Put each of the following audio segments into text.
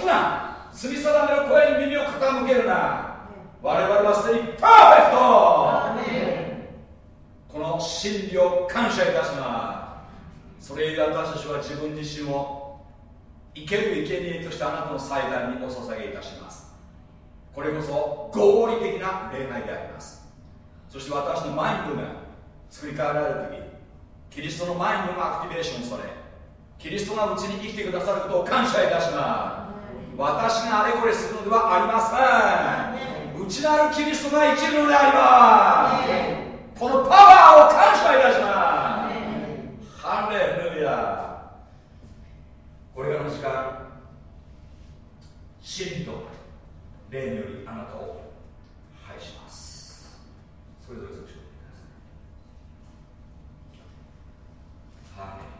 抽象を聞くな罪定めの声に耳を傾けるな。我々はすでにパーフェクト。この真理を感謝いたします。それゆえ私たちは自分自身を生ける生贄としてあなたの祭壇にお捧げいたします。これこそ合理的な礼拝であります。そして私のマインドが作り変えられる時キリストのマインドがアクティベーションされキリストがうちに生きてくださることを感謝いたします私があれこれするのではありません。内なるキリストが生きるのであります。このパワーを感謝いたします。ハレルヤ。これからの時間真と霊によりあなたを拝します。それぞれ少しはい Thank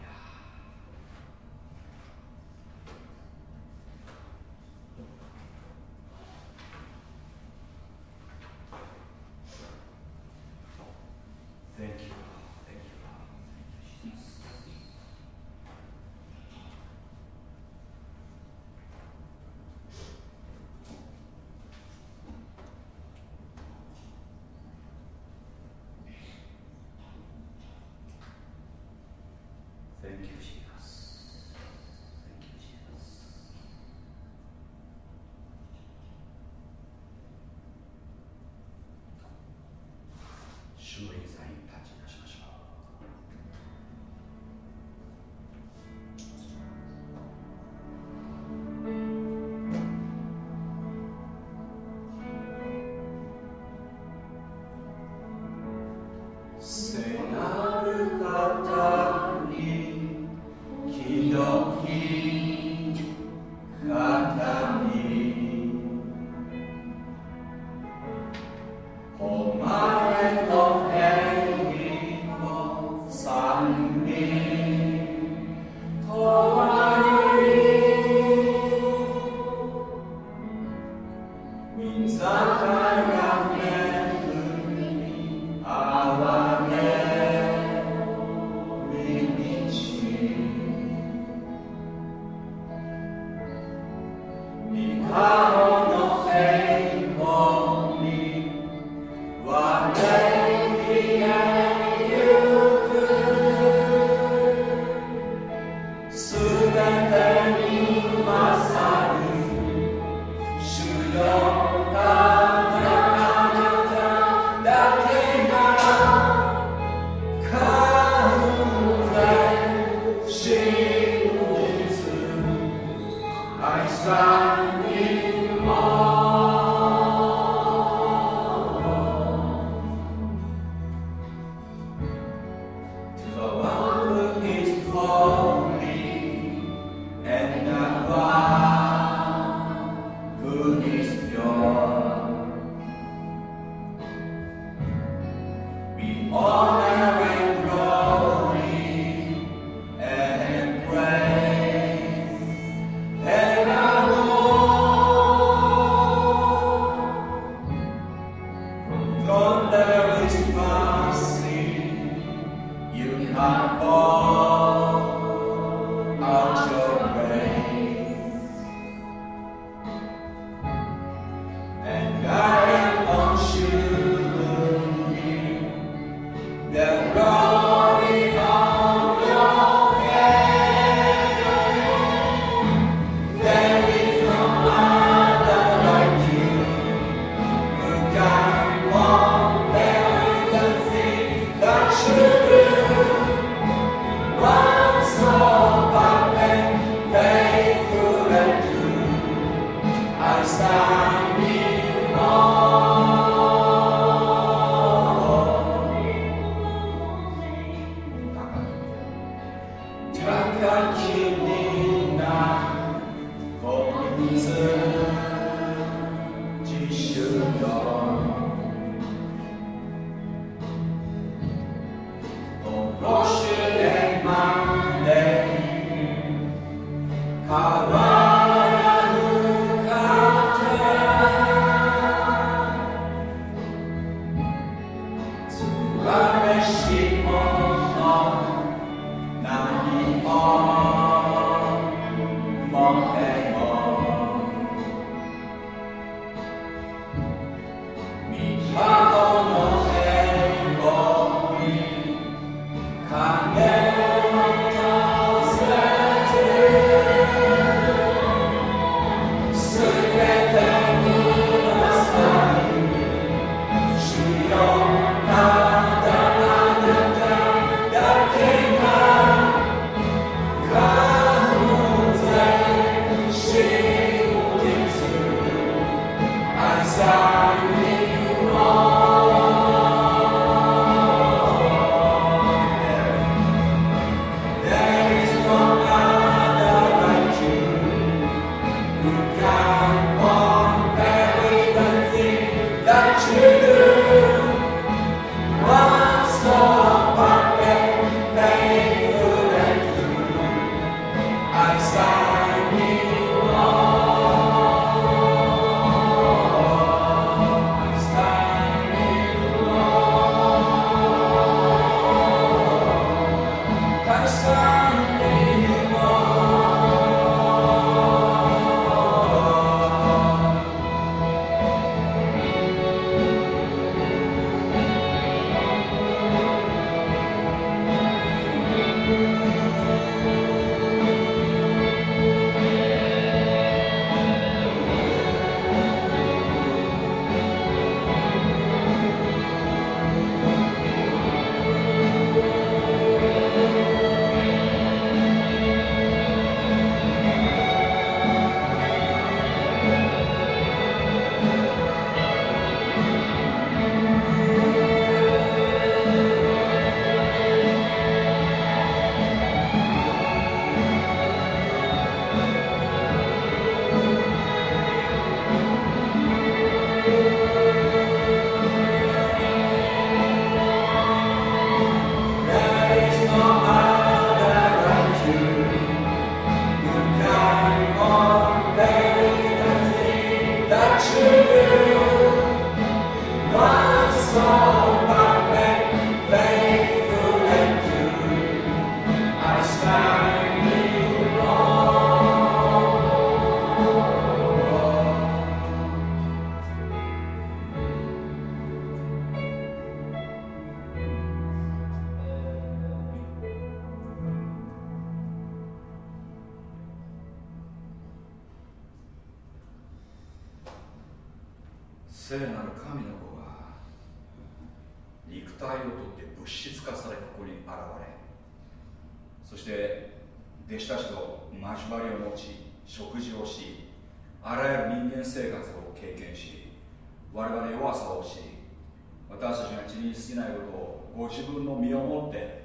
身をもって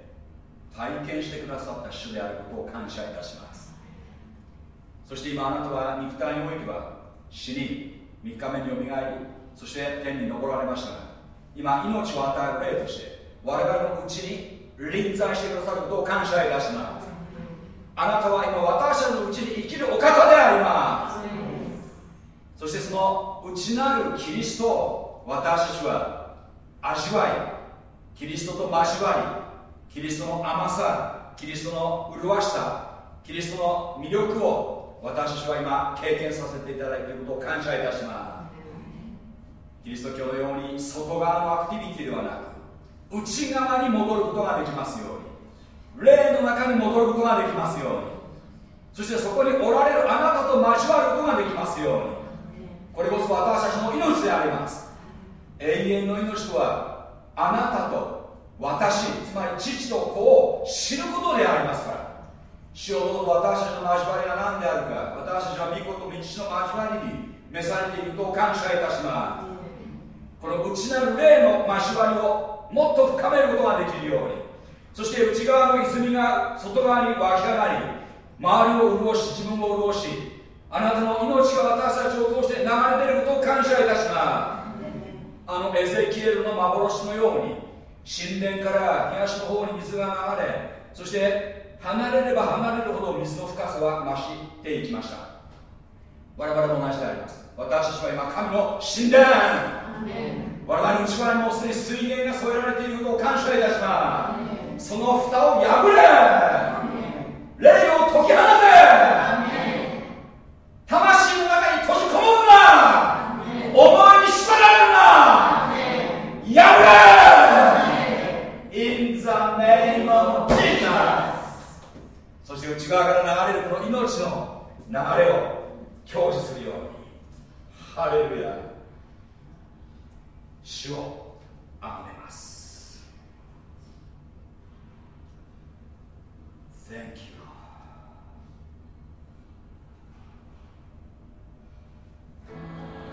体験してくださった主であることを感謝いたします。そして今あなたは肉体においては死に3日目によみがえりそして天に昇られましたが今命を与える霊として我々のうちに臨在してくださることを感謝いたします。あなたは今私たちのうちに生きるお方であります。そしてその内なるキリストを私たちは味わいキリストと交わりキリストの甘さキリストの麗しさキリストの魅力を私たちは今経験させていただいていることを感謝いたします。キリスト教のように外側のアクティビティではなく内側に戻ることができますように霊の中に戻ることができますようにそしてそこにおられるあなたと交わることができますようにこれこそ私たちの命であります。永遠の命とはあなたと私つまり父と子を知ることでありますから。主よどうぞ私たちの交わりが何であるか私たちは御子と道の交わりに召されていることを感謝いたします。この内なる霊の交わりをもっと深めることができるように。そして内側の泉が外側に湧き上がり周りを潤し自分を潤しあなたの命が私たちを通して流れていることを感謝いたします。あのエゼキエルの幻のように神殿から東の方に水が流れそして離れれば離れるほど水の深さは増していきました。我々も同じであります。私たちは今神の神殿。我々の内側にもすでに水源が添えられていることを感謝いたします。その蓋を破れ。霊を解き放て。魂の中に閉じこもるな思いに縛られるな破れ In the name of Jesus. そして内側から流れるこの命の流れを享受するように。ハレルヤ。主をあめます。Thank you「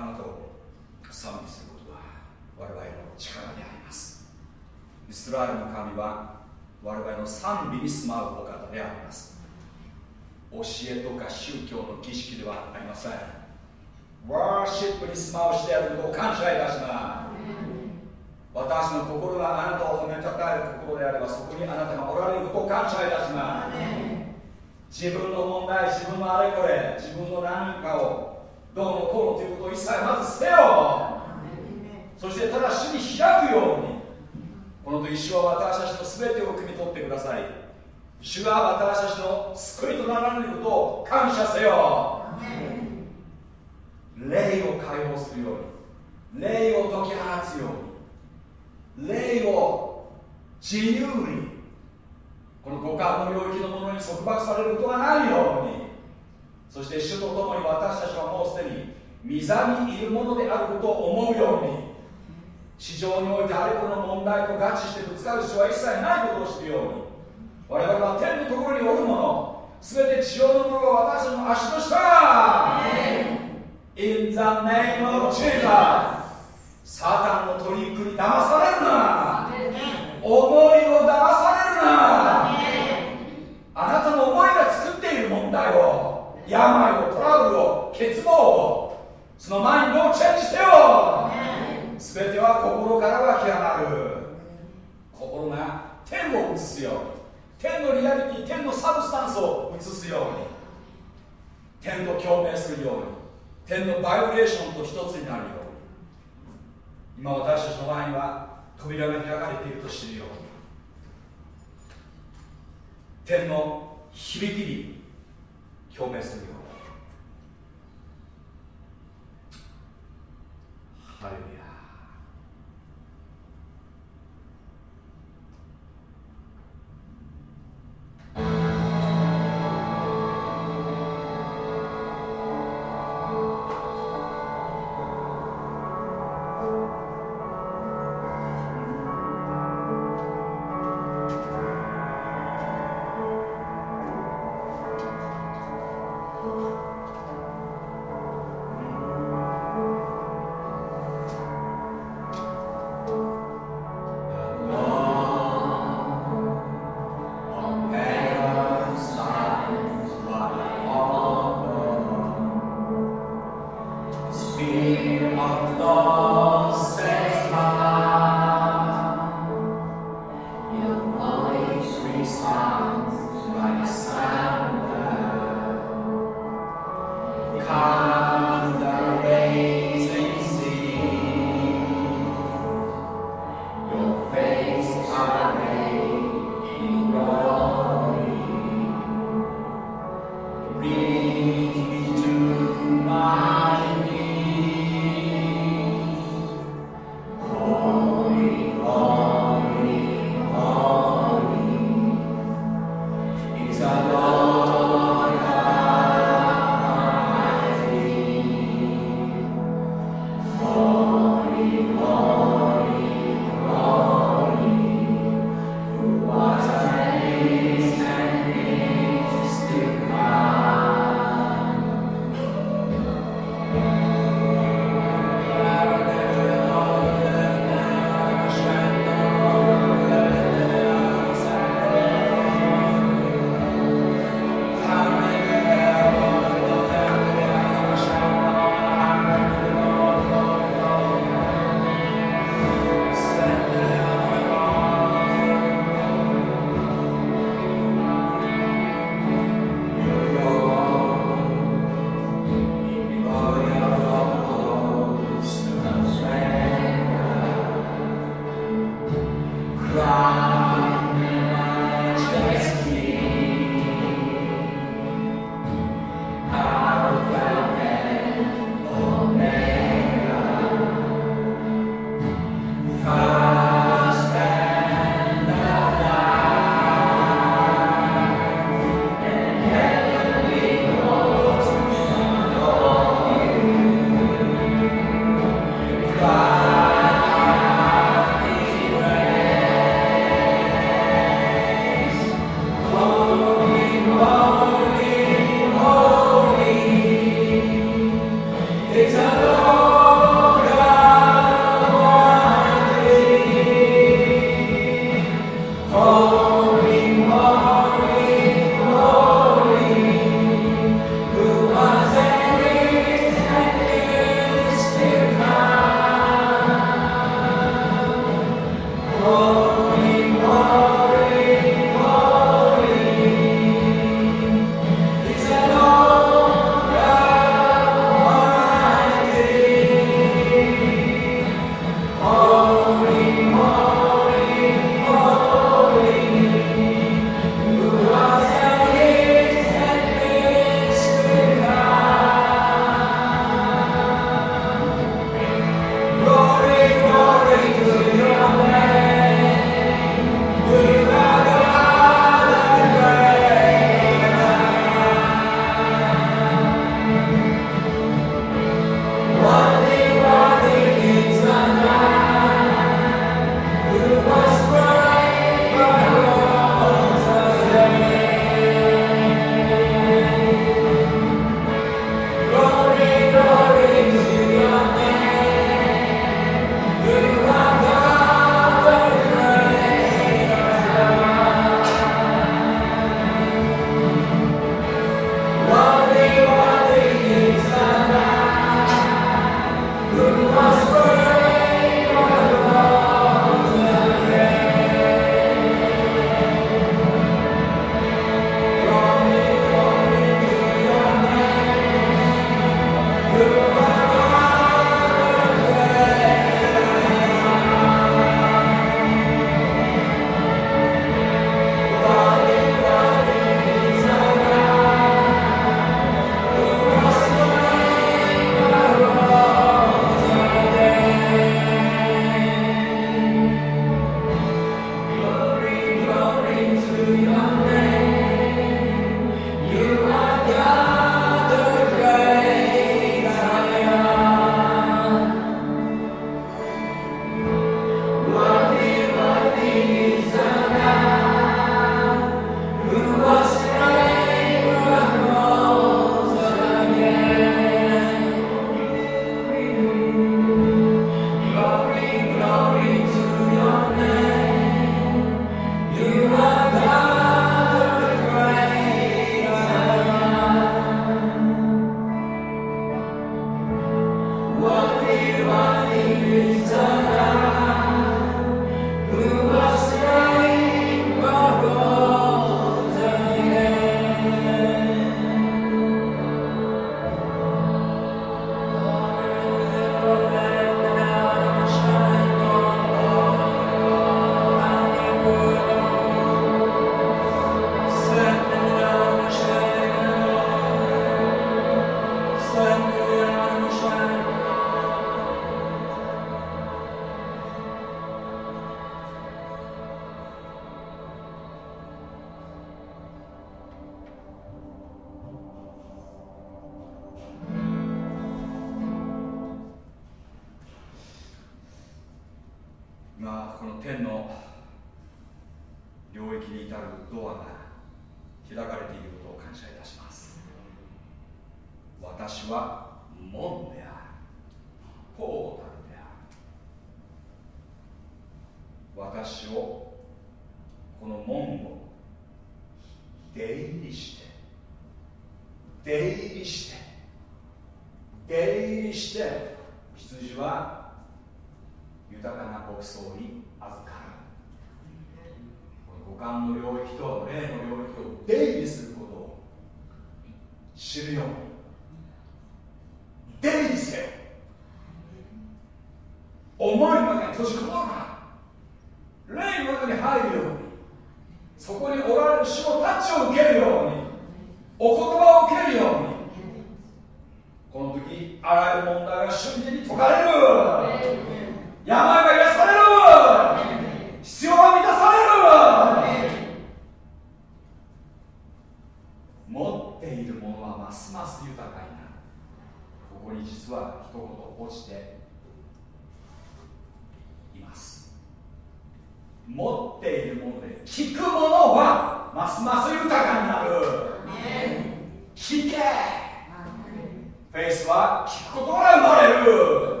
聞くことが生まれる。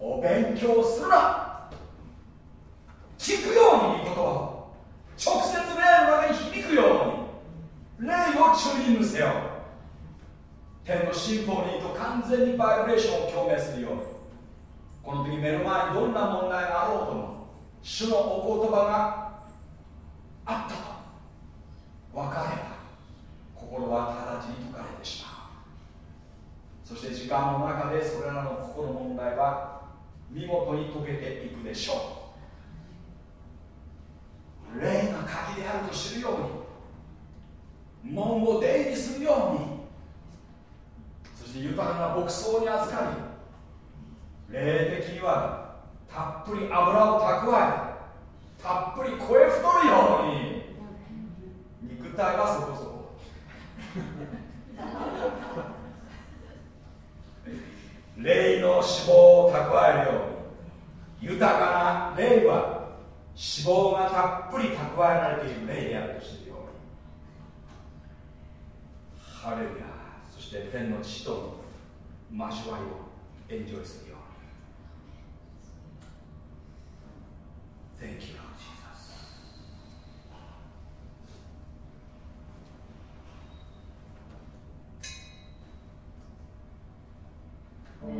お勉強するな。聞くように言葉を直接霊の中に響くように霊をチューニングせよ。天のシンフォニーと完全にバイブレーションを共鳴するように。この時目の前にどんな問題があろうとも主のお言葉があったと。分かれば心は直ちにそして時間の中でそれらの心の問題は見事に解けていくでしょう。霊が鍵であると知るように門を出入りするようにそして豊かな牧草に預かり霊的にはたっぷり油を蓄えたっぷり声太るように肉体はそこそこ 霊の脂肪を蓄えるように豊かな霊は脂肪がたっぷり蓄えられている霊であるとしているように。ハレルヤそして天の父との交わりをエンジョイするように。Thank you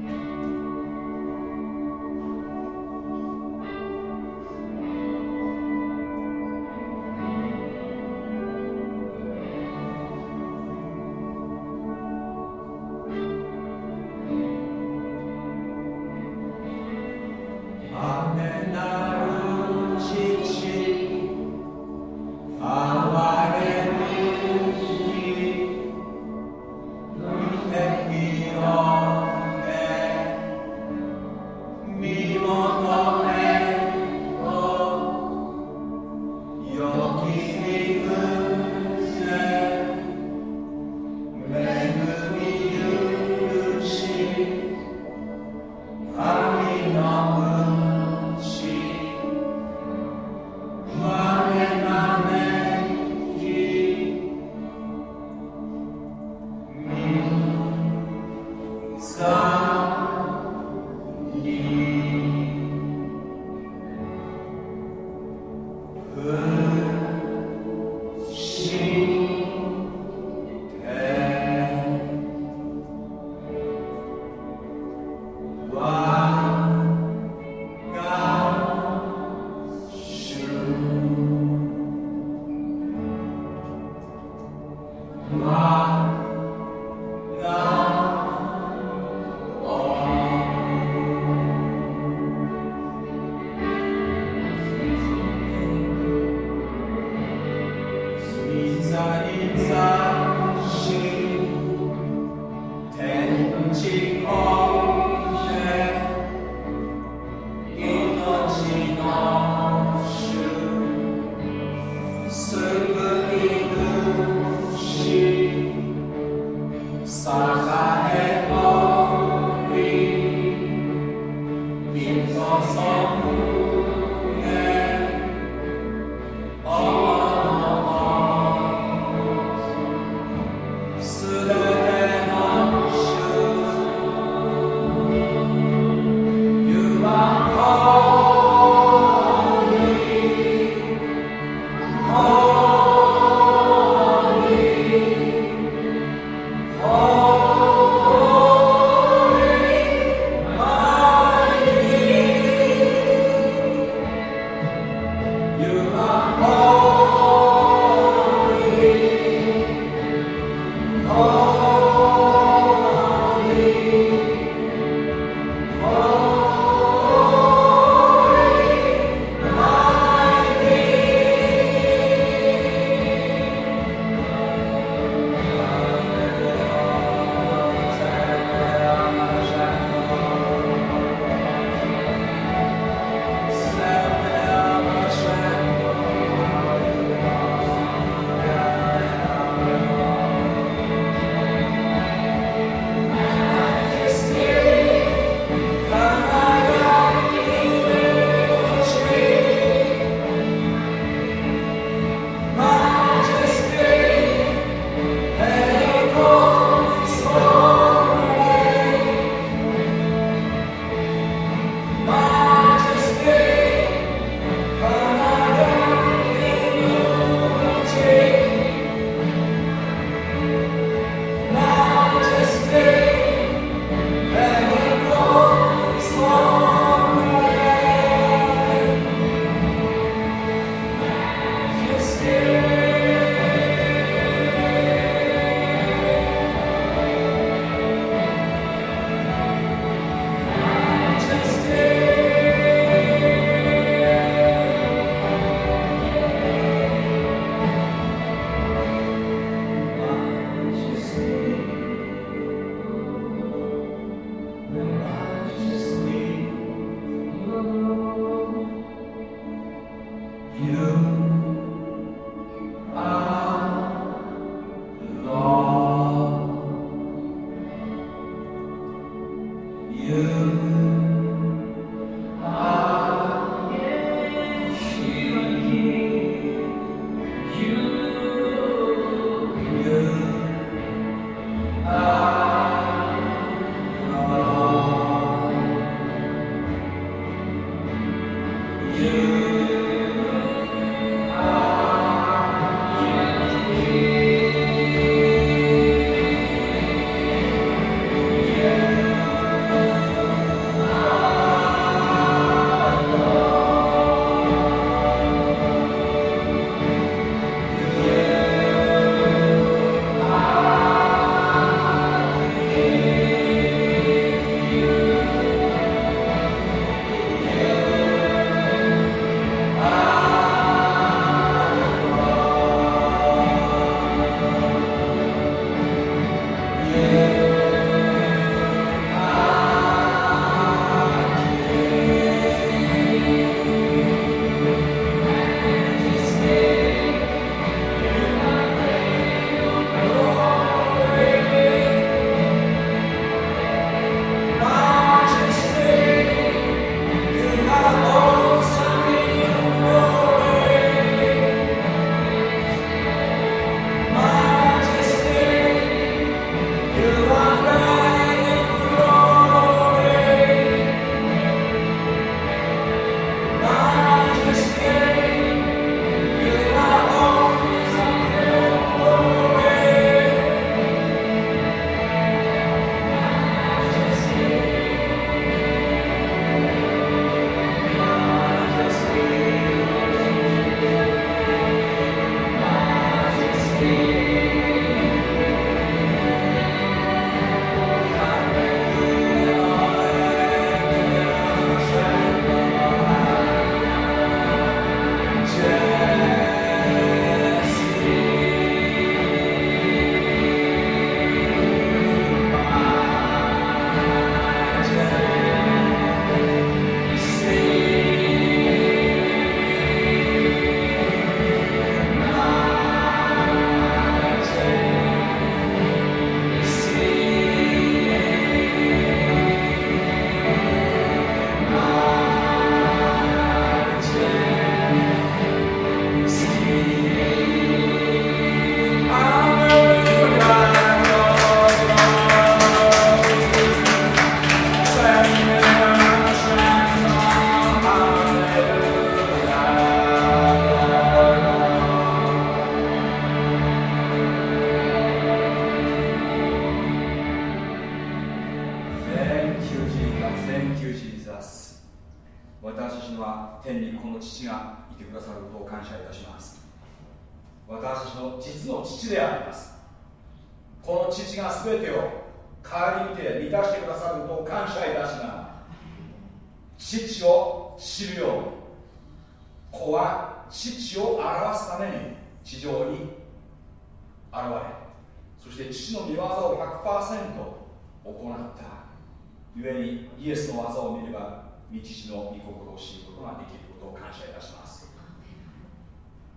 Bye.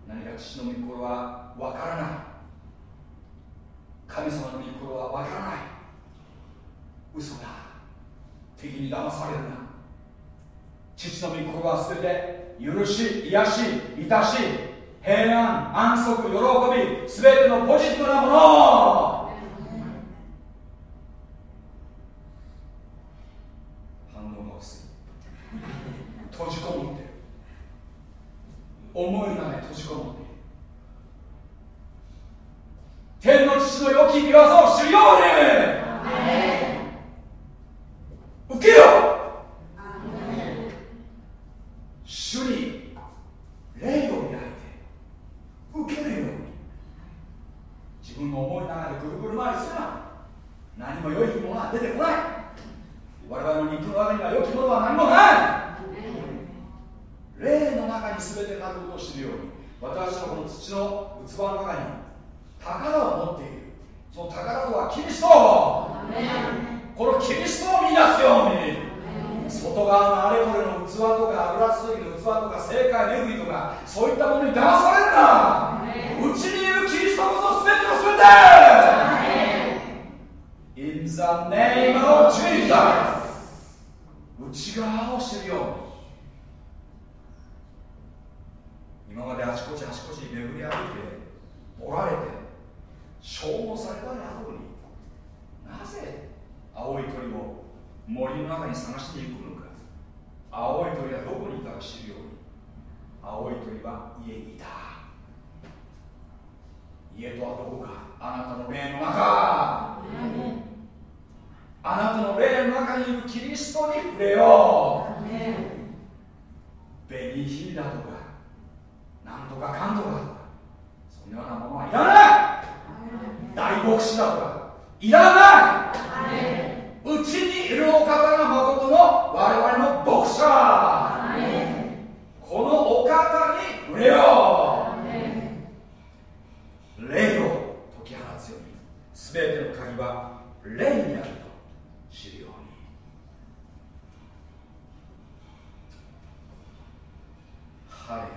何か父の御心はわからない。神様の御心はわからない。嘘だ。敵に騙されるな。父の御心は全て許し癒し満たし平安安息喜び全てのポジティブなもの。反応が薄い。閉じこもって。思いの中に閉じこもって天の父の良き御業を知るように。受けよ。主に霊を開いて受けるように。自分の思いの中でぐるぐる回りするな。何も良いものは出てこない。我々の肉の中には良きものは何もない。霊の中に全てなることを知るように私はこの土の器の中に宝を持っている。その宝とはキリストこのキリストを見出すように。外側のあれこれの器とか油注ぎの器とか正解巡りとかそういったものに騙されるな。うちにいるキリストこそ全ての全て。In the name of Jesus 内側を知るように今まであちこちあちこち巡り歩いておられて消耗されたであろうになぜ青い鳥を森の中に探しに行くのか。青い鳥はどこにいたか知るように。青い鳥は家にいた。家とはどこか。あなたの霊の中。あなたの霊の中にいるキリストに触れよう。紅ヒーだとかなんとかかんとかそのようなものはいらない。大牧師だとかいらない。うちにいるお方が誠の我々の牧者。このお方に触れよう。霊を解き放つように全ての鍵は霊にあると知るように。ハレル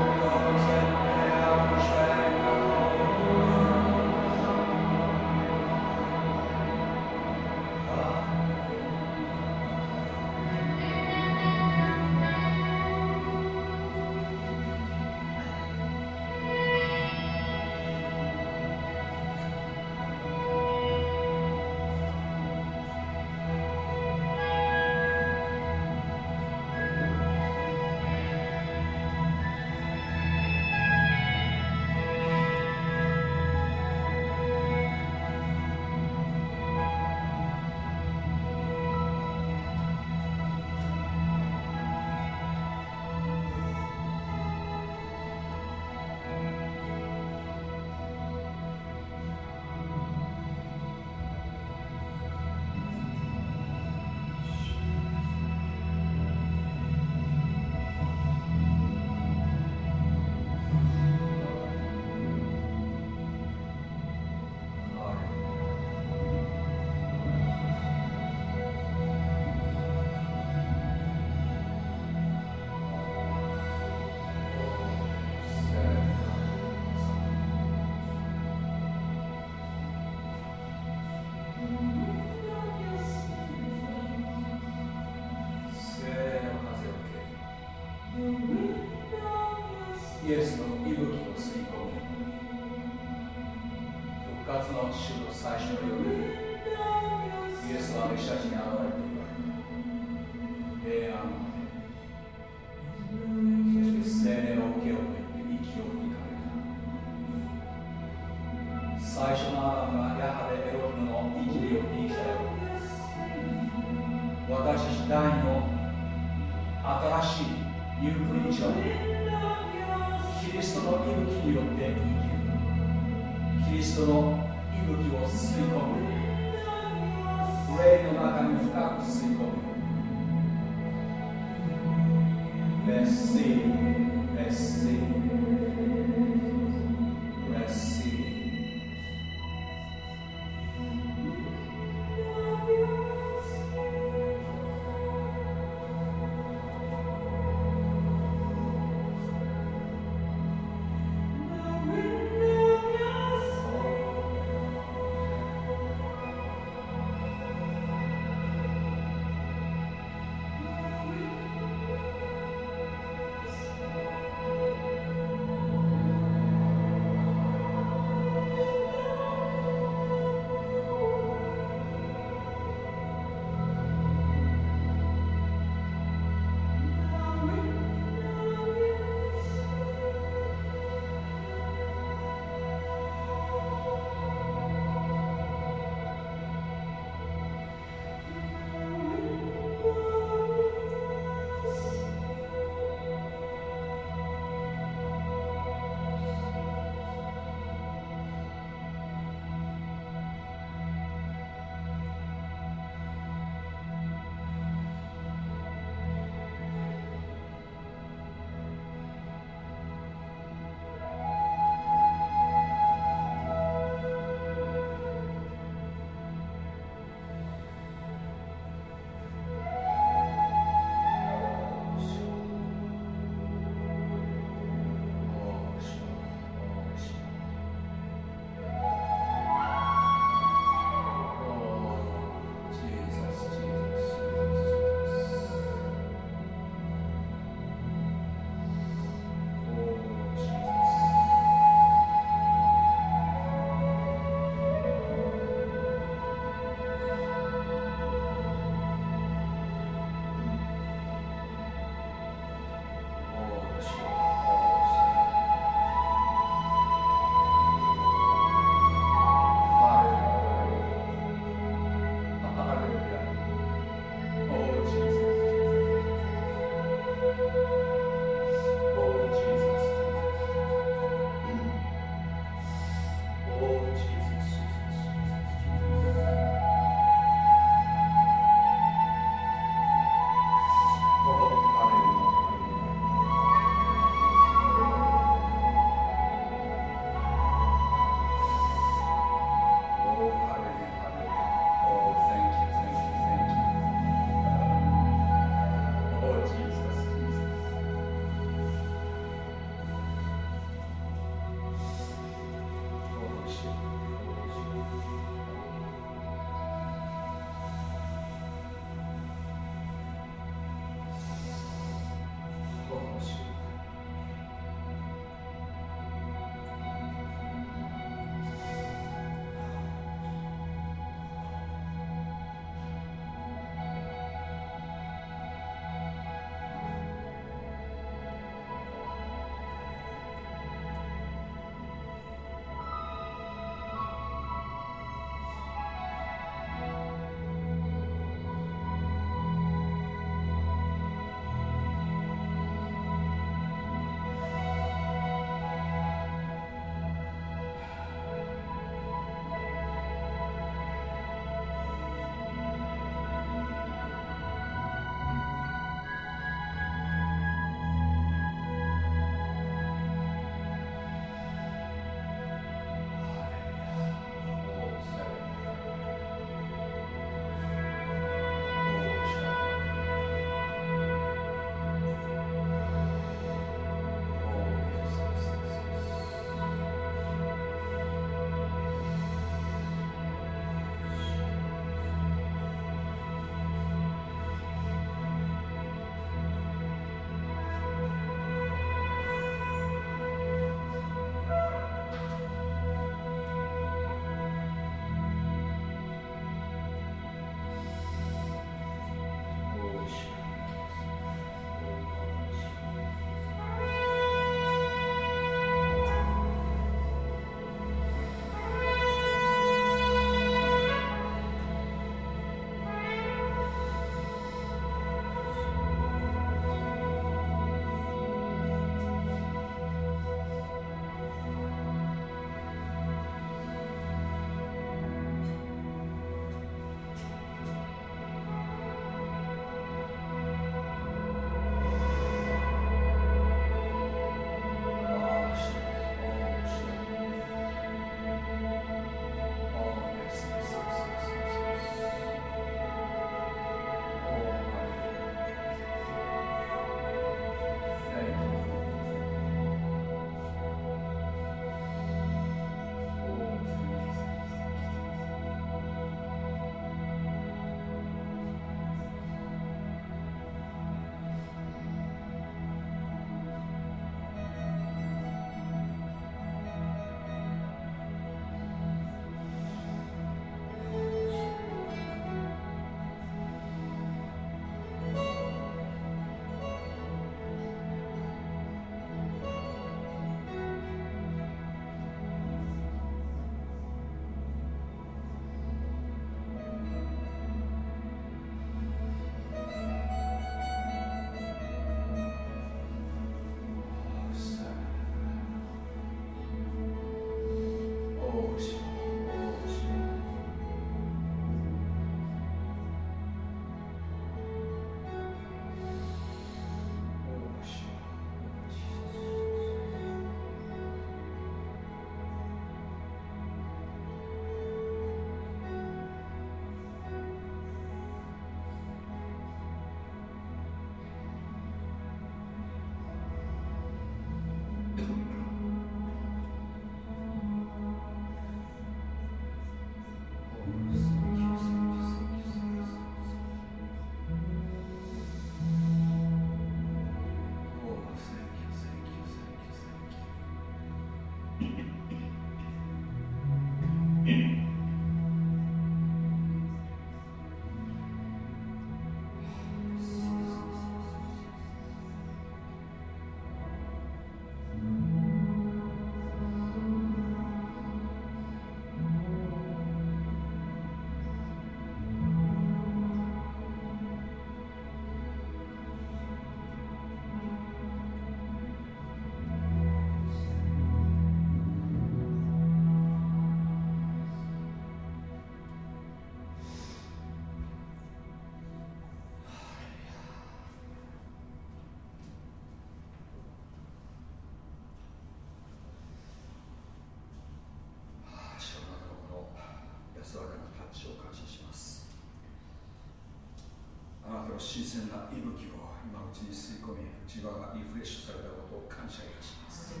の新鮮な息吹を今うちに吸い込み千葉がリフレッシュされたことを感謝いたします。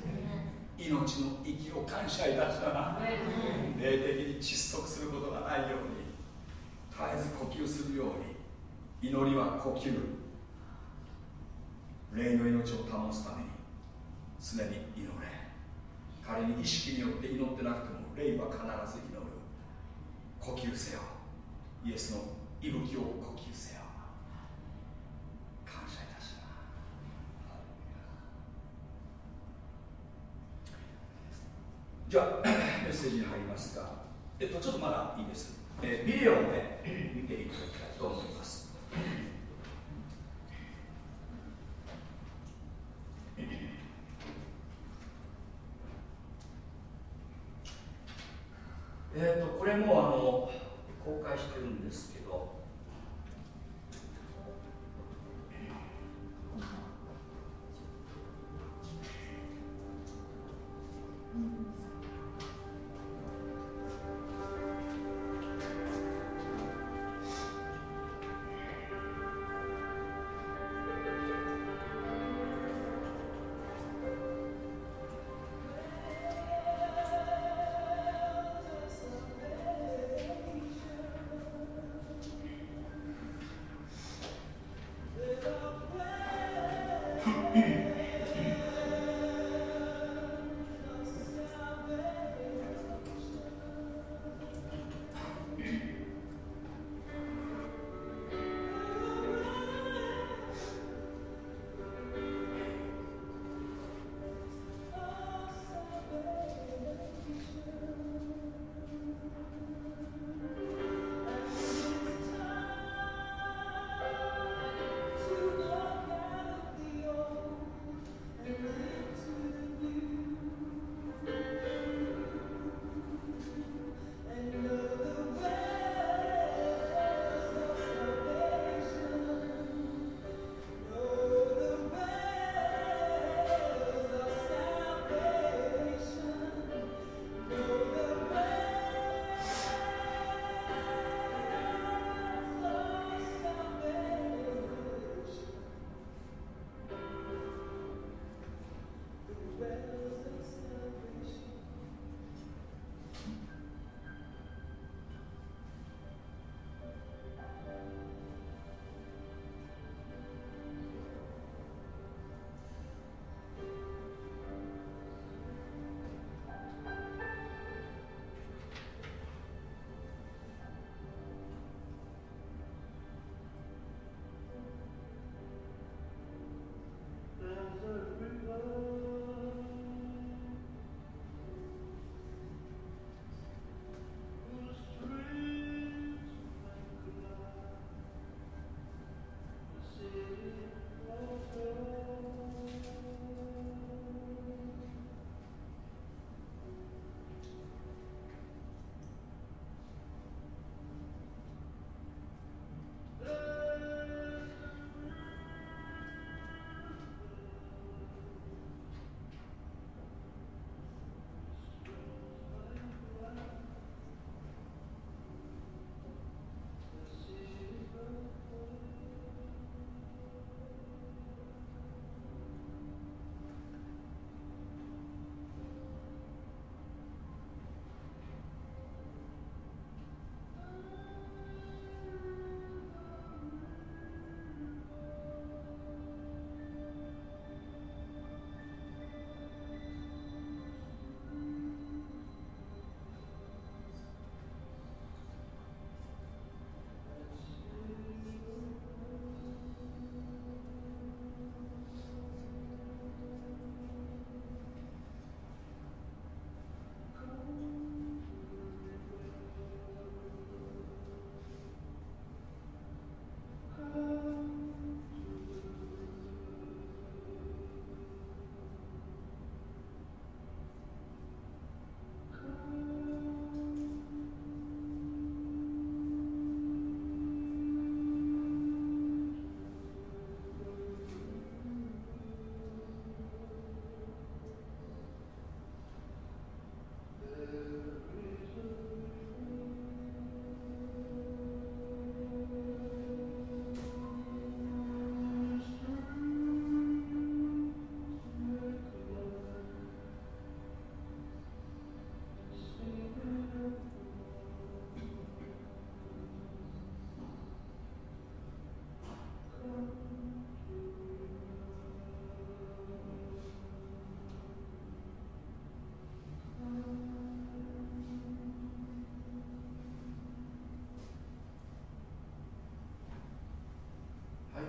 命の息を感謝いたします。霊的に窒息することがないように絶えず呼吸するように祈りは呼吸。霊の命を保つために常に祈れ仮に意識によって祈ってなくても霊は必ず祈る呼吸せよイエスの息吹を呼吸せよ感謝いたしますじゃあ メッセージに入りますが。えっとちょっとまだいいです、えビデオをね見ていただきたいと思います。えっ、とこれもあの公開してるんですけど。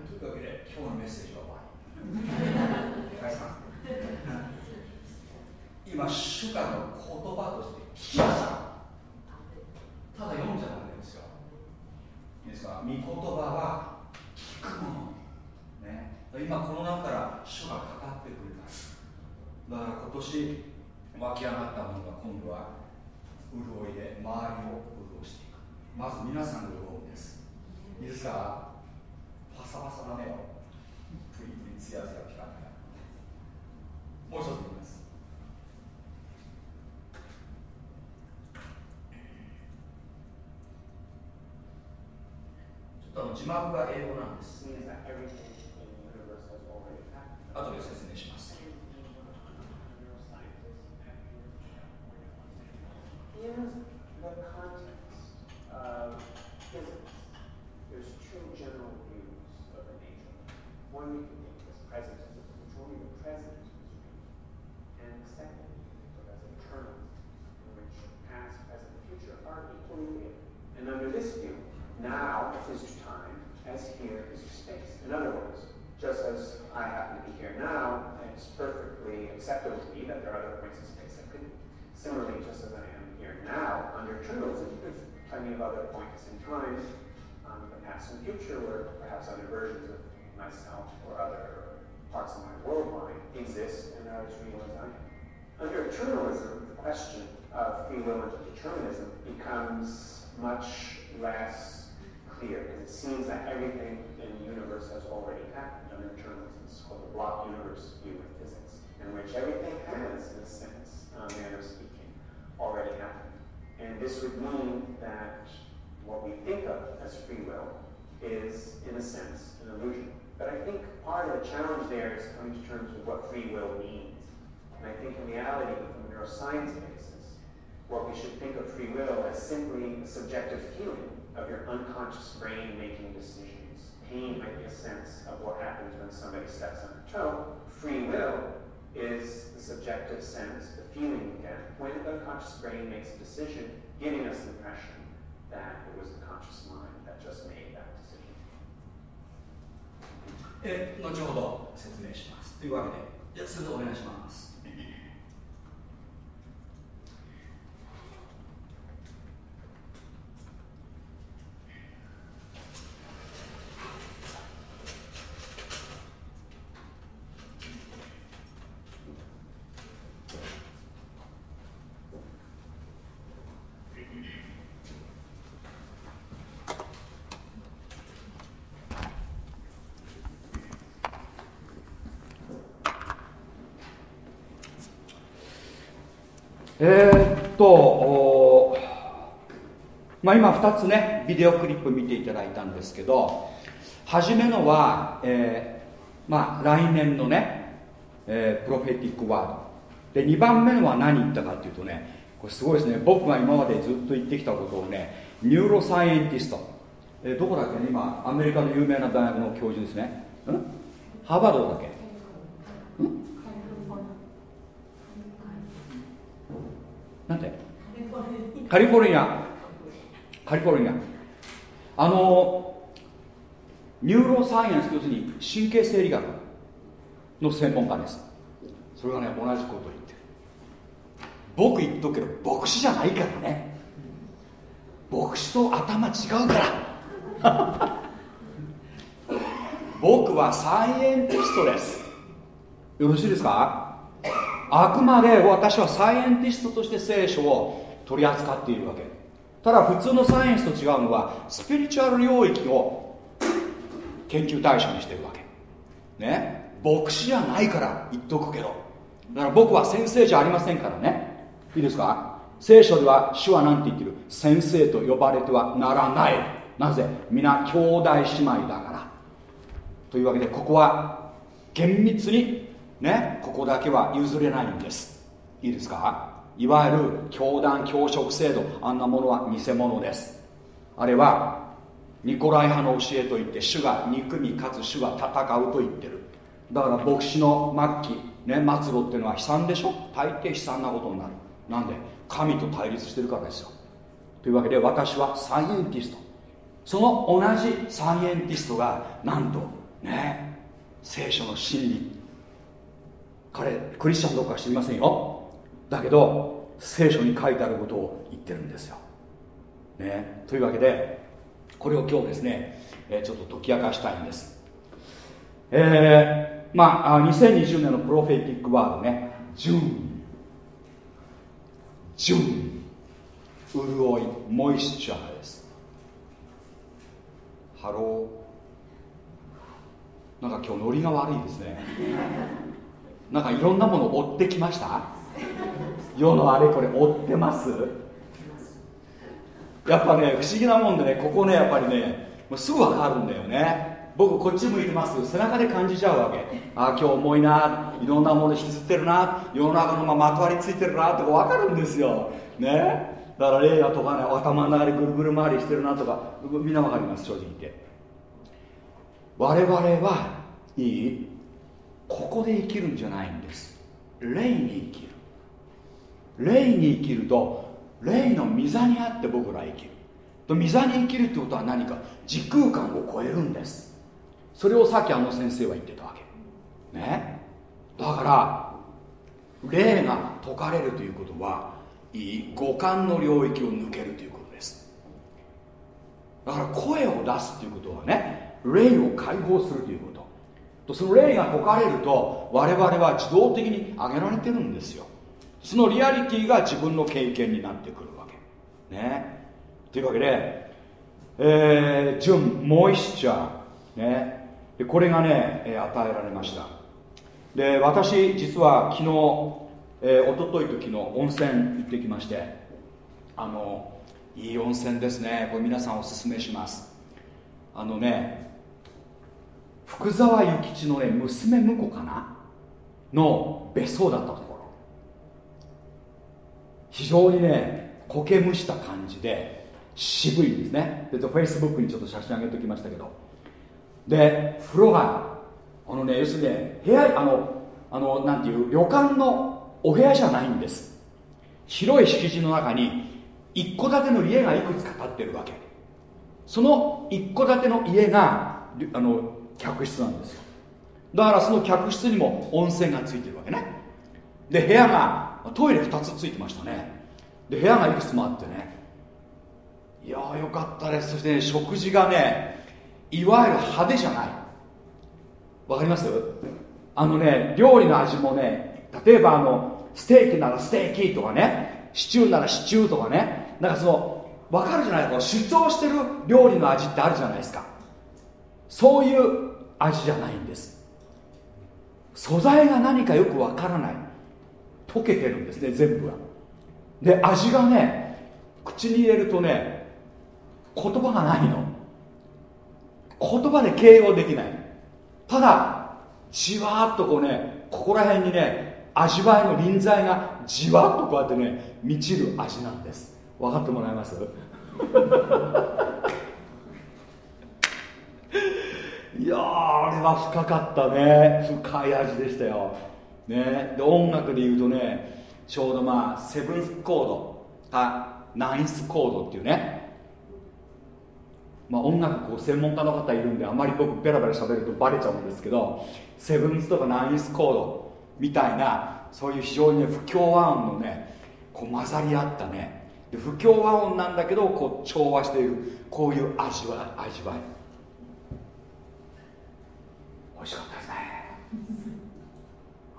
というわけで今日のメッセージは終わり解散今主家の言葉として聞きましたただ読んじゃダメですよいいですか御言葉は聞くもの、ね、今この中から主が語ってくれただから今年湧き上がったものが今度は潤いで周りを潤していくまず皆さんの潤いですいいですかパサパサだねよプリプリツヤツヤピカピカもう一つ言いますちょっとあの字幕が英語 I happen to be here now, it's perfectly acceptable to me that there are other points in space that could. Similarly, just as I am here now, under eternalism, there's plenty of other points in time, um, the past and future, where perhaps other versions of myself or other parts of my worldline exist and are as real as I am. Under eternalism, the question of free will and determinism becomes much less clear because it seems that everything in the universe has already happened under eternalism. Called the block universe view of physics, in which everything has, in a sense, a manner of speaking, already happened. And this would mean that what we think of as free will is, in a sense, an illusion. But I think part of the challenge there is coming to terms with what free will means. And I think in reality, from a neuroscience basis, what we should think of free will as simply a subjective feeling of your unconscious brain making decisions. Pain might be a sense of what happens when somebody steps on a toe. Free will is the subjective sense, the feeling you get when the unconscious brain makes a decision, giving us the impression that it was the conscious mind that just made that decision. え後ほど説明しますというわけでじゃあそれでお願いします えー、っと、まあ、今2つねビデオクリップ見ていただいたんですけど初めのは、えー、まあ、来年のね、えー、 prophetic word。で2番目のは何言ったかっていうとねこれすごいですね。僕が今までずっと言ってきたことをね neuroscientist、えー、どこだっけね今アメリカの有名な大学の教授ですね。ん？ハーバードだっけんなんてカリフォルニアカリフォルニアあのニューロサイエンス要するに神経生理学の専門家です。それがね同じことを言ってる。僕言っとくけど牧師じゃないからね。牧師と頭違うから。僕はサイエンティストです。よろしいですか？あくまで私はサイエンティストとして聖書を取り扱っているわけ。ただ普通のサイエンスと違うのはスピリチュアル領域を研究対象にしてるわけ。ね。牧師じゃないから言っとくけど。だから僕は先生じゃありませんからね。いいですか？聖書では主は何て言ってる？先生と呼ばれてはならない。なぜ？皆兄弟姉妹だから。というわけでここは厳密にねここだけは譲れないんです。いいですか？いわゆる教団教職制度あんなものは偽物です。あれはニコライ派の教えといって主が憎みかつ主が戦うと言ってる。だから牧師の末期、ね、末路っていうのは悲惨でしょ？大抵悲惨なことになる。なんで神と対立してるからですよ。というわけで私はサイエンティスト。その同じサイエンティストがなんとね聖書の真理。彼クリスチャンどうか知りませんよ。だけど聖書に書いてあることを言ってるんですよ、ね、というわけでこれを今日ですね、え、ちょっと解き明かしたいんです。えー、まあ2020年のプロフェイティックワードね。純純潤い moisture です。 Hello。なんか今日ノリが悪いですね。なんかいろんなもの追ってきました？世のあれこれ追ってます？やっぱね不思議なもんでねここねやっぱりねもうすぐ分かるんだよね。僕こっち向いてます。背中で感じちゃうわけ。ああ今日重いな。いろんなもの引きずってるな。世の中のまままとわりついてるな。って分かるんですよ。ね？だから霊がとかね頭の中でぐるぐる回りしてるな。とかみんな分かります？正直言って。我々はいい。ここで生きるんじゃないんです。霊に生きる。霊に生きると霊の御座にあって僕ら生きる。と御座に生きるってことは何か？時空間を超えるんです。それをさっきあの先生は言ってたわけ。ね？だから霊が解かれるということはいい五感の領域を抜けるということです。だから声を出すということはね霊を解放するということ。とその霊が解かれると我々は自動的に上げられてるんですよ。そのリアリティが自分の経験になってくるわけ。ね。というわけでえー、純モイスチャー。ね。でこれがね、え与えられました。で私実は昨日、えー、一昨日と昨日温泉行ってきましてあのいい温泉ですね。これ皆さんおすすめします。あのね福沢諭吉のね娘婿かな？の別荘だったと非常にね苔むした感じで渋いんですね。でフェイスブックにちょっと写真あげておきましたけど。で風呂があのね要するにね部屋あのあのなんていう旅館のお部屋じゃないんです。広い敷地の中に一戸建ての家がいくつか建ってるわけ。その一戸建ての家があの客室なんですよ。だからその客室にも温泉がついてるわけね。で部屋がトイレ2つついてましたね。で部屋がいくつもあってね。いやーよかったです。そして、ね、食事がねいわゆる派手じゃない。わかります？あのね料理の味もね例えばあのステーキならステーキとかねシチューならシチューとかねなんかその分かるじゃないですか？主張してる料理の味ってあるじゃないですか。そういう味じゃないんです。素材が何かよくわからない。溶けてるんですね全部が。で味がね口に入れるとね言葉がないの。言葉で形容できない。ただじわっとこうねここら辺にね味わいの臨在がじわっとこうやってね満ちる味なんです。分かってもらえます？いやあれは深かったね。深い味でしたよ、ね、で音楽でいうとねちょうどまあセブンスコード。かナインスコードっていうね。まあ音楽こう専門家の方いるんであまり僕ペラペラ喋るとバレちゃうんですけどセブンスとかナインスコードみたいなそういう非常に、ね、不協和音のねこう混ざり合ったね。で不協和音なんだけどこう調和している。こういう味わい味わい。美味しかったですね。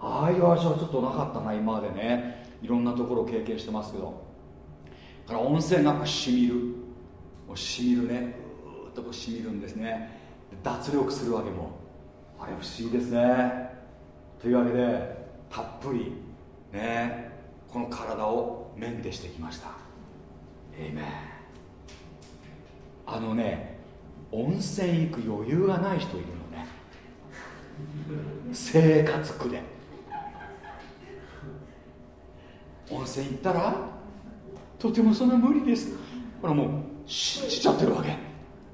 ああいう味はちょっとなかったな今までね。いろんなところを経験してますけど。だから温泉なんかしみる。もうしみるね。うーっとこうしみるんですね。脱力するわけも。あれ不思議ですね。というわけでたっぷりねこの体をメンテしてきました。エイメンあのね温泉行く余裕がない人いるのね。生活苦で。温泉行ったらとてもそんな無理です。ほらもう信じちゃってるわけ。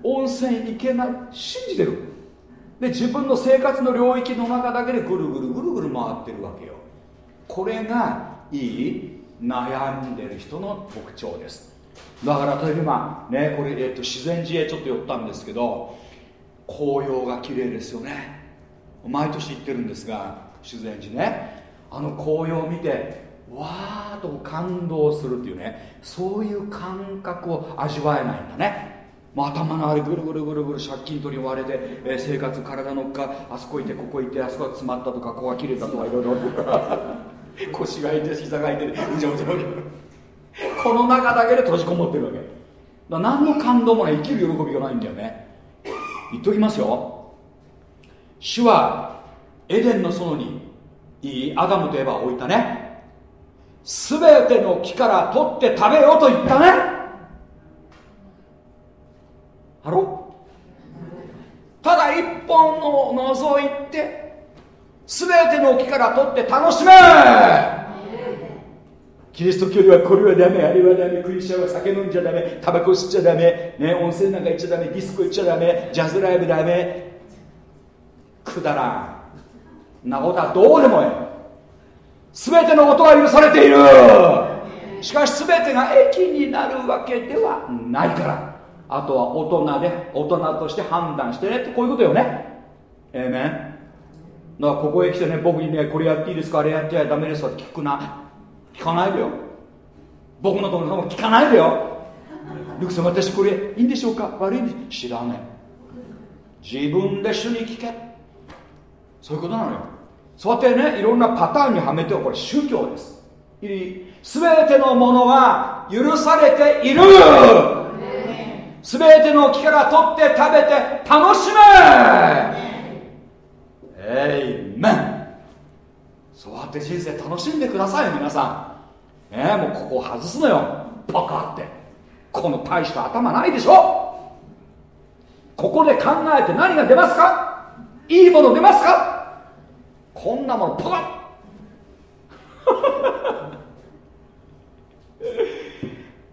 温泉行けない。信じてる。で自分の生活の領域の中だけでぐるぐるぐるぐる回ってるわけよ。これがいい悩んでる人の特徴です。だから例えばねこれ、えっと、自然寺へちょっと寄ったんですけど紅葉が綺麗ですよね。毎年行ってるんですが修善寺ね。あの紅葉を見てわーっと感動するっていうねそういう感覚を味わえないんだね。もう頭のあれぐるぐるぐるぐる借金取り追われて、えー、生活体のっかあそこ行ってここ行ってあそこが詰まったとかここが切れたとかいろいろ腰が痛い膝が痛いうじゃうじゃうじゃ。この中だけで閉じこもってるわけ。だ何の感動もない生きる喜びがないんだよね。言っときますよ。主はエデンの園にいいアダムといえば置いたね。全ての木から取って食べようと言ったね。ハロただ一本を除いて全ての木から取って楽しめ。キリスト教ではこれはダメあれはダメクリスチャンは酒飲んじゃダメタバコ吸っちゃダメ、ね、温泉なんか行っちゃダメディスコ行っちゃダメジャズライブダメ。くだらん。なことはどうでもいい全てのことは許されている。しかし全てが益になるわけではないから。あとは大人で大人として判断してねってこういうことよね。ええめんだからここへ来てね僕にねこれやっていいですか？あれやってはダメですかって聞くな。聞かないでよ。僕のところも聞かないでよ。ルクさん私これ。いいんでしょうか？悪いんで知らない。自分で主に聞け。そういうことなのよ。そうやってねいろんなパターンにはめてはこれ宗教です。全てのものは許されている。全ての木から取って食べて楽しめ。えいめんそうやって人生楽しんでくださいよ皆さん。ねえもうここ外すのよ。パカって。この大した頭ないでしょ。ここで考えて何が出ますか？いいもの出ますか？こんなものパカッ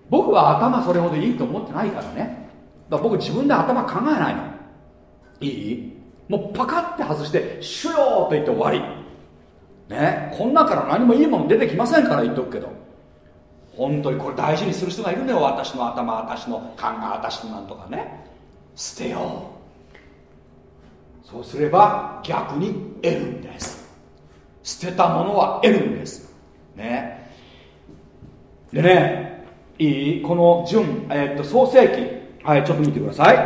僕は頭それほどいいと思ってないからね。だから僕自分で頭考えないの。いい？もうパカッて外して「主よ!」と言って終わり。ね？こんなから何もいいもの出てきませんから言っとくけど。本当にこれ大事にする人がいるのよ。私の頭私の考え私のなんとかね。捨てよう。そうすれば逆に得るんです。捨てたものは得るんです。ね。でねいい？この順、えー、っと創世記。はいちょっと見てください。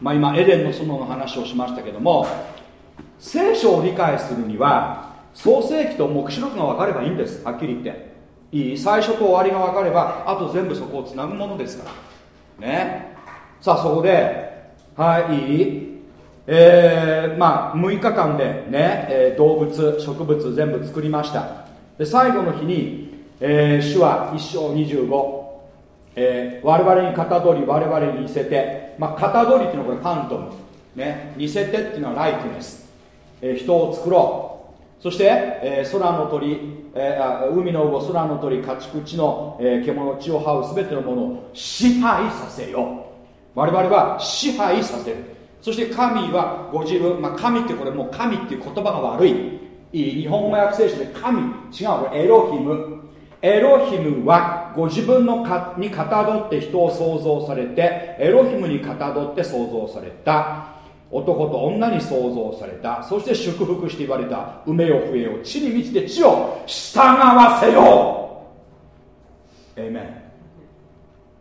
まあ今エデンの園の話をしましたけども聖書を理解するには創世記と黙示録が分かればいいんです。はっきり言って。いい？最初と終わりが分かればあと全部そこをつなぐものですから。ね。さあそこではいいい？えー、まあ6日間でね、えー、動物植物全部作りました。で最後の日に、えー、主は1章25えー、我々に型取り我々に似せて、まあ、型取りっていうのはこれファントム、ね、似せてっていうのはライクネス、えー、人を作ろう。そして、えー、空の鳥、えー、海の魚空の鳥家畜地の、えー、獣地を這う全てのものを支配させよう。我々は支配させる。そして神はご自分、まあ、神ってこれもう神っていう言葉が悪い。い,い日本語訳聖書で神違うこれエロヒム。エロヒムはご自分のかにかたどって人を創造されてエロヒムにかたどって創造された。男と女に創造された。そして祝福して言われた。梅よ笛よ地に満ちて地を従わせよう。エイメン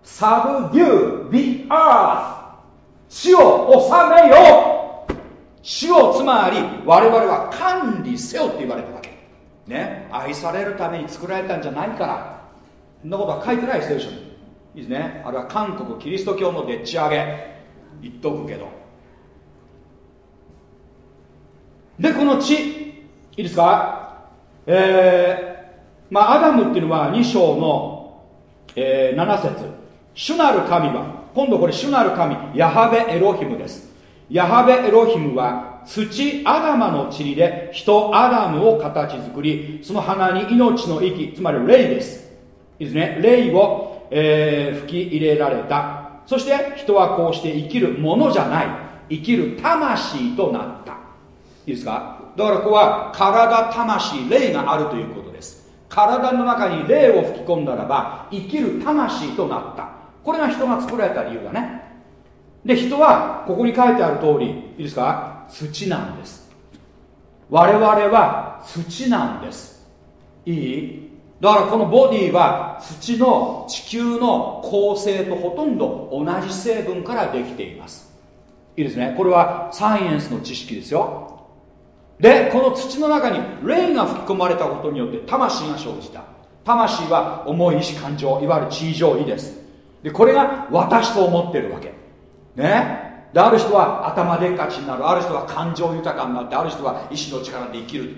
サブデュー the earth 地を治めよう。地をつまり我々は管理せよって言われたわけ。ね。愛されるために作られたんじゃないから。そんなことは書いてない聖書に。いいですね。あれは韓国キリスト教のでっち上げ。言っとくけど。でこの地。いいですか？えー、まあアダムっていうのは2章の、えー、7節。主なる神は今度これ主なる神ヤハベエロヒムです。ヤハベエロヒムは土アダマの塵で人アダムを形作りその花に命の息つまり霊です。いいですね。霊を、えー、吹き入れられた。そして人はこうして生きるものじゃない。生きる魂となった。いいですか？だからここは体魂霊があるということです。体の中に霊を吹き込んだらば生きる魂となった。これが人が作られた理由だね。で人はここに書いてある通りいいですか？土なんです。我々は土なんです。いい？だからこのボディは土の地球の構成とほとんど同じ成分からできています。いいですね。これはサイエンスの知識ですよ。でこの土の中に霊が吹き込まれたことによって魂が生じた。魂は重い意志感情いわゆる地位上位です。でこれが私と思ってるわけ。ね？である人は頭でっかちになる。ある人は感情豊かになってある人は意志の力で生きる。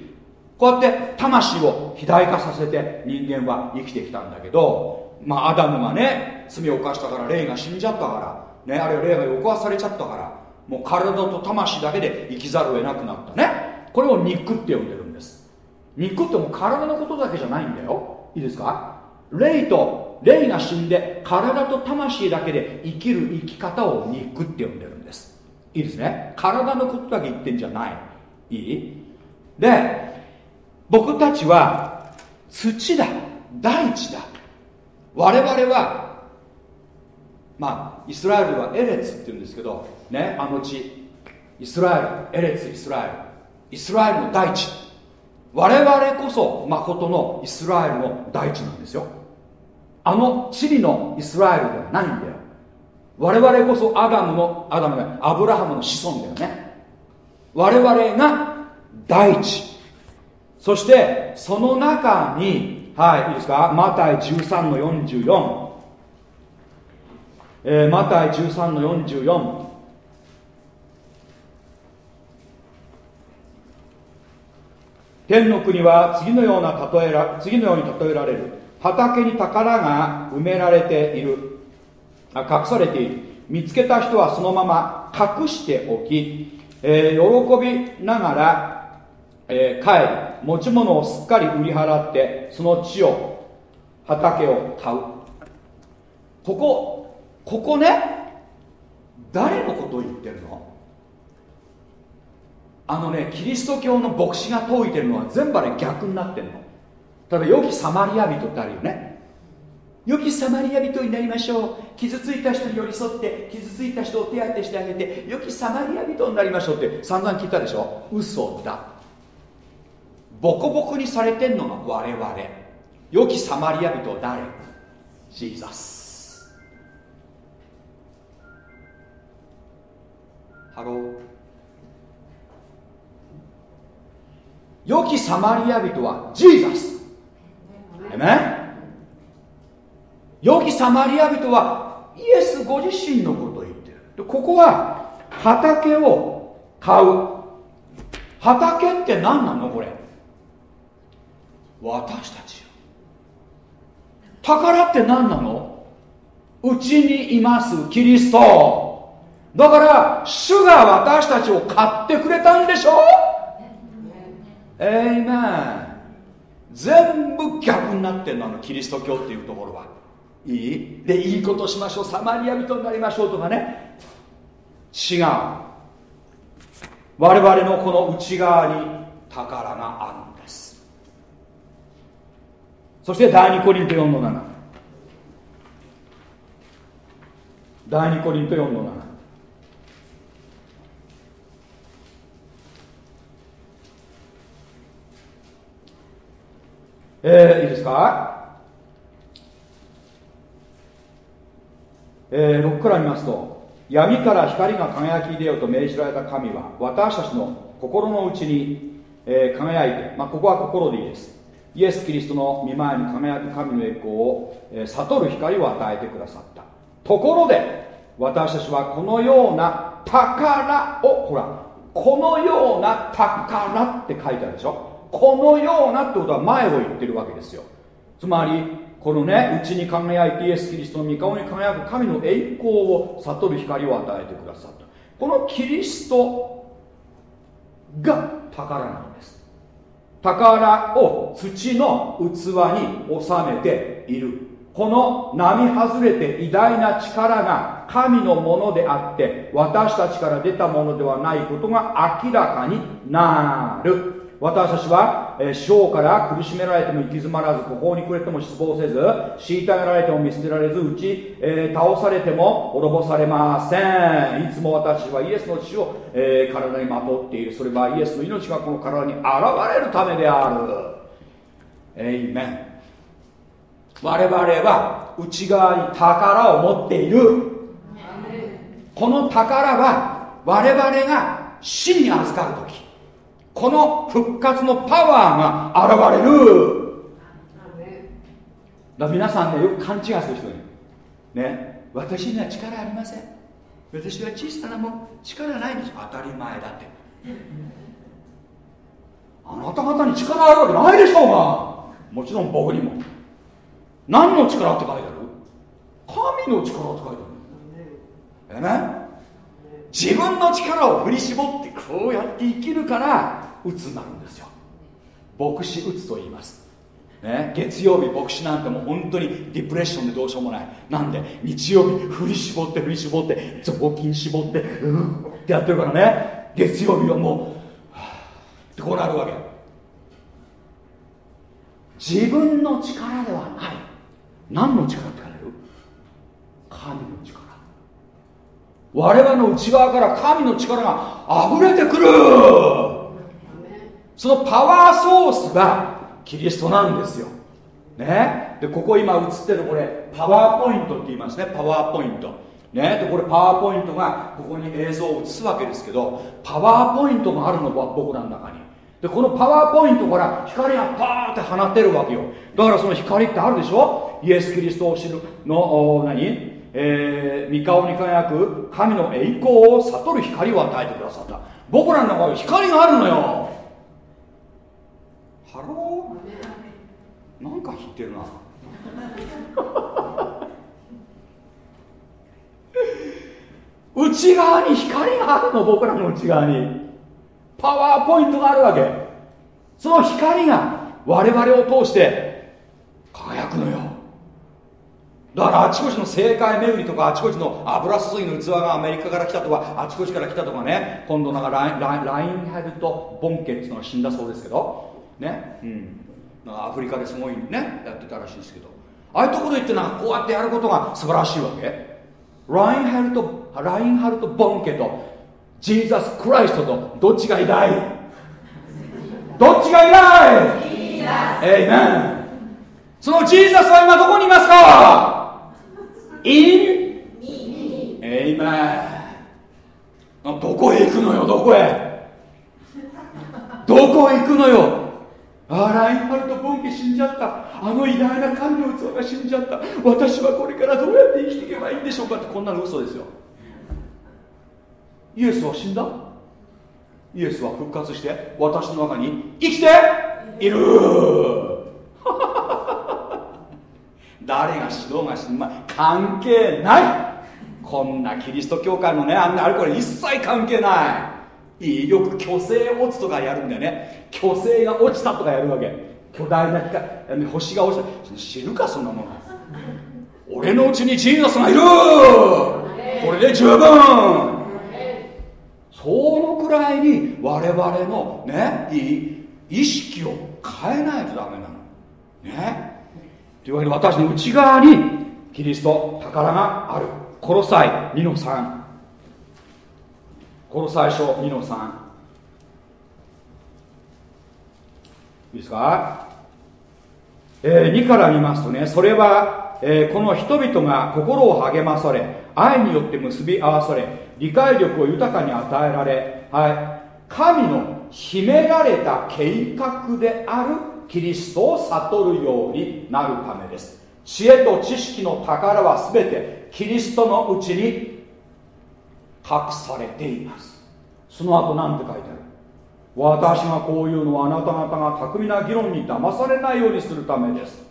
こうやって魂を肥大化させて人間は生きてきたんだけどまあアダムがね罪を犯したから霊が死んじゃったからね？あるいは霊が横わされちゃったからもう体と魂だけで生きざるを得なくなった。ね？これを肉って呼んでるんです。肉ってもう体のことだけじゃないんだよ。いいですか？霊と霊が死んで体と魂だけで生きる生き方を肉って呼んでるんです。いいですね。体のことだけ言ってんじゃない。いい？で僕たちは土だ大地だ。我々はまあイスラエルはエレツって言うんですけどねあの地。イスラエルエレツイスラエル。イスラエルの大地。我々こそ誠のイスラエルの大地なんですよ。あの地理のイスラエルではないんだよ。我々こそアダムのアダムがアブラハムの子孫だよね。我々が大地そしてその中にはいいいですか？マタイ13の44えー、マタイ13の44天の国は次のような例えら次のように例えられる。畑に宝が埋められている。隠されている。見つけた人はそのまま隠しておき、えー、喜びながら、えー、帰り持ち物をすっかり売り払ってその地を畑を買う。ここここね誰のことを言ってるの？あのねキリスト教の牧師が説いてるのは全部あれ逆になってるの。例えば良きサマリア人ってあるよね。良きサマリア人になりましょう。傷ついた人に寄り添って傷ついた人を手当てしてあげて良きサマリア人になりましょうって散々聞いたでしょ？嘘だ。ボコボコにされてんのが我々。良きサマリア人は誰？ Jesus Hello 良きサマリア人は Jesus Amen 良きサマリア人はイエスご自身のことを言ってる。でここは畑を買う。畑って何なの？これ。私たち宝って何なの？うちにいます。キリスト。だから主が私たちを買ってくれたんでしょ？えいめん全部逆になってんのあのキリスト教っていうところは。いい？でいいことしましょう。サマリア人になりましょうとかね。違う。我々のこの内側に宝があるんです。そして第2コリント4の7第2コリント4の7えー、いいですか、えー、6から見ますと闇から光が輝き出ようと命じられた神は私たちの心の内に、えー、輝いて、まあ、ここは心でいいです。イエス・キリストの見前に輝く神の栄光を、えー、悟る光を与えてくださった。ところで私たちはこのような宝をほらこのような宝って書いてあるでしょ？このようなってことは前を言ってるわけですよ。つまりこのねうちに輝いてイエス・キリストの御顔に輝く神の栄光を悟る光を与えてくださった。このキリストが宝なんです。宝を土の器に収めている。この並外れて偉大な力が神のものであって私たちから出たものではないことが明らかになる。私たちは、えー、小から苦しめられても行き詰まらず途方に暮れても失望せず虐げられても見捨てられず打ち、えー、倒されても滅ぼされません。いつも私はイエスの血を、えー、体にまとっている。それはイエスの命がこの体に現れるためである。エイメン我々は内側に宝を持っている。この宝は我々が死に預かる時この復活のパワーが現れる。だ皆さんねよく勘違いする人にね。私には力ありません。私は小さなもん力ないんです。当たり前だって。あなた方に力あるわけないでしょうが。もちろん僕にも。何の力って書いてある？神の力って書いてある。えね。自分の力を振り絞ってこうやって生きるから鬱になるんですよ。牧師鬱と言います。ね、月曜日牧師なんてもう本当にディプレッションでどうしようもない。なんで日曜日振り絞って振り絞って雑巾絞ってうってやってるからね。月曜日はもうはあってこうなるわけ。自分の力ではない。何の力って言われる？神の力。我々の内側から神の力が溢れてくる。そのパワーソースがキリストなんですよ。ね？でここ今映ってるこれパワーポイントって言いますね。パワーポイント。ね？でこれパワーポイントがここに映像を映すわけですけどパワーポイントがあるの僕らの中に。でこのパワーポイントから光がパーって放ってるわけよ。だからその光ってあるでしょ？イエス・キリストを知るの何？えー、御顔に輝く神の栄光を悟る光を与えてくださった。僕らの中に光があるのよ。 Hello？なんか引いてるな。内側に光があるの僕らの内側に。パワーポイントがあるわけ。その光が我々を通して輝くのよ。だからあちこちの正解巡りとかあちこちの油注ぎの器がアメリカから来たとかあちこちから来たとかね。今度なんかラインラインラインヘルト・ボンケっていうのが死んだそうですけど。ね。うん。アフリカですごいねやってたらしいですけど。ああいうところ行ってなんかこうやってやることが素晴らしいわけ。ラインヘルトラインハルト・ボンケとジーザス・クライストとどっちが偉大どっちが偉い？エイメン。そのジーザスは今どこにいますか？in エイメンどこへ行くのよどこへどこへ行くのよあラインハルト・ボンケ死んじゃった。あの偉大な神の器が死んじゃった。私はこれからどうやって生きていけばいいんでしょうか。ってこんなの嘘ですよ。イエスは死んだ？イエスは復活して私の中に生きている。誰が死のうが死ぬ？ま関係ない。こんなキリスト教会のねあんなあれこれ一切関係ない。いいよく虚勢落ちとかやるんだよね。虚勢が落ちたとかやるわけ。巨大な光星が落ちた。知るかそんなもの。俺のうちにジーナスがいる。これで十分。そのくらいに我々のねいい意識を変えないとダメなの。ね。というわけで私の内側にキリスト宝がある。コロサイ2の3コロサイ書2の3いいですか、えー、2から見ますとねそれは、えー、この人々が心を励まされ愛によって結び合わされ理解力を豊かに与えられ、はい、神の秘められた計画であるキリストを悟るようになるためです。知恵と知識の宝は全てキリストのうちに隠されています。その後何て書いてある？私がこういうのはあなた方が巧みな議論に騙されないようにするためです。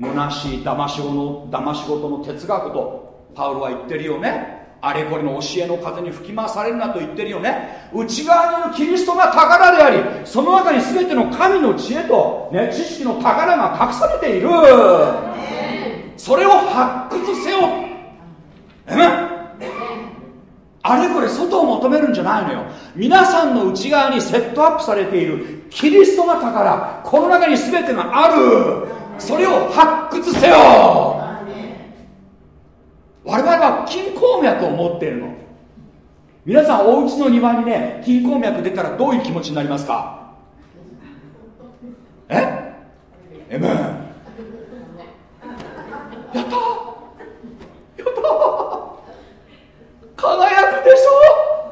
虚しい騙し事の騙し事の哲学とパウロは言ってるよね。あれこれの教えの風に吹き回されるなと言ってるよね。内側にいるキリストが宝でありその中に全ての神の知恵と、ね、知識の宝が隠されている。それを発掘せよあれこれ外を求めるんじゃないのよ。皆さんの内側にセットアップされている。キリストが宝。この中に全てがある。それを発掘せよ。我々は金鉱脈を持っているの。皆さんお家の庭にね金鉱脈出たらどういう気持ちになりますか？え？えめやったやった輝くでしょ？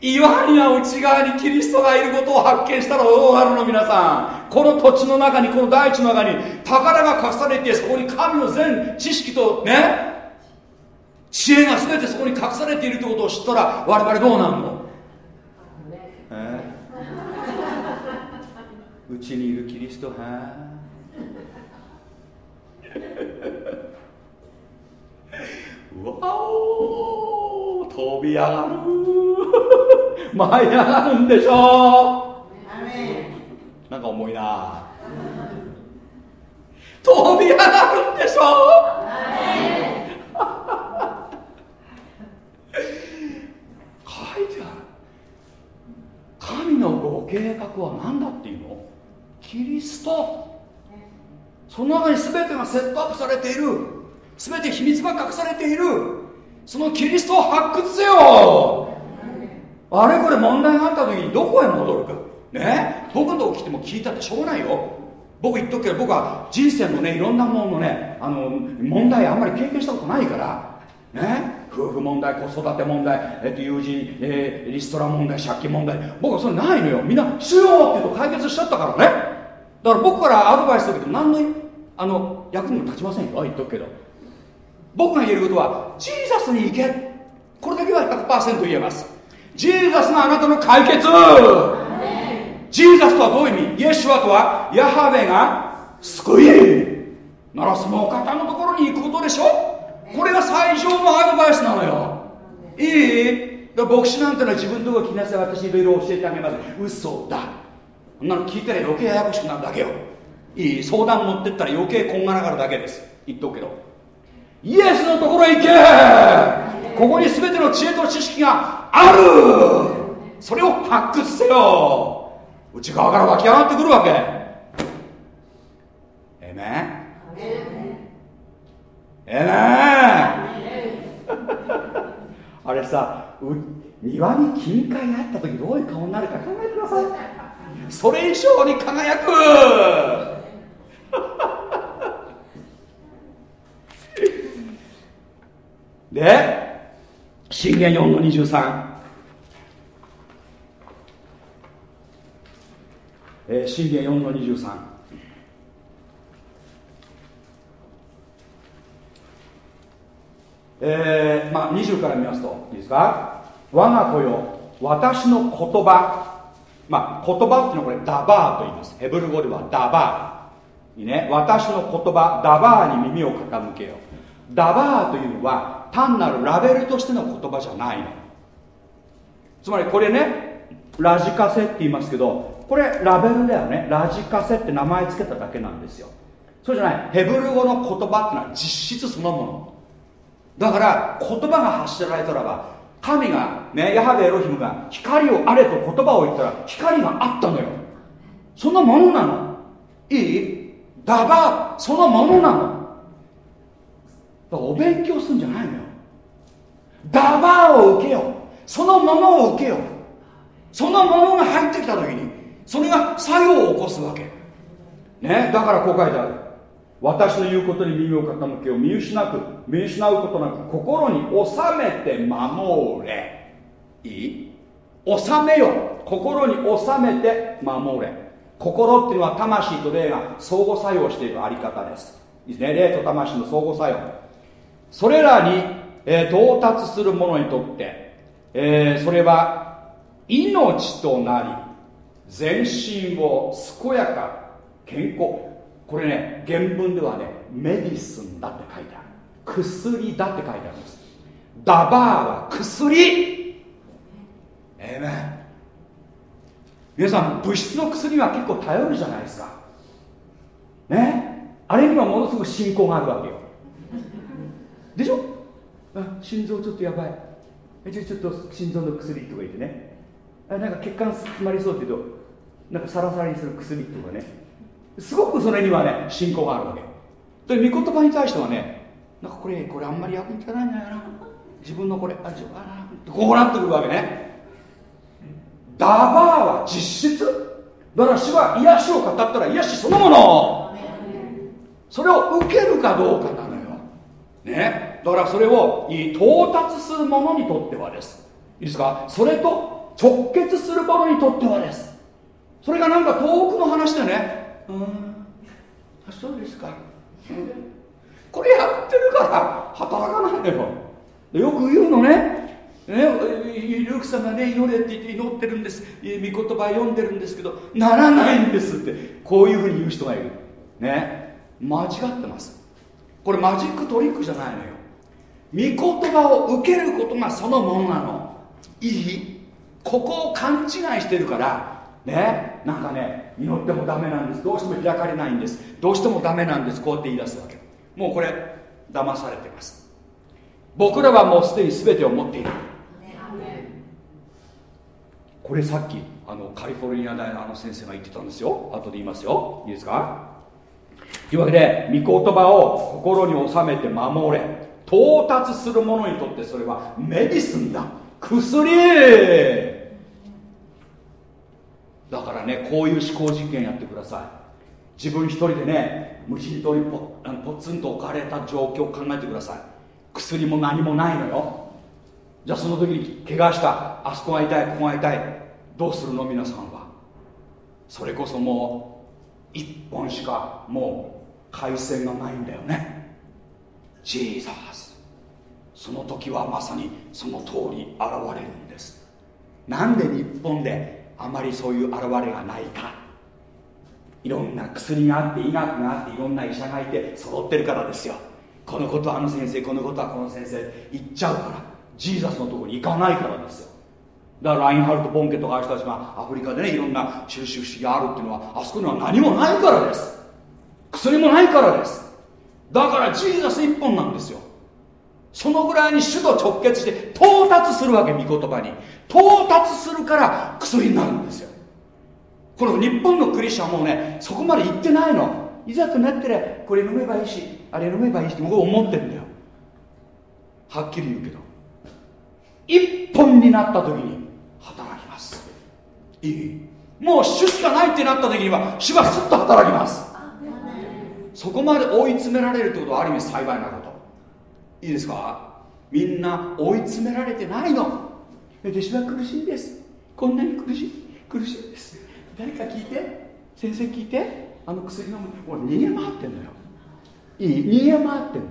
岩には内側にキリストがいることを発見したらどうなるの皆さん。この土地の中にこの大地の中に宝が隠されてそこに神の全知識とね知恵が全てそこに隠されているということを知ったら我々どうなるの？うちにいるキリストは？わお飛び上がる。舞い上がるんでしょう。なんか重いな飛び上がるんでしょう。書いてある。神のご計画は何だっていうの？キリスト。その中に全てがセットアップされている。全て秘密が隠されている。そのキリストを発掘せよ。あれこれ問題があった時にどこへ戻るか。ね？僕のとこ来ても聞いたってしょうがないよ。僕言っとくけど僕は人生のねいろんなもののねあの問題あんまり経験したことないから。ね？夫婦問題子育て問題、えっと、友人、えー、リストラ問題借金問題。僕はそれないのよ。みんな「しよう」って言うと解決しちゃったからね。だから僕からアドバイスするけど何のあの役にも立ちませんよ。言っとくけど。僕が言えることはジーザスに行け。これだけは100%言えます。ジーザスがあなたの解決。ジーザスとはどういう意味？イエシュアとはヤハウェが救い。ならそのお方のところに行くことでしょ？これが最上のアドバイスなのよ。いい？牧師なんてのは自分のとこ来なさい。私いろいろ教えてあげます。嘘だ。そんなの聞いたら余計ややこしくなるだけよ。いい？相談持ってったら余計こんがらがるだけです。言っとくけど。イエスのところへ行け。ここに全ての知恵と知識がある。それを発掘せよ。内側から湧き上がってくるわけ。えめえめあれさ庭に金塊があった時どういう顔になるか考えてください。それ以上に輝く。で信玄4の23えー、信玄4の23えー、まあ20から見ますといいですか？我が子よ私の言葉。まあ言葉っていうのはこれダバーと言います。ヘブル語ではダバー。いいね。私の言葉ダバーに耳を傾けよ。ダバーというのは単なるラベルとしての言葉じゃないの。つまりこれねラジカセって言いますけどこれラベルだよね。ラジカセって名前つけただけなんですよ。そうじゃない。ヘブル語の言葉ってのは実質そのもの。だから言葉が発せられたらば神がねヤハベエロヒムが光をあれと言葉を言ったら光があったのよ。そのものなの。いい？だがそのものなの。らお勉強するんじゃないのよ。ダバーを受けよそのものを受けよそのものが入ってきた時にそれが作用を起こすわけ。ね？だからこう書いてある。私の言うことに耳を傾けよう。見失く見失うことなく心に収めて守れ。いい？収めよ心に収めて守れ。心っていうのは魂と霊が相互作用しているあり方ですいいです。ね？霊と魂の相互作用。それらに、えー、到達する者にとって、えー、それは命となり全身を健やか健康これね原文ではねメディスンだって書いてある。薬だって書いてあるんです。ダバーは薬。ええね皆さん物質の薬は結構頼るじゃないですか。ね？あれにはものすごく信仰があるわけよ。でしょ？あ心臓ちょっとやばい。じゃあちょっと心臓の薬とか言ってね。なんか血管詰まりそうって言うとなんかサラサラにする薬とかね。すごくそれにはね信仰があるわけ。で御言葉に対してはねなんかこれこれあんまり役に立たないんだよな自分のこれあ自分あこうなってくるわけね。ダバーは実質？だから主は癒しを語ったら癒しそのもの。それを受けるかどうかなのよ。ね。だからそれを到達する者にとってはです。いいですか？それと直結する者にとってはです。それがなんか遠くの話でね。うん。そうですか、これやってるから働かないのよ。よく言うのね。ね、ルークさんがね祈れって言って祈ってるんです。御言葉読んでるんですけどならないんですってこういうふうに言う人がいる。ね。間違ってます。これマジックトリックじゃないのよ。言葉を受けることがそのものなの。いいここを勘違いしてるからねなんかね祈ってもダメなんです。どうしても開かれないんです。どうしてもダメなんです。こうやって言い出すわけ。もうこれ騙されてます。僕らはもうすでに全てを持っている。これさっきあのカリフォルニア大のあの先生が言ってたんですよ。後で言いますよ。いいですか？というわけで御言葉を心に収めて守れ到達する者にとってそれはメディスンだ。薬。だからねこういう思考実験やってください。自分一人でね無人島にポポツンと置かれた状況を考えてください。薬も何もないのよ。じゃあその時に怪我した。あそこが痛いここが痛い。どうするの？皆さんは。それこそもう一本しかもう回線がないんだよね。ジーザス。その時はまさにその通り現れるんです。なんで日本であまりそういう現れがないか。いろんな薬があって医学があっていろんな医者がいて揃ってるからですよ。このことはあの先生このことはこの先生言っちゃうから。ジーザスのとこに行かないからですよ。だからラインハルト・ボンケとかああいう人たちがアフリカでねいろんな収集不思議があるっていうのはあそこには何もないからです。薬もないからです。だからジーザス一本なんですよ。そのぐらいに主と直結して到達するわけ御言葉に。到達するから薬になるんですよ。この日本のクリスチャンもうねそこまで行ってないの。いざとなってねこれ飲めばいいしあれ飲めばいいしって僕は思ってるんだよ。はっきり言うけど。一本になった時に働きます。いい。もう主しかないってなった時には主がすっと働きます。そこまで追い詰められるってことはある意味幸いなこと。いいですか？みんな追い詰められてないの。私は苦しいんです。こんなに苦しい？苦しいんです。誰か聞いて？先生聞いて？あの薬飲むもう逃げ回ってんのよ。いい？逃げ回ってん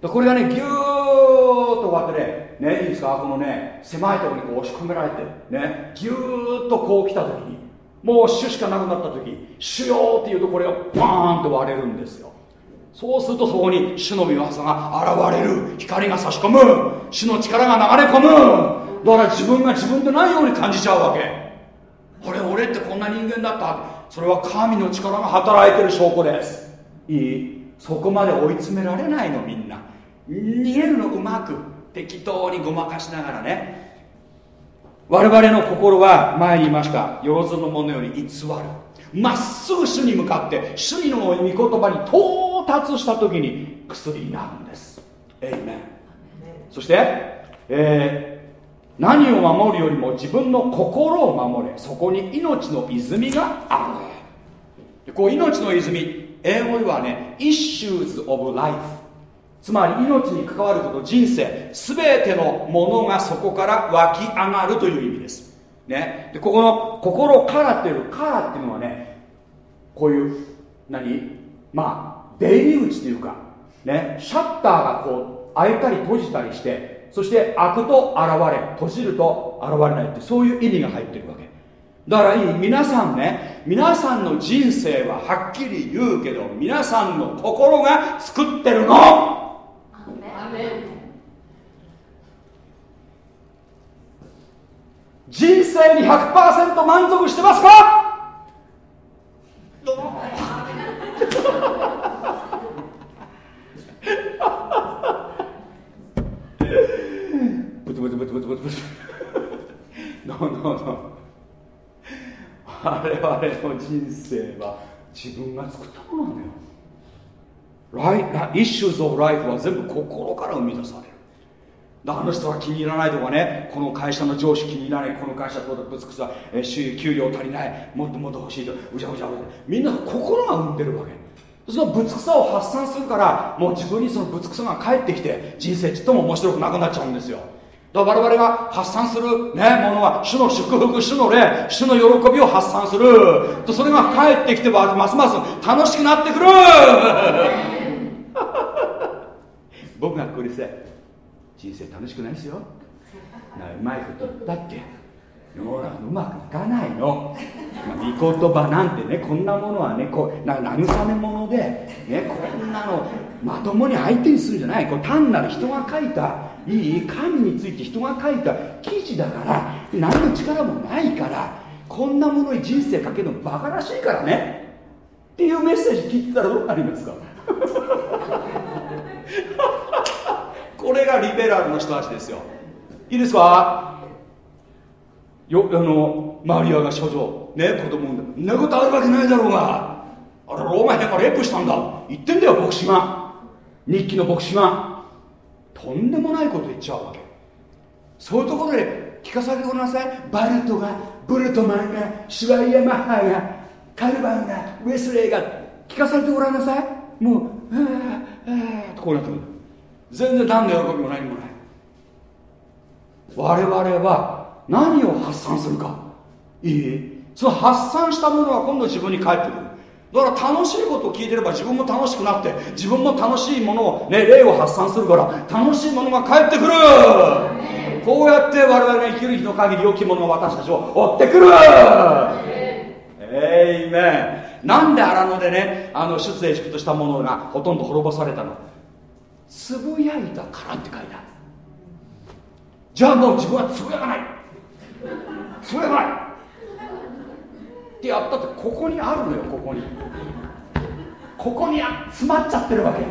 の？これがねギューッとこうやってねねいいですか？このね狭いところにこう押し込められてねギューッとこう来た時にもう主しかなくなった時主よっていうとこれがバーンと割れるんですよ。そうするとそこに主の御業が現れる。光が差し込む。主の力が流れ込む。だから自分が自分でないように感じちゃうわけ。あれ俺ってこんな人間だった。それは神の力が働いてる証拠です。いい？そこまで追い詰められないのみんな。逃げるのうまく。適当にごまかしながらね。我々の心は前に言いました。よろずのものより偽る。まっすぐ主に向かって主にの御言葉に到達した時に薬になるんです。エイメンそして、えー、何を守るよりも自分の心を守れ。そこに命の泉がある。こう命の泉英語ではね issues of life つまり命に関わること人生全てのものがそこから湧き上がるという意味です。ね。でここの心からっていうからっていうのはねこういう何？まあ出入り口というかね。シャッターがこう開いたり閉じたりしてそして開くと現れ閉じると現れないってそういう意味が入ってるわけ。だからいい皆さんね皆さんの人生ははっきり言うけど皆さんの心が作ってるの。人生に100%満足してますか？ブツブツブツブツブツブツ。ノーノーノー我々の人生は自分が作ったものなんだよ。ライラ Issues of Life は全部心から生み出される。だあの人は気に入らないとかね。この会社の上司気に入らない。この会社とぶつくさ、えー、給料足りない。もっともっと欲しいと。うじゃうじゃうじゃ。みんな心が生んでるわけ。そのぶつくさを発散するからもう自分にそのぶつくさが返ってきて人生ちっとも面白くなくなっちゃうんですよ。だから我々が発散する、ね、ものは主の祝福主の霊主の喜びを発散する。とそれが返ってきてますます楽しくなってくる。僕がこれさ人生楽しくないですよ。うまいこと言ったって世の中うまくいかないの、御言葉なんてねこんなものはねこうな慰め者で、ね、こんなのまともに相手にするんじゃない。こう単なる人が書いたいい神について人が書いた記事だから何の力もないからこんなものに人生かけるのバカらしいからね。っていうメッセージ聞いてたらどうなりますか？これがリベラルの人たちですよ。いいですか？よあのマリアが処女。ね子供。産んだんなことあるわけないだろうが。あれローマ兵がレイプしたんだ。言ってんだよ牧師が日記の牧師がとんでもないこと言っちゃうわけ。そういうところで聞かされてごらんなさい。バルトがブルトマンがシュワイヤマッハがカルバンがウェスレーが聞かされてごらんなさい。もう「ああああ」とこうなってくる。全然何の喜びも何もない。我々は何を発散するか。いい？その発散したものは今度自分に返ってくる。だから楽しいことを聞いてれば自分も楽しくなって自分も楽しいものをね霊を発散するから楽しいものが返ってくる。こうやって我々が生きる日の限り良きものが私たちを追ってくる。えいめんなんで荒野でねあの出エジプトしたものがほとんど滅ぼされたの？つぶやいたからって書いてある。じゃあもう自分はつぶやかない。つぶやかない。ってやったってここにあるのよここに。ここに詰まっちゃってるわけ。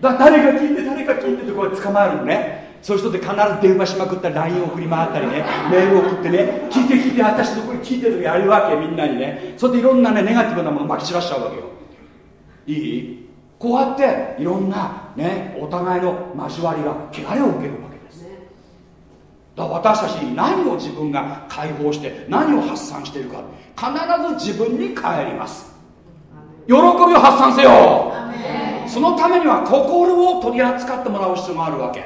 だ誰か聞いて誰か聞いてってこれ捕まえるのね。そういう人って必ず電話しまくったり LINE 送り回ったりね。メール送ってね。聞いて聞いて私のこれ聞いてる時やるわけみんなにね。それでいろんなねネガティブなものまき散らしちゃうわけよ。いい？こうやっていろんなねお互いの交わりが汚れを受けるわけです。だから私たちに何を自分が解放して何を発散しているか。必ず自分に返ります。喜びを発散せよ。そのためには心を取り扱ってもらう必要があるわけ。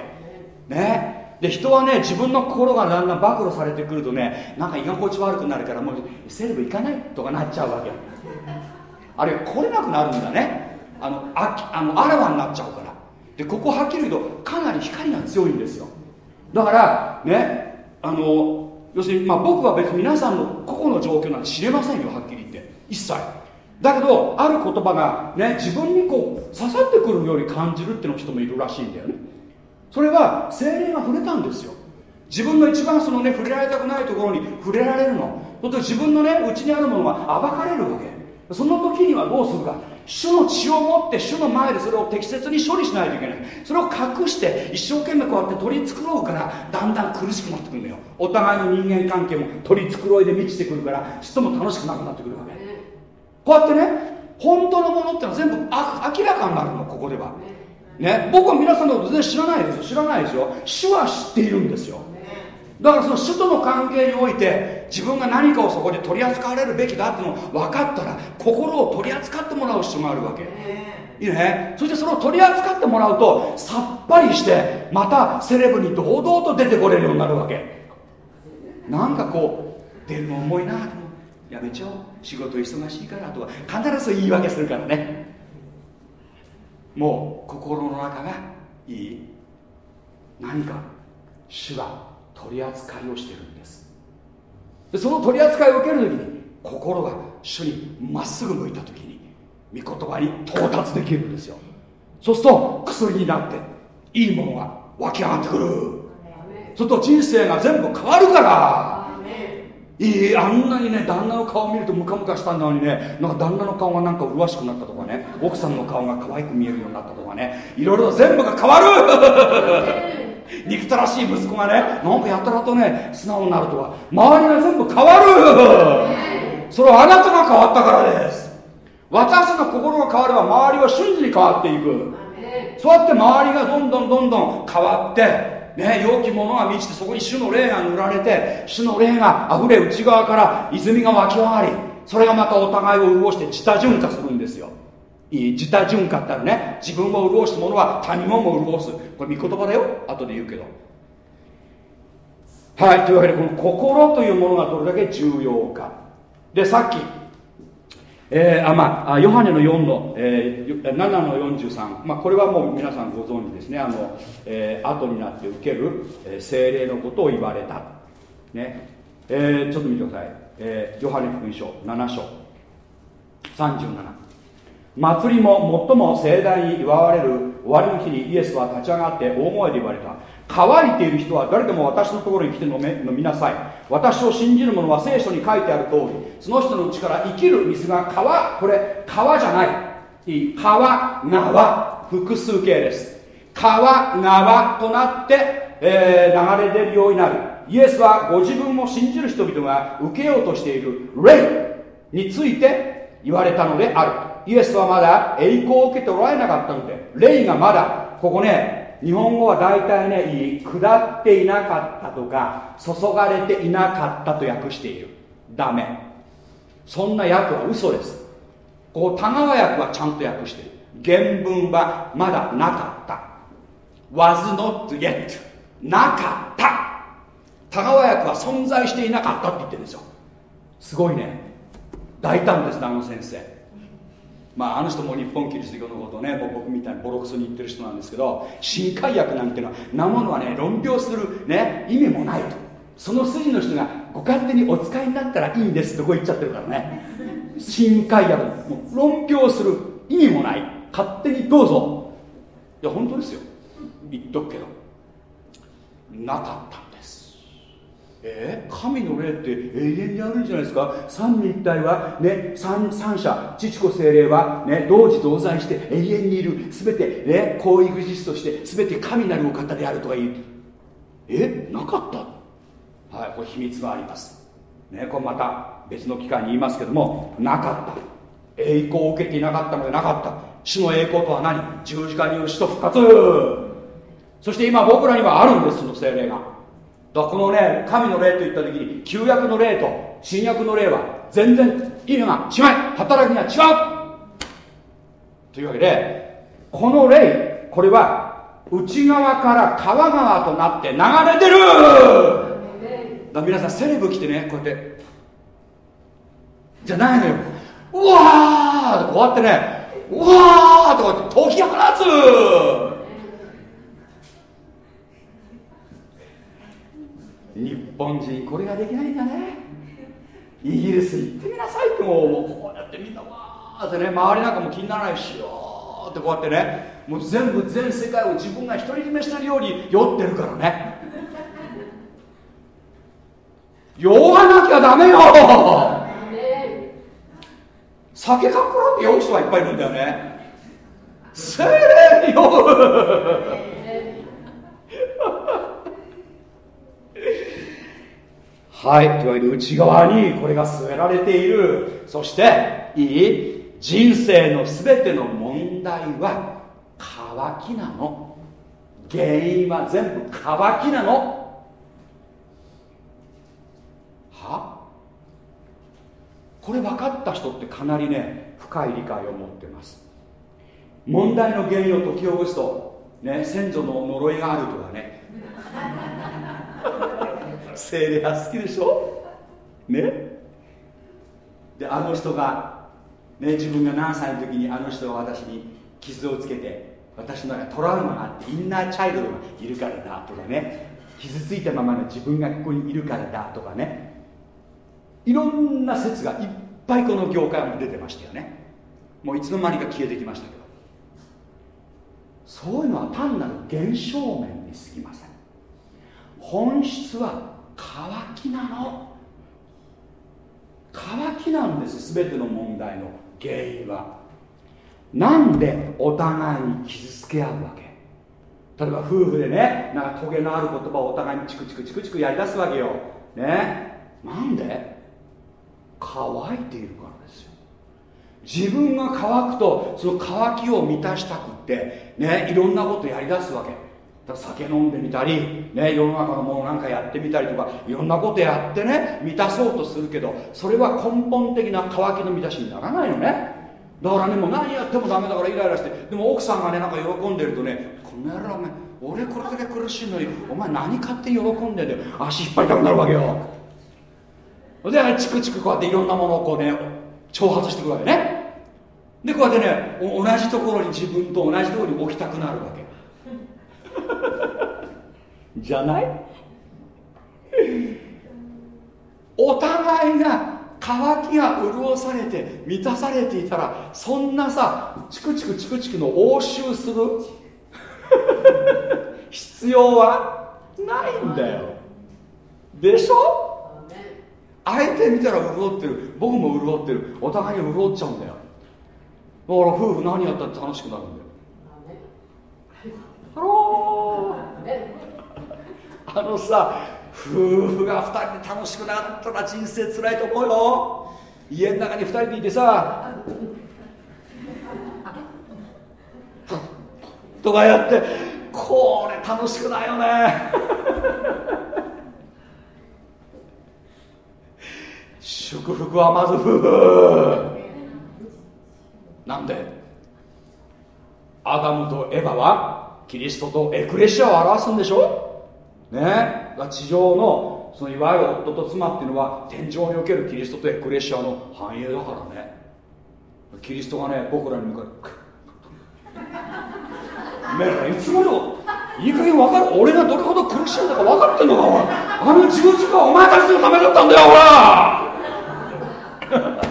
ね。で人はね自分の心がだんだん暴露されてくるとねなんか居心地悪くなるからもうセレブ行かないとかなっちゃうわけ。あるいは来れなくなるんだねあのああのあらわになっちゃうから。でここはっきり言うとかなり光が強いんですよ。だからねあの要するに、まあ、僕は別に皆さんの個々の状況なんて知れませんよはっきり言って。一切。だけどある言葉がね自分にこう刺さってくるように感じるっての人もいるらしいんだよね。それは精霊が触れたんですよ。自分の一番そのね触れられたくないところに触れられるの。そ自分のね内にあるものが暴かれるわけ。その時にはどうするか。主の血を持って主の前でそれを適切に処理しないといけない。それを隠して一生懸命こうやって取り繕うからだんだん苦しくなってくるのよ。お互いの人間関係も取り繕いで満ちてくるからちっとも楽しくなくなってくるわけ。こうやってね本当のものってのは全部明らかになるのここでは。ね。僕は皆さんのこと全然知らないですよ。知らないですよ。主は知っているんですよ。だからその主との関係において自分が何かをそこで取り扱われるべきだってのを分かったら心を取り扱ってもらう必要があるわけ。いいね。そしてそれを取り扱ってもらうとさっぱりしてまたセレブに堂々と出てこれるようになるわけ。なんかこう出るの重いなやめちゃおう。仕事忙しいからとか必ず言い訳するからね。もう心の中がいい。何か主が取り扱いをしてるんですでその取り扱いを受ける時に心が主にまっすぐ向いた時に御言葉に到達できるんですよ。そうすると薬になっていいものが湧き上がってくる。そうすると人生が全部変わるから。いいあんなにね旦那の顔を見るとムカムカしたんだのにねなんか旦那の顔がなんか麗しくなったとかね奥さんの顔が可愛く見えるようになったとかねいろいろ全部が変わる。憎たらしい息子がねなんかやたらとね素直になるとは周りが全部変わる。それはあなたが変わったからです。私の心が変われば周りは瞬時に変わっていく。そうやって周りがどんどんどんどん変わってね、良きものが満ちてそこに主の霊が塗られて主の霊が溢れ内側から泉が湧き上がりそれがまたお互いを潤して自他潤化するんですよ自他潤化ってあるね。自分を潤すものは他人をも潤す。これ見言葉だよ。後で言うけど。はい。というわけでこの心というものがどれだけ重要か。でさっきえー、あまあ、ヨハネの4の、えー、7の43、まあ、これはもう皆さんご存知ですね。あの、えー、後になって受ける、えー、精霊のことを言われた、ね。えー、ちょっと見てください、えー、ヨハネ福音書7章。37祭りも最も盛大に祝われる終わりの日にイエスは立ち上がって大声で言われた。乾いている人は誰でも私のところに来て飲め飲みなさい。私を信じる者は聖書に書いてある通りその人のうちから生きる水が川これ川じゃない。川川複数形です。川川となって、えー、流れ出るようになる。イエスはご自分を信じる人々が受けようとしている霊について言われたのである。イエスはまだ栄光を受けておられなかったので霊がまだここね日本語は大体ね下っていなかったとか注がれていなかったと訳している。ダメ。そんな訳は嘘です。ここ田川訳はちゃんと訳してる。原文はまだなかった。was not yet なかった。田川訳は存在していなかったって言ってるんですよ。すごいね。大胆ですあの先生。まあ、あの人も日本キリスト教のことをね僕みたいにボロクソに言ってる人なんですけど新海薬なんていうのはなものはね論評する、ね、意味もないと。その筋の人がご勝手にお使いになったらいいんですってこう言っちゃってるからね。新海薬もう論評する意味もない。勝手にどうぞ。いや本当ですよ。言っとくけど。なかった。え？ー、神の霊って永遠にあるんじゃないですか？三位一体はね三三者。父子精霊はね同時同在して永遠にいる。全てね行為具実として全て神なるお方であるとか言う。え？なかった？はいこれ秘密があります。ねこれまた別の機会に言いますけどもなかった。栄光を受けていなかったのでなかった。主の栄光とは何？十字架による死と復活。そして今僕らにはあるんですその精霊が。だこのね神の霊といった時に旧約の霊と新約の霊は全然意味が違い働きが違う。というわけでこの霊これは内側から川川となって流れてる。だ皆さんセレブ来てねこうやって。じゃないのよ。うわーってこうやってねうわーってこうやって解き放つ日本人これができないんだね。イギリス行ってみなさいってもうこうやってみんなわーってね。周りなんかも気にならないしよーってこうやってね。もう全部全世界を自分が独り占めしてるように酔ってるからね。酔わなきゃダメよ酒かっころって酔う人がいっぱいいるんだよね。精霊よ はいというわけで内側にこれが据えられている。そしていい？人生の全ての問題は渇きなの。原因は全部渇きなの。は？これ分かった人ってかなりね深い理解を持ってます。問題の原因を解きほぐすとね先祖の呪いがあるとかね。精霊が好きでしょ？ね？であの人が、ね、自分が何歳の時にあの人が私に傷をつけて私の中トラウマがあってインナーチャイルドがいるからだとかね。傷ついたままの自分がここにいるからだとかね。いろんな説がいっぱいこの業界も出てましたよね。もういつの間にか消えてきましたけど。そういうのは単なる現象面にすぎません。本質は渇きなの。渇きなんです全ての問題の原因は。なんでお互いに傷つけ合うわけ？例えば夫婦でねなんかトゲのある言葉をお互いにチクチクチクチクやりだすわけよ。ね？なんで？乾いているからですよ。自分が乾くとその乾きを満たしたくってね？いろんなことやりだすわけ。酒飲んでみたり、ね、世の中のものなんかやってみたりとかいろんなことやってね満たそうとするけどそれは根本的な乾きの満たしにならないのね。だからねもう何やってもダメだからイライラしてでも奥さんがねなんか喜んでるとねこの野郎お前俺これだけ苦しいのにお前何勝手に喜んでんだよ。足引っ張りたくなるわけよ。でチクチクこうやっていろんなものをこうね挑発していくわけね。でこうやってね同じところに自分と同じところに置きたくなるわけ。じゃない？お互いが乾きが潤されて満たされていたらそんなさチクチクチクチクの応酬する？必要はないんだよ。でしょ？相手見たら潤ってる。僕も潤ってる。お互いに潤っちゃうんだよ。だから夫婦何やったって楽しくなるんだあのさ夫婦が2人で楽しくなったら人生つらいと思うよ。家の中に2人でいてさ。とかやってこれ楽しくないよね。祝福はまず夫婦。なんで？アダムとエバは？キリストとエクレシアを表すんでしょ？ね？地上のそのいわゆる夫と妻っていうのは天井におけるキリストとエクレシアの繁栄だからね。キリストがね僕らに向かってめらいつもよいい加減分かる。俺がどれほど苦しんだか分かってんのかあの十字架はお前たちのためだったんだよほら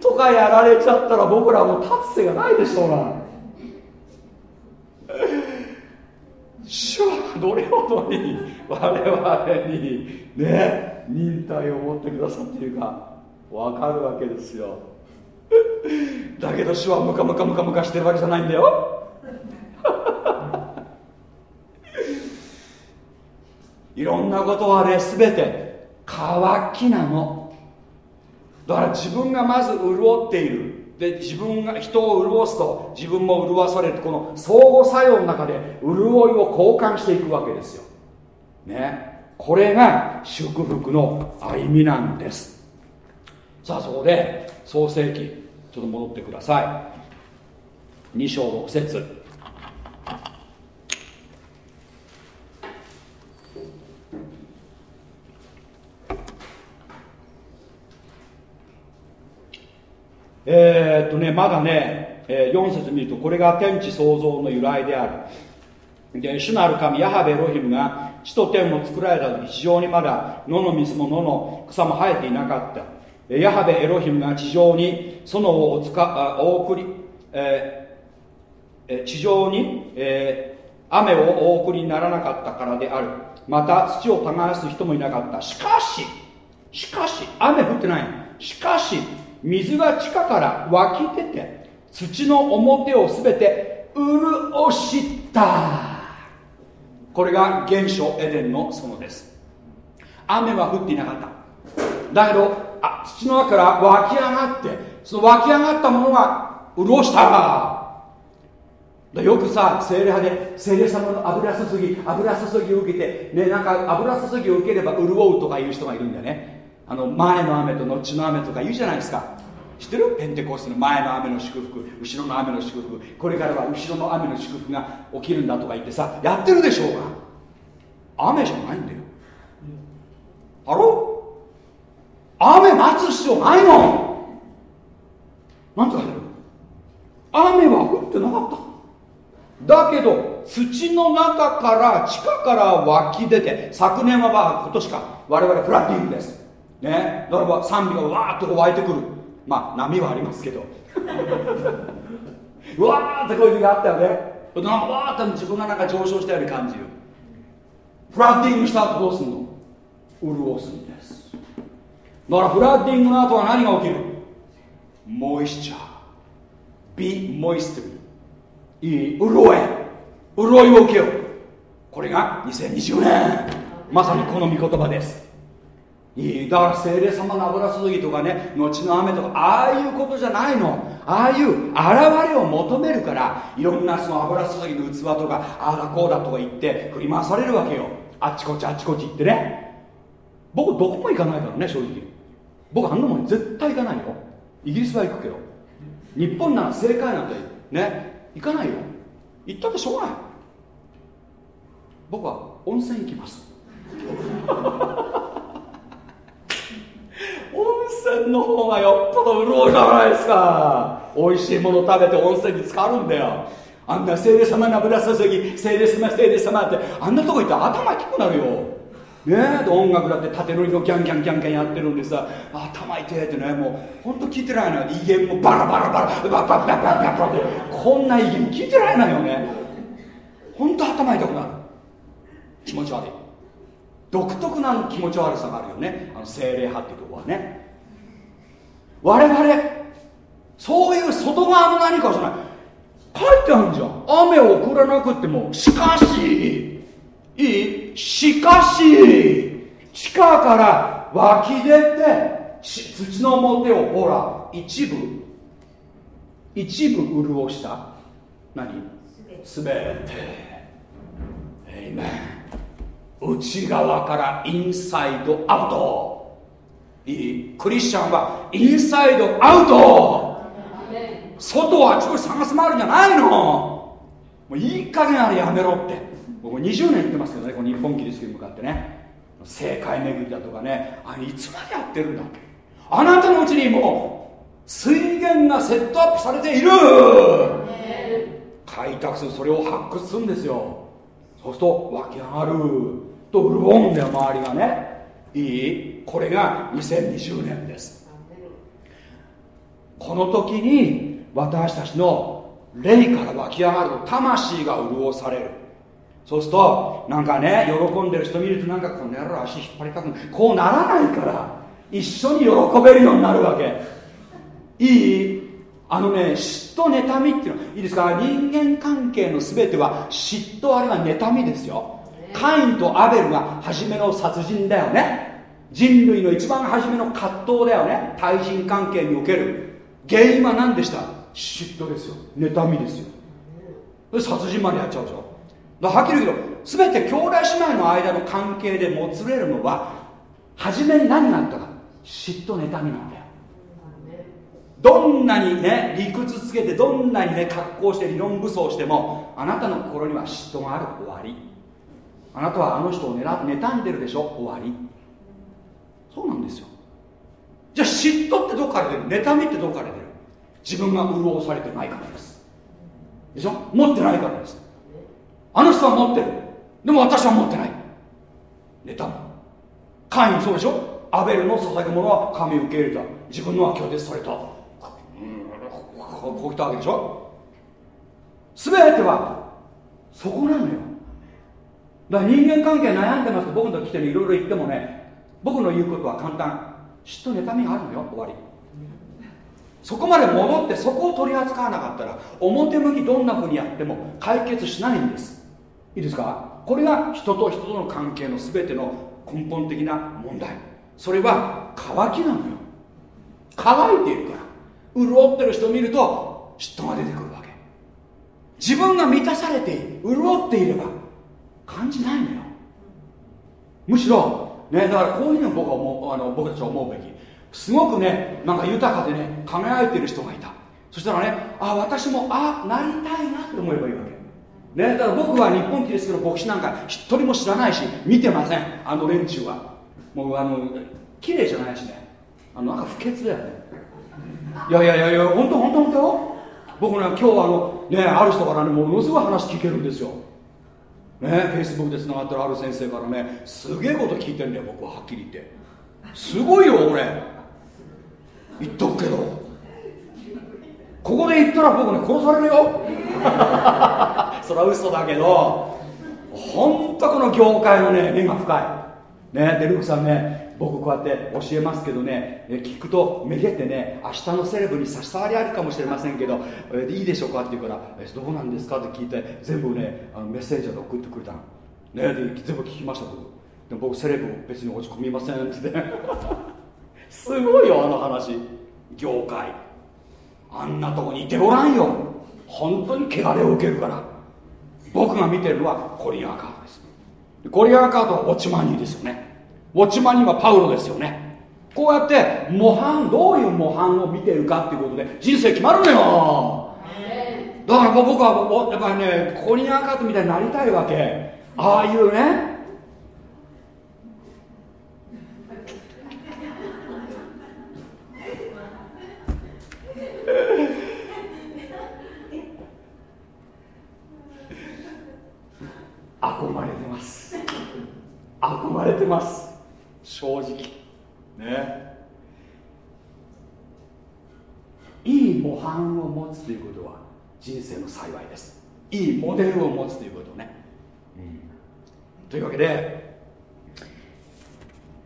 とかやられちゃったら僕らも立つ瀬がないでしょうが主はどれほどに我々にね忍耐を持ってくださっているか分かるわけですよ。だけど主はムカムカムカムカしてるわけじゃないんだよ。いろんなことはね全て乾きなのだから自分がまず潤っている。で自分が人を潤すと自分も潤されるこの相互作用の中で潤いを交換していくわけですよ。ね。これが祝福の歩みなんです。さあそこで創世記ちょっと戻ってください。2章6節。えー、っとねまだね、えー、4節見るとこれが天地創造の由来である。で主なる神ヤハベエロヒムが地と天を作られた時地上にまだ野の水も野の草も生えていなかった。ヤハベエロヒムが地上に園をおつかお送り、えー、地上に、えー、雨をお送りにならなかったからである。また土を耕す人もいなかった。しかししかし雨降ってない。しかし水が地下から湧き出て土の表を全て潤した。これが原初エデンの園です。雨は降っていなかった。だけどあ土の中から湧き上がってその湧き上がったものが潤した。よくさ精霊派で精霊様の油注ぎ油注ぎを受けてねなんか油注ぎを受ければ潤うとかいう人がいるんだよね。あの前の雨と後の雨とか言うじゃないですか。知ってる？ペンテコステの前の雨の祝福後ろの雨の祝福。これからは後ろの雨の祝福が起きるんだとか言ってさやってるでしょうが。雨じゃないんだよ。あろ？雨待つ必要ないの。なんて書いてる？雨は降ってなかった。だけど土の中から地下から湧き出て昨年は今年か。我々フラッティングです。ねだから賛美がわーっと湧いてくる。まあ波はありますけど。わーってこういう時があったよね。なんかわーって自分がなんか上昇したように感じる。フラッティングした後どうすんの？潤すんです。だからフラッティングの後は何が起きる？モイスチャー。ビモイストリーいい潤え。潤いを受けよこれが2020年。まさにこの御言葉です。いいだから精霊様の油注ぎとかね後の雨とかああいうことじゃないの。ああいう現れを求めるからいろんなその油注ぎの器とかああだこうだとか言って振り回されるわけよ。あっちこっちあっちこっち行ってね。僕どこも行かないからね正直。僕あんなもん絶対行かないよ。イギリスは行くけど。日本なら正解なんてね行かないよ。行ったってしょうがない。僕は温泉行きます。温泉の方がよっぽど潤いじゃないですか。美味しいもの食べて温泉に浸かるんだよ。あんな聖霊様の油注ぎ聖霊様聖霊様ってあんなとこ行ったら頭痛くなるよ。ねえ音楽だって縦乗りのギャンギャンギャンギャンやってるんでさ頭痛いってねもうほんと聞いてない。のよ威厳もバラバラバラバラバラバラバラバラってこんな威厳聞いてないのよねほんと頭痛くなる気持ち悪い独特な気持ち悪さがあるよねあの精霊派っていうとこはね。我々そういう外側の何かじゃない。書いてあるじゃん。雨を送らなくてもしかしいい？しかし地下から湧き出て土の表をほら一部。一部潤した。何？すべて。エイメン内側からインサイドアウト。いいクリスチャンはインサイドアウト。外はあちこち探す回るんじゃないの。もういい加減あれやめろって。僕20年言ってますけどねこの日本キリストに向かってね。正解巡りだとかね。あれいつまでやってるんだっけ。あなたのうちにもう水源がセットアップされている。開拓するそれを発掘するんですよ。そうすると湧き上がる。と潤うんだよ周りがね。いい？これが2020年です。この時に私たちの霊から湧き上がると魂が潤される。そうするとなんかね喜んでる人見るとなんかこの野郎足引っ張りたくないこうならないから一緒に喜べるようになるわけ。いい？あのね嫉妬妬みっていうの。いいですか？人間関係の全ては嫉妬あるいは妬みですよカインとアベルが初めの殺人だよね。人類の一番初めの葛藤だよね。対人関係における。原因は何でした？嫉妬ですよ。妬みですよ。で殺人までやっちゃうでしょだはっきり言うけど全て兄弟姉妹の間の関係でもつれるのは初めに何があったか？嫉妬妬みなんだよ。どんなにね理屈つけてどんなにね格好して理論武装してもあなたの心には嫉妬がある。終わりあなたはあの人を狙妬んでるでしょ？終わり。そうなんですよ。じゃあ嫉妬ってどこから出る？妬みってどこから出る？自分が潤されてないからです。でしょ？持ってないからです。あの人は持ってる。でも私は持ってない。妬む。カインそうでしょ？アベルの捧げ物は神受け入れた。自分のは拒絶されたこう来たわけでしょ？全てはそこなのよ。だから人間関係悩んでますと僕の来ていろいろ言ってもね僕の言うことは簡単。嫉妬妬みがあるのよ終わり。そこまで戻ってそこを取り扱わなかったら表向きどんなふうにやっても解決しないんです。いいですか？これが人と人との関係の全ての根本的な問題。それは乾きなのよ。乾いているから。潤ってる人を見ると嫉妬が出てくるわけ。自分が満たされている潤っていれば感じないのよ。むしろねだからこういうの僕は思うあの僕たちは思うべき。すごくねなんか豊かでね輝いてる人がいた。そしたらねあ私もあなりたいなって思えばいいわけ。ね、だから僕は日本キリストの牧師なんか一人も知らないし見てません。あの連中は。もうあの綺麗じゃないしね。あのなんか不潔だよね。いやいやいやいや本当本当本当。僕ね今日あのねある人からねものすごい話聞けるんですよ。ねフェイスブックでつながってるある先生からねすげえこと聞いてんだよ僕ははっきり言って。すごいよ俺。言っとくけど。ここで言ったら僕ね殺されるよ。それは嘘だけど。本当この業界のね目が深い。ねデルクさんね僕こうやって教えますけどね聞くとめげてね明日のセレブに差し障りあるかもしれませんけどいいでしょうかって言うからどうなんですかって聞いて全部ねあのメッセージで送ってくれたの。ねで全部聞きました僕。で僕セレブ別に落ち込みませんって。ね すごいよあの話。業界。あんなとこにいてごらんよ。本当に汚れを受けるから。僕が見てるのはコリアンカードです。コリアンカードはウォッチマニーですよねウォッチマニーはパウロですよね。こうやって模範どういう模範を見てるかっていうことで人生決まるのよ。だから僕はやっぱりねコリアンカードみたいになりたいわけ。ああいうね。憧れてます。憧れてます。正直。ね。いい模範を持つということは人生の幸いです。いいモデルを持つということね、うん、というわけで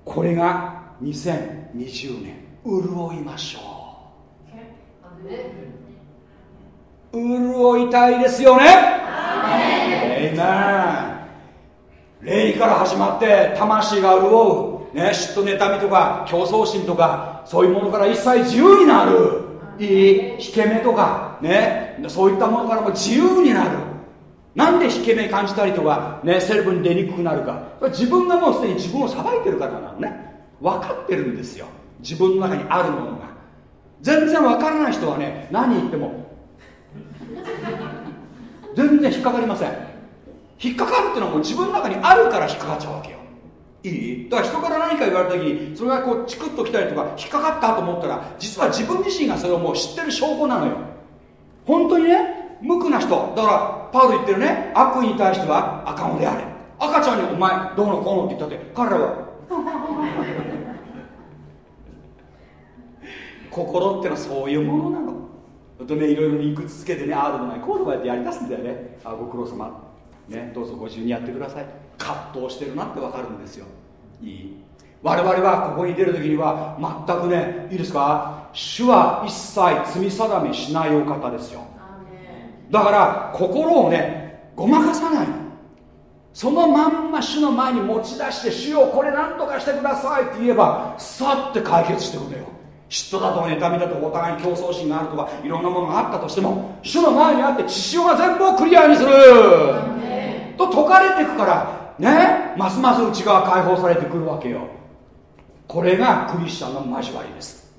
これが2020年潤いましょう。潤いたいですよね？えいな霊から始まって魂が潤う、ね、嫉妬妬みとか競争心とかそういうものから一切自由になる。いい引け目とかねそういったものからも自由になる。なんで引け目感じたりとか、ね、セレブに出にくくなるか。自分がもうすでに自分を裁いてるからなのね。分かってるんですよ。自分の中にあるものが。全然分からない人はね何言っても全然引っかかりません。引っかかるっていうのはもう自分の中にあるから引っかかっちゃうわけよいい？だから人から何か言われた時にそれがこうチクッときたりとか引っかかったと思ったら実は自分自身がそれをもう知ってる証拠なのよ。本当にね？無垢な人。だからパウロ言ってるね？悪意に対しては赤子であれ。赤ちゃんにお前どうのこうのって言ったって彼らは。心ってのはそういうものなの。とねいろいろリンクつけてねああでもないこうでもやってやりだすんだよね。あご苦労様。ねどうぞご自由にやってください。葛藤してるなってわかるんですよ。いい？我々はここに出る時には全くねいいですか？主は一切罪定めしないお方ですよ。だから心をねごまかさないの。そのまんま主の前に持ち出して主よこれ何とかしてくださいって言えばさって解決してくれよ。嫉妬だと妬みだとお互いに競争心があるとかいろんなものがあったとしても主の前にあって血潮が全部をクリアにする。と解かれていくからねますます内側解放されてくるわけよ。これがクリスチャンの交わりです。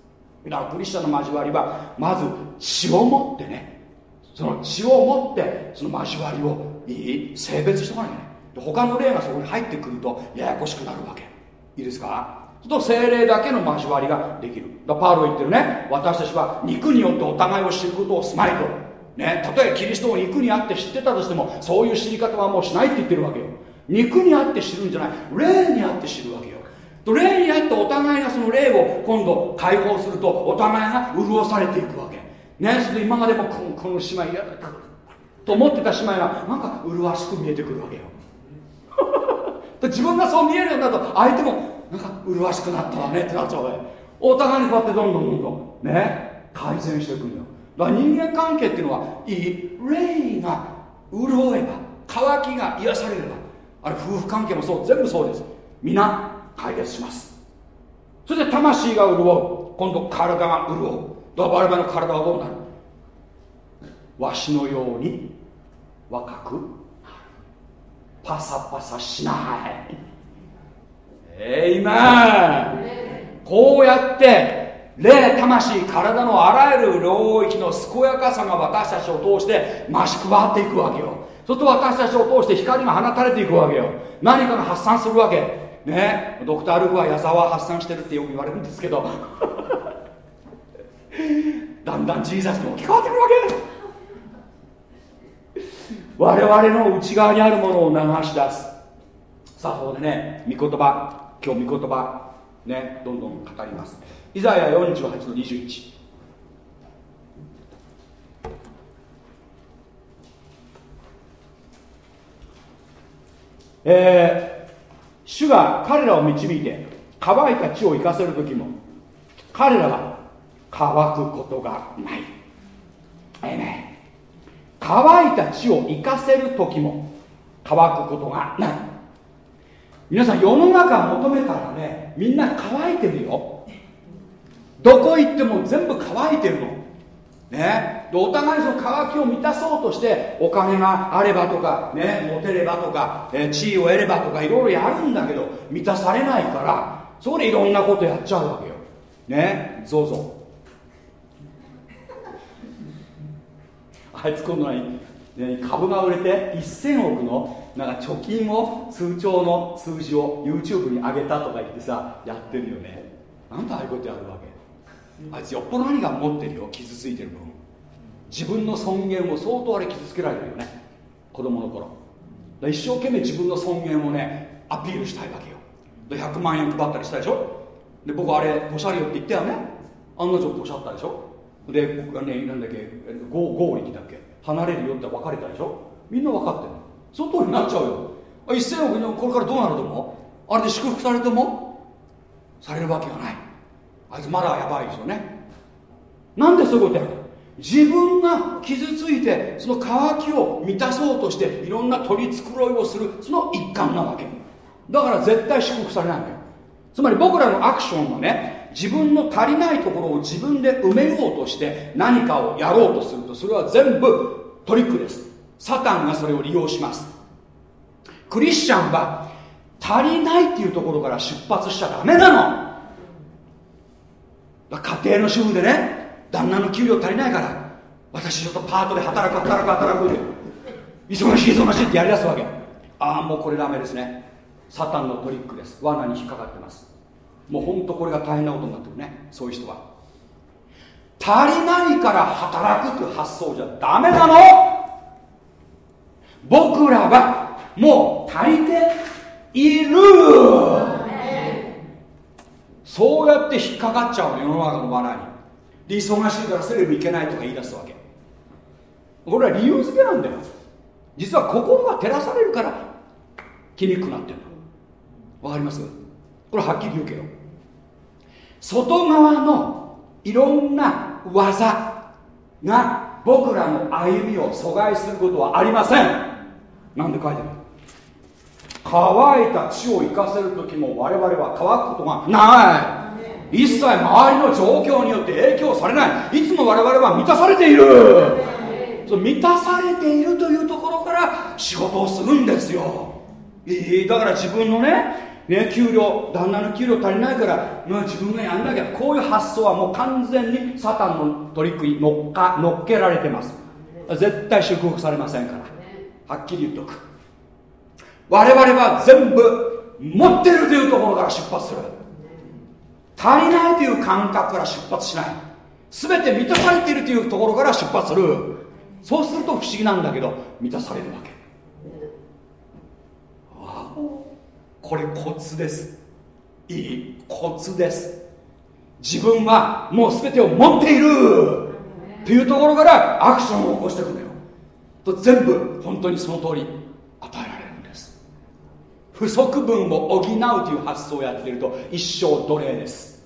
だからクリスチャンの交わりはまず血を持ってねその血を持ってその交わりをいい性別しとかないね。他の霊がそこに入ってくるとややこしくなるわけ。いいですか？と精霊だけの交わりができる。だパウロ言ってるね私たちは肉によってお互いを知ることをすまいと。ねたとえキリストを肉にあって知ってたとしてもそういう知り方はもうしないって言ってるわけよ。肉にあって知るんじゃない。霊にあって知るわけよ。霊にあってお互いがその霊を今度解放するとお互いが潤されていくわけ。ねそれで今までもこのこの姉妹嫌だったと思ってた姉妹がなんか麗しく見えてくるわけよ。自分がそう見えるようになると相手もなんか麗しくなったわねってなっちゃうわお互いにこうやってどんどんどんどんね改善していくんだよ。だから人間関係っていうのはいい。霊が潤えば渇きが癒されればあれ夫婦関係もそう全部そうです。皆解決します。そして魂が潤う。今度体が潤う。だから我々の体はどうなる？わしのように若くパサパサしない。えいまこうやって霊魂体のあらゆる領域の健やかさが私たちを通して増し配っていくわけよ。そうすると私たちを通して光が放たれていくわけよ。何かが発散するわけ。ね。ドクター・ルクは矢沢は発散してるってよく言われるんですけど。だんだんジーザスに置き換わってくるわけ。我々の内側にあるものを流し出す。さあそこでね御言葉。今日御言葉。ねどんどん語ります。イザヤ48の21えー、主が彼らを導いて乾いた地を生かせる時も彼らは乾くことがない。えね乾いた地を生かせる時も乾くことがない。皆さん世の中求めたらねみんな乾いてるよ。どこ行っても全部乾いてるの。ね、でお互いその渇きを満たそうとしてお金があればとか、ね、モテればとか、え地位を得ればとかいろいろやるんだけど満たされないからそこでいろんなことやっちゃうわけよ。ね。そうそうあいつ今度は、ね、株が売れて1000億のなんか貯金を通帳の数字を YouTube に上げたとか言ってさやってるよね。なんでああいうことやるわけ。あいつよっぽど何が持ってるよ？傷ついてる分。自分の尊厳を相当あれ傷つけられるよね。子供の頃。一生懸命自分の尊厳をねアピールしたいわけよ。で100万円配ったりしたでしょ？で僕あれポシャリよって言ったよね？案の定ポシャったでしょ？で僕がねなんだっけ合力だっけ？離れるよって別れたでしょ？みんな分かってるその通りになっちゃうよ。1000億のこれからどうなると思う？あれで祝福されると思うされるわけがない。あいつまだやばいですよね。なんでそういうことやる？自分が傷ついてその渇きを満たそうとしていろんな取り繕いをするその一環なわけ。だから絶対祝福されないんだよ。つまり僕らのアクションはね自分の足りないところを自分で埋めようとして何かをやろうとするとそれは全部トリックです。サタンがそれを利用します。クリスチャンは足りないっていうところから出発しちゃダメなの。家庭の主婦でね旦那の給料足りないから私ちょっとパートで働く働く働くって忙しい忙しいってやりだすわけ。ああもうこれダメですね。サタンのトリックです。罠に引っかかってます。もうほんとこれが大変なことになってるね。そういう人は。足りないから働くという発想じゃダメなの。僕らはもう足りている。そうやって引っかかっちゃうの世の中の罠に。で忙しいからセレブ行けないとか言い出すわけ。これは理由付けなんだよ。実は心が照らされるから気にくくなってるの。わかります？これはっきり言うけど。外側のいろんな技が僕らの歩みを阻害することはありません。なんで書いてある乾いた地を生かせる時も我々は乾くことがない。一切周りの状況によって影響されない。いつも我々は満たされている。満たされているというところから仕事をするんですよ。だから自分のねね、給料旦那の給料足りないから、まあ、自分がやんなきゃ。こういう発想はもう完全にサタンのトリックに乗っか乗っけられてます。絶対祝福されませんから。はっきり言っとく我々は全部持ってるというところから出発する。足りないという感覚から出発しない。全て満たされているというところから出発する。そうすると不思議なんだけど満たされるわけ。これコツです。いいコツです。自分はもう全てを持っている。っていうところからアクションを起こしていくんだよ。と全部本当にその通り与えられる。不足分を補うという発想をやっていると一生奴隷です。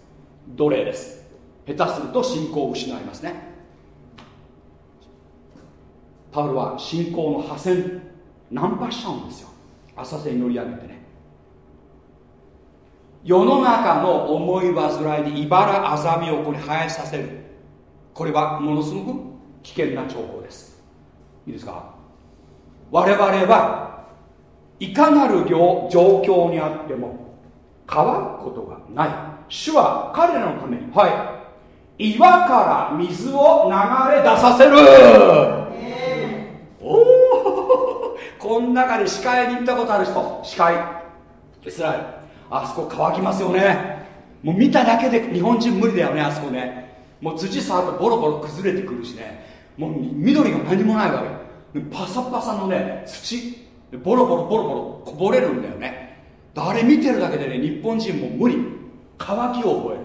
奴隷です。下手すると信仰を失いますね。パウルは信仰の破線ナンパしちゃうんですよ。浅瀬に乗り上げてね。世の中の思い煩いで茨あざみをこれ生えさせる。これはものすごく危険な兆候です。いいですか？我々はいかなる状況にあっても乾くことがない。主は彼らのために。はい。岩から水を流れ出させる、おおこの中で視界に行ったことある人。視界。イスラエル。あそこ乾きますよね。もう見ただけで日本人無理だよねあそこね。もう土触るとボロボロ崩れてくるしね。もう緑が何もないわけ。パサパサのね土ボロボロボロボロこぼれるんだよね。あれ見てるだけでね日本人も無理。乾きを覚える。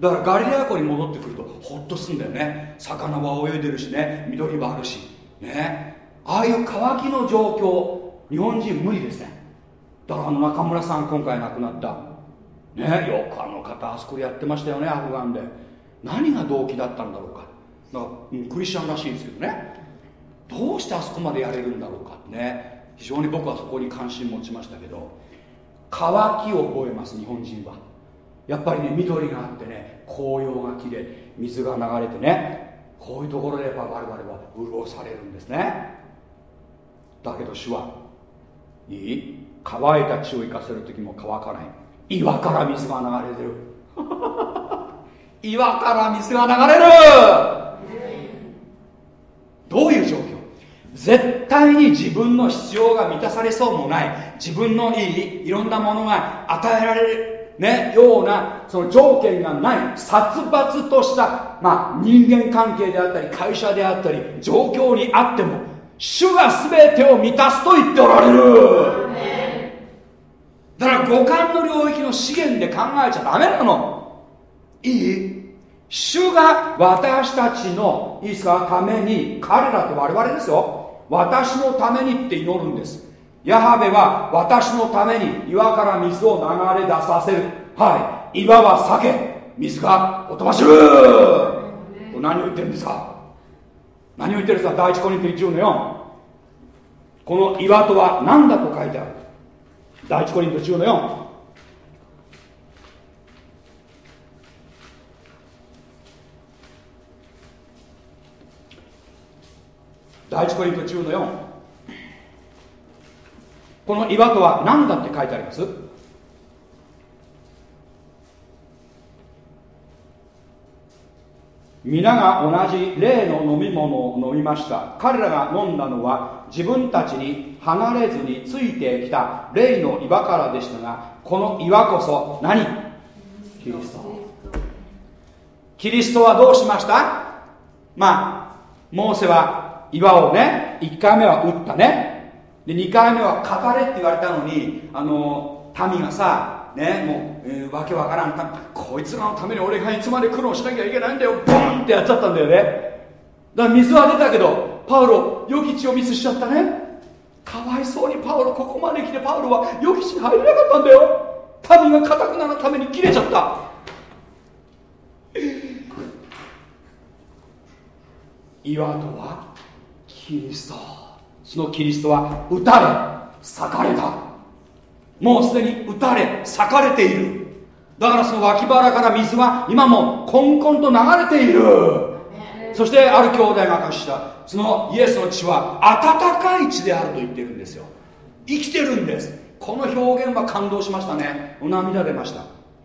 だからガリレア湖に戻ってくるとホッとすんだよね。魚は泳いでるしね。緑はあるし。ね。ああいう乾きの状況日本人無理ですね。だからあの中村さん今回亡くなった。ね。よくあの方あそこでやってましたよねアフガンで。何が動機だったんだろうか。だからクリスチャンらしいんですけどね。どうしてあそこまでやれるんだろうか。ってね。非常に僕はそこに関心持ちましたけど乾きを覚えます日本人は。やっぱりね緑があってね紅葉がきれい水が流れてねこういうところでやっぱ我々は潤されるんですね。だけど主はいい。乾いた地を生かせる時も乾かない。岩から水が流れてる。岩から水が流れる。どういう状況？絶対に自分の必要が満たされそうもない。自分のいいいろんなものが与えられる、ね、ようなその条件がない。殺伐とした、まあ、人間関係であったり会社であったり状況にあっても主が全てを満たすと言っておられる。だから五感の領域の資源で考えちゃダメなの。いい？主が私たちのいいですか？ために彼らって我々ですよ。私のためにって祈るんです。ヤハベは私のために岩から水を流れ出させる。はい。岩は裂け水がほとばしる何を言ってるんですか？何を言ってるんですか？第一コリント1の4この岩とは何だと書いてある？第一コリント10の4第一コリント10の4この岩とは何だって書いてあります？皆が同じ例の飲み物を飲みました。彼らが飲んだのは自分たちに離れずについてきた霊の岩からでしたがこの岩こそ何？キリスト。キリストはどうしました？まあモーセは岩をね1回目は打ったね。で2回目は語れって言われたのにあの民がさねもう、えー、わけわからんこいつらのために俺がいつまで苦労しなきゃいけないんだよボンってやっちゃったんだよね。だから水は出たけどパウロ予期地をミスしちゃったね。かわいそうにパウロここまで来てパウロは予期地に入れなかったんだよ。民がかたくなのために切れちゃった。岩とは？キリスト。そのキリストは打たれ裂かれた。もうすでに打たれ裂かれている。だからその脇腹から水は今もコンコンと流れている。そしてある兄弟が明かした。そのイエスの血は温かい血であると言ってるんですよ。生きてるんです。この表現は感動しましたね。お涙出ました。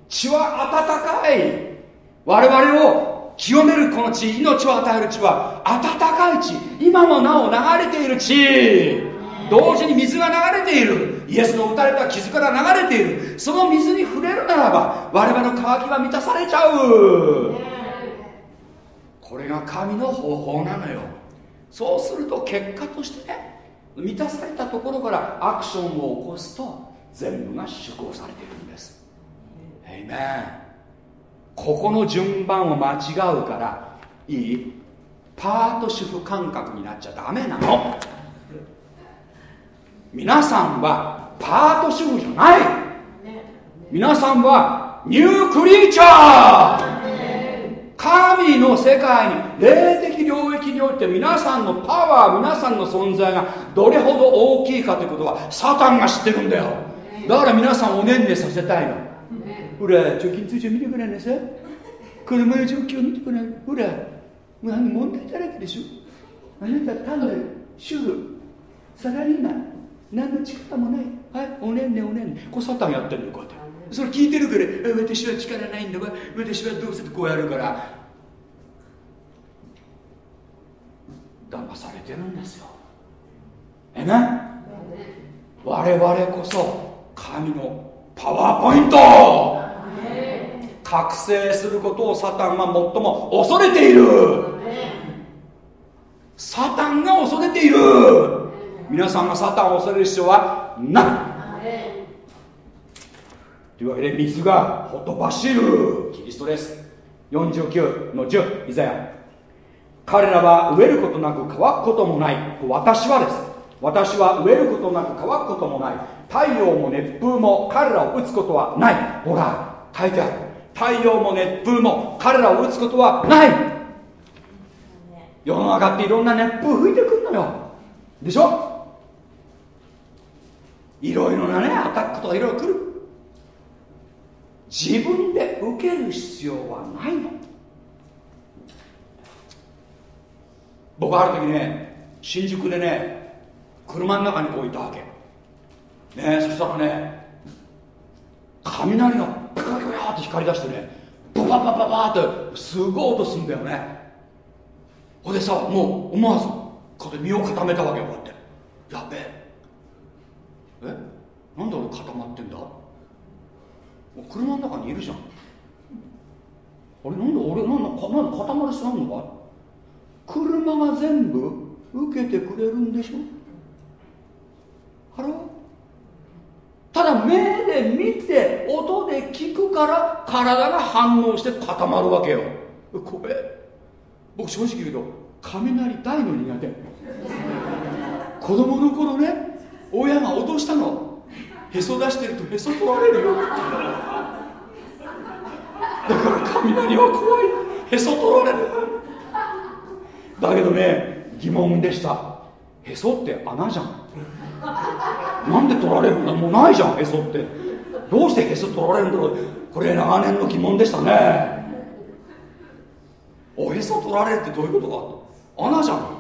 血は温かい。我々を清めるこの血命を与える血は温かい血今もなお流れている血同時に水が流れている。イエスの打たれた傷から流れている。その水に触れるならば我々の渇きは満たされちゃう。これが神の方法なのよ。そうすると結果としてね満たされたところからアクションを起こすと全部が施行されているんです。えいめここの順番を間違うからいい？パート主婦感覚になっちゃダメなの。皆さんはパート主婦じゃない。皆さんはニュークリーチャー。神の世界に霊的領域において皆さんのパワー皆さんの存在がどれほど大きいかということはサタンが知ってるんだよ。だから皆さんおねんねさせたいの。ほら貯金通帳見てくれなさい車の状況見てくれほら問題だらけでしょあなた単なる主婦サラリーマン何の力もないはいおねんねおねんねこうサタンやってるのこうやってそれ聞いてるから私は力ないんだわ私はどうせこうやるから騙されてるんですよえね我々こそ神のパワーポイント覚醒することをサタンは最も恐れている。サタンが恐れている。皆さんがサタンを恐れる必要はない。というわけで水がほとばしる。キリストです。49の10イザヤ。彼らは飢えることなく乾くこともない。私はです。私は飢えることなく乾くこともない。太陽も熱風も彼らを打つことはない。ほら書いてある。太陽も熱風も彼らを打つことはない。世の中っていろんな熱風吹いてくるのよ。でしょ？いろいろなねアタックとかいろいろ来る。自分で受ける必要はないの。僕ある時ね新宿でね車の中にこういたわけ。ねそしたらね雷が。ピカカって光り出してねバババババってすごい音すんだよね。ほんでさもう思わずこうやって身を固めたわけよこうやって。やべえ。え？なんで俺固まってんだ？車の中にいるじゃん。あれ？なんで俺なんだなんで固まる必要あんのか？車が全部受けてくれるんでしょ？ Hello？ただ目で見て音で聞くから体が反応して固まるわけよ。これ僕正直言うと雷大の苦手。子供の頃ね親が脅したの。へそ出してるとへそ取られるよ。だから雷は怖い。へそ取られる。だけどね疑問でした。へそって穴じゃん。なんで取られるんだ？もうないじゃんへそって。どうしてへそ取られるんだろう。これ長年の疑問でしたね。おへそ取られるってどういうことか穴じゃん。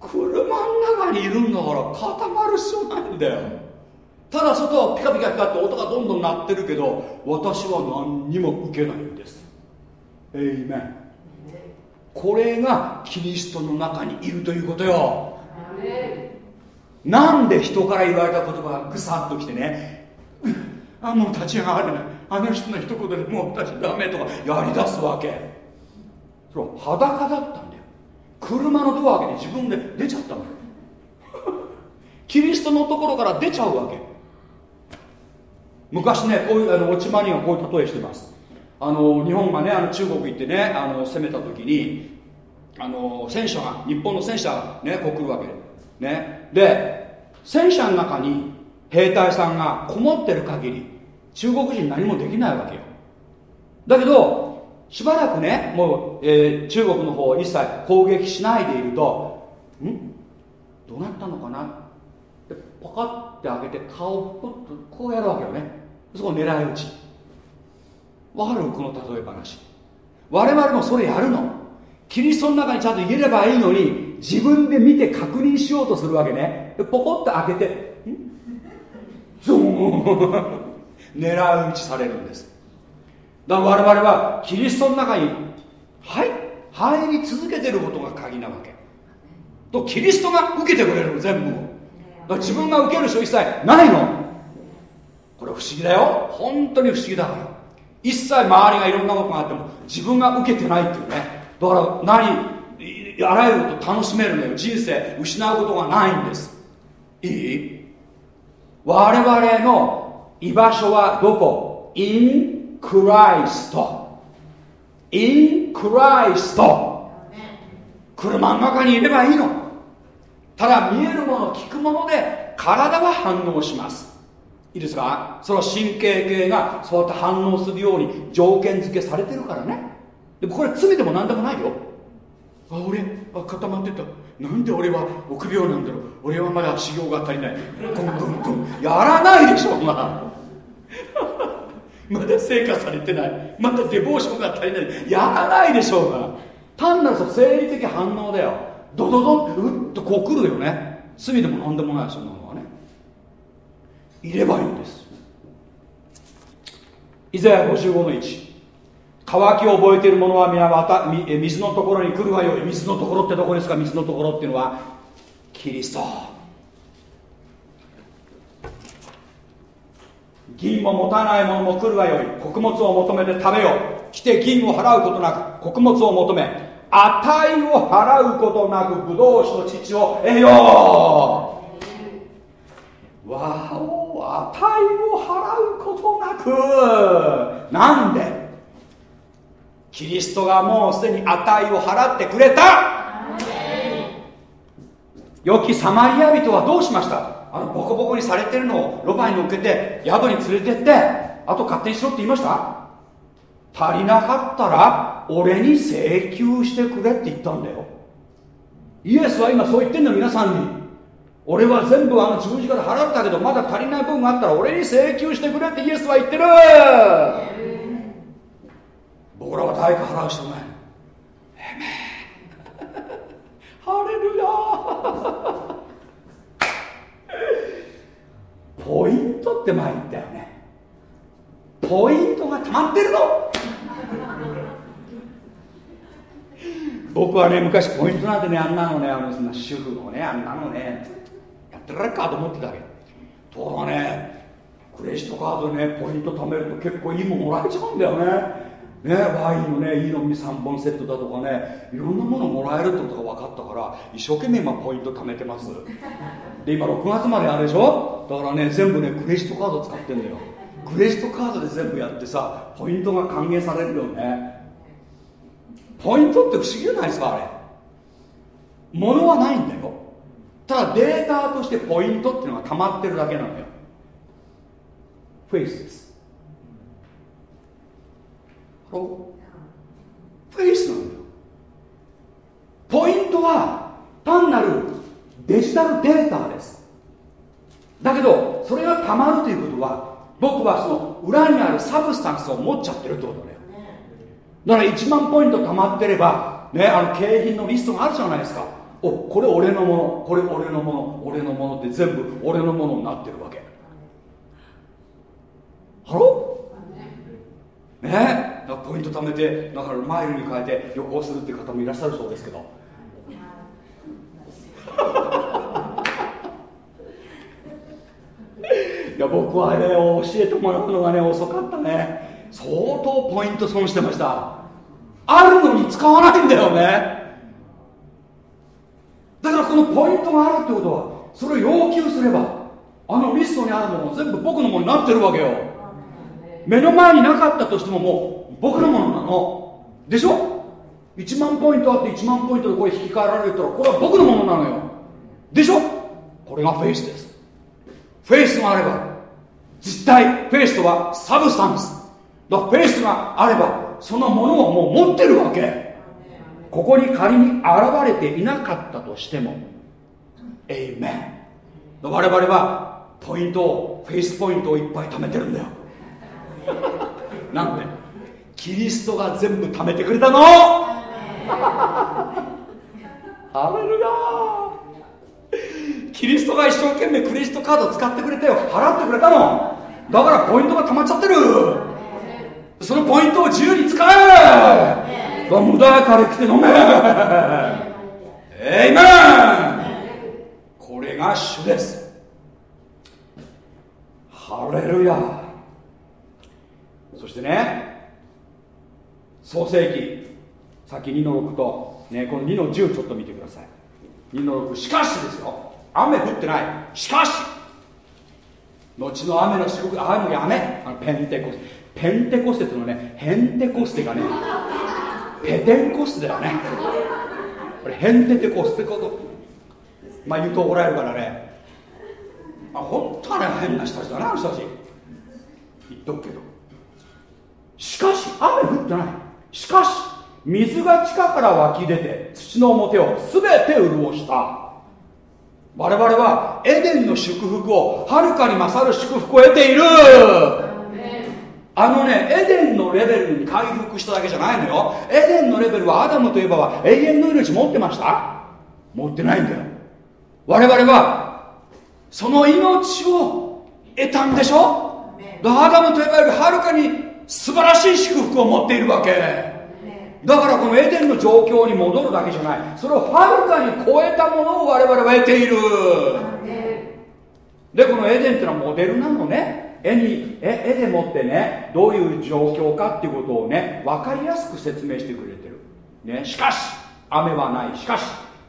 車の中にいるんだから固まる必要ないんだよ。ただ外はピカピカ光って音がどんどん鳴ってるけど私は何にも受けないんです。エイメンこれがキリストの中にいるということよ。なんで人から言われた言葉がぐさっときてね。あもう立ち上がれない。あの人の一言でもう私ダメとかやりだすわけ。それ裸だったんだよ。車のドア開けて自分で出ちゃったのキリストのところから出ちゃうわけ。昔ねこういうあの落ち葉にはこういう例えしてますあの日本がねあの中国行ってねあの攻めた時にあの戦車が日本の戦車がねこう来るわけ。ね。で戦車の中に兵隊さんがこもってる限り中国人何もできないわけよ。だけどしばらくねもう、えー中国の方を一切攻撃しないでいるとん？どうなったのかな？でパカッて開けて顔をプッとこうやるわけよね。そこ狙い撃ち。わかる？この例え話。我々もそれやるの。キリストの中にちゃんと入れればいいのに自分で見て確認しようとするわけね。でポコッと開けてゾーン。狙い撃ちされるんです。だから我々はキリストの中にはい？入り続けてることが鍵なわけ。とキリストが受けてくれるの全部を。だから自分が受ける人一切ないの。これ不思議だよ。本当に不思議だから。一切周りがいろんなことがあっても自分が受けてないっていうね。だから何あらゆること楽しめるのよ。人生失うことがないんです。いい？我々の居場所はどこ ?in Christ. In Christ. 車の中にいればいいの。ただ見えるもの聞くもので体は反応します。いいですか？その神経系がそうやって反応するように条件付けされてるからね。でもこれ罪でも何でもないよ。あ俺あ固まってた。なんで俺は臆病なんだろう。俺はまだ修行が足りない。ゴンゴンゴン。やらないでしょ まだまだ成果されてない。まだデボーションが足りない。やらないでしょうが単なる生理的反応だよ。ドドドンうっとこう来るよね。罪でも何でもないそんなのいればいいんです。イザヤ55の1乾きを覚えている者は皆わた水のところに来るがよい。水のところってどこですか？水のところっていうのはキリスト。銀も持たない者も来るがよい。穀物を求めて食べよ来て銀を払うことなく穀物を求め値を払うことなくブドウ酒の乳を得よう。わお値を払うことなくなんで？キリストがもうすでに値を払ってくれた。良きサマリア人はどうしました？あのボコボコにされてるのをロバに乗っけて宿に連れてってあと勝手にしろって言いました？足りなかったら俺に請求してくれって言ったんだよ。イエスは今そう言ってんの皆さんに。俺は全部あの十字架で払ったけどまだ足りない分があったら俺に請求してくれってイエスは言ってる。僕らは代価払う人ない。ハレルヤポイントって前言ったよね。ポイントが溜まってるの僕はね昔ポイントなんてねあんなのねあのそんな主婦のねあんなのね。やってられるかと思ってたわけ。ところがねクレジットカードでねポイント貯めると結構いいもんもらえちゃうんだよね。ね、ワインのねいい飲み3本セットだとかねいろんなものもらえるってことが分かったから一生懸命今ポイント貯めてます。で今6月まであるでしょ？だからね全部ねクレジットカード使ってんだよ。クレジットカードで全部やってさポイントが還元されるよね。ポイントって不思議じゃないですかあれ。物はないんだよ。ただデータとしてポイントっていうのが溜まってるだけなのよ。フェイスです。ロフェイスなんだよ。ポイントは単なるデジタルデータです。だけどそれがたまるということは僕はその裏にあるサブスタンスを持っちゃってるってことだよ。だから1万ポイントたまってればねあの景品のリストがあるじゃないですかおこれ俺のものこれ俺のもの俺のものって全部俺のものになってるわけ。ハロね？だポイント貯めてだからマイルに変えて旅行するって方もいらっしゃるそうですけど。いや僕はね教えてもらうのがね遅かったね。相当ポイント損してました。あるのに使わないんだよね。だからこのポイントがあるってことはそれを要求すればあのリストにあるもの全部僕のものになってるわけよ。目の前になかったとしてももう僕のものなの。でしょ？1万ポイントあって1万ポイントでこれ引き換えられるとこれは僕のものなのよ。でしょ？これがフェイスです。フェイスがあれば実体フェイスとはサブスタンス。だフェイスがあればそのものをもう持ってるわけ。ここに仮に現れていなかったとしてもエイメン我々はポイントをフェイスポイントをいっぱい貯めてるんだよ。なんで？キリストが全部貯めてくれたの？ハレルヤキリストが一生懸命クレジットカード使ってくれて払ってくれたの。だからポイントが溜まっちゃってる。そのポイントを自由に使え。無駄やから来て飲め。えいめこれが主です。ハレルヤ。そしてね創世記。さっき2の6と、ね、この2の10ちょっと見てください。2の6しかしですよ。雨降ってない。しかし。後の雨の祝福ああもうやめ。あのペンテコステ。ペンテコステっていうのねヘンテコステがねペテンコスだよね。これヘンテテコステこと。まあ言うとおられるからね。あ本当はね変な人たちだなあの人たち。言っとくけど。しかし雨降ってない。しかし水が地下から湧き出て土の表を全て潤した。我々はエデンの祝福をはるかに勝る祝福を得ている。あのねエデンのレベルに回復しただけじゃないのよ。エデンのレベルはアダムといえばは永遠の命持ってました？持ってないんだよ。我々はその命を得たんでしょ？アダムといえばよりはるかに素晴らしい祝福を持っているわけ。だからこのエデンの状況に戻るだけじゃない。それをはるかに超えたものを我々は得ている。でこのエデンっていうのはモデルなのね絵に絵絵でもってねどういう状況かっていうことをね分かりやすく説明してくれてる、ね、しかし雨はない。しかし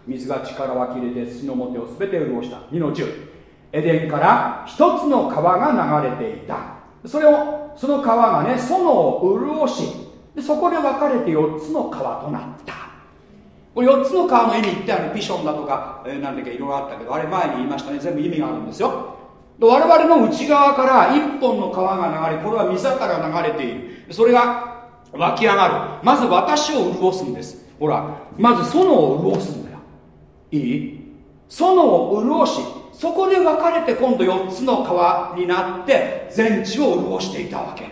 水が力湧き入れて土の表を全て潤した。2の10エデンから一つの川が流れていた。それをその川がね園を潤しでそこで分かれて4つの川となった。これ4つの川の意味ってあるピションだとか、えー、なんだっけいろいろあったけどあれ前に言いましたね。全部意味があるんですよ。我々の内側から一本の川が流れこれは溝から流れている。それが湧き上がる。まず私を潤すんです。ほらまず園を潤すんだよ。いい？園を潤しそこで分かれて今度4つの川になって全地を潤していたわけ。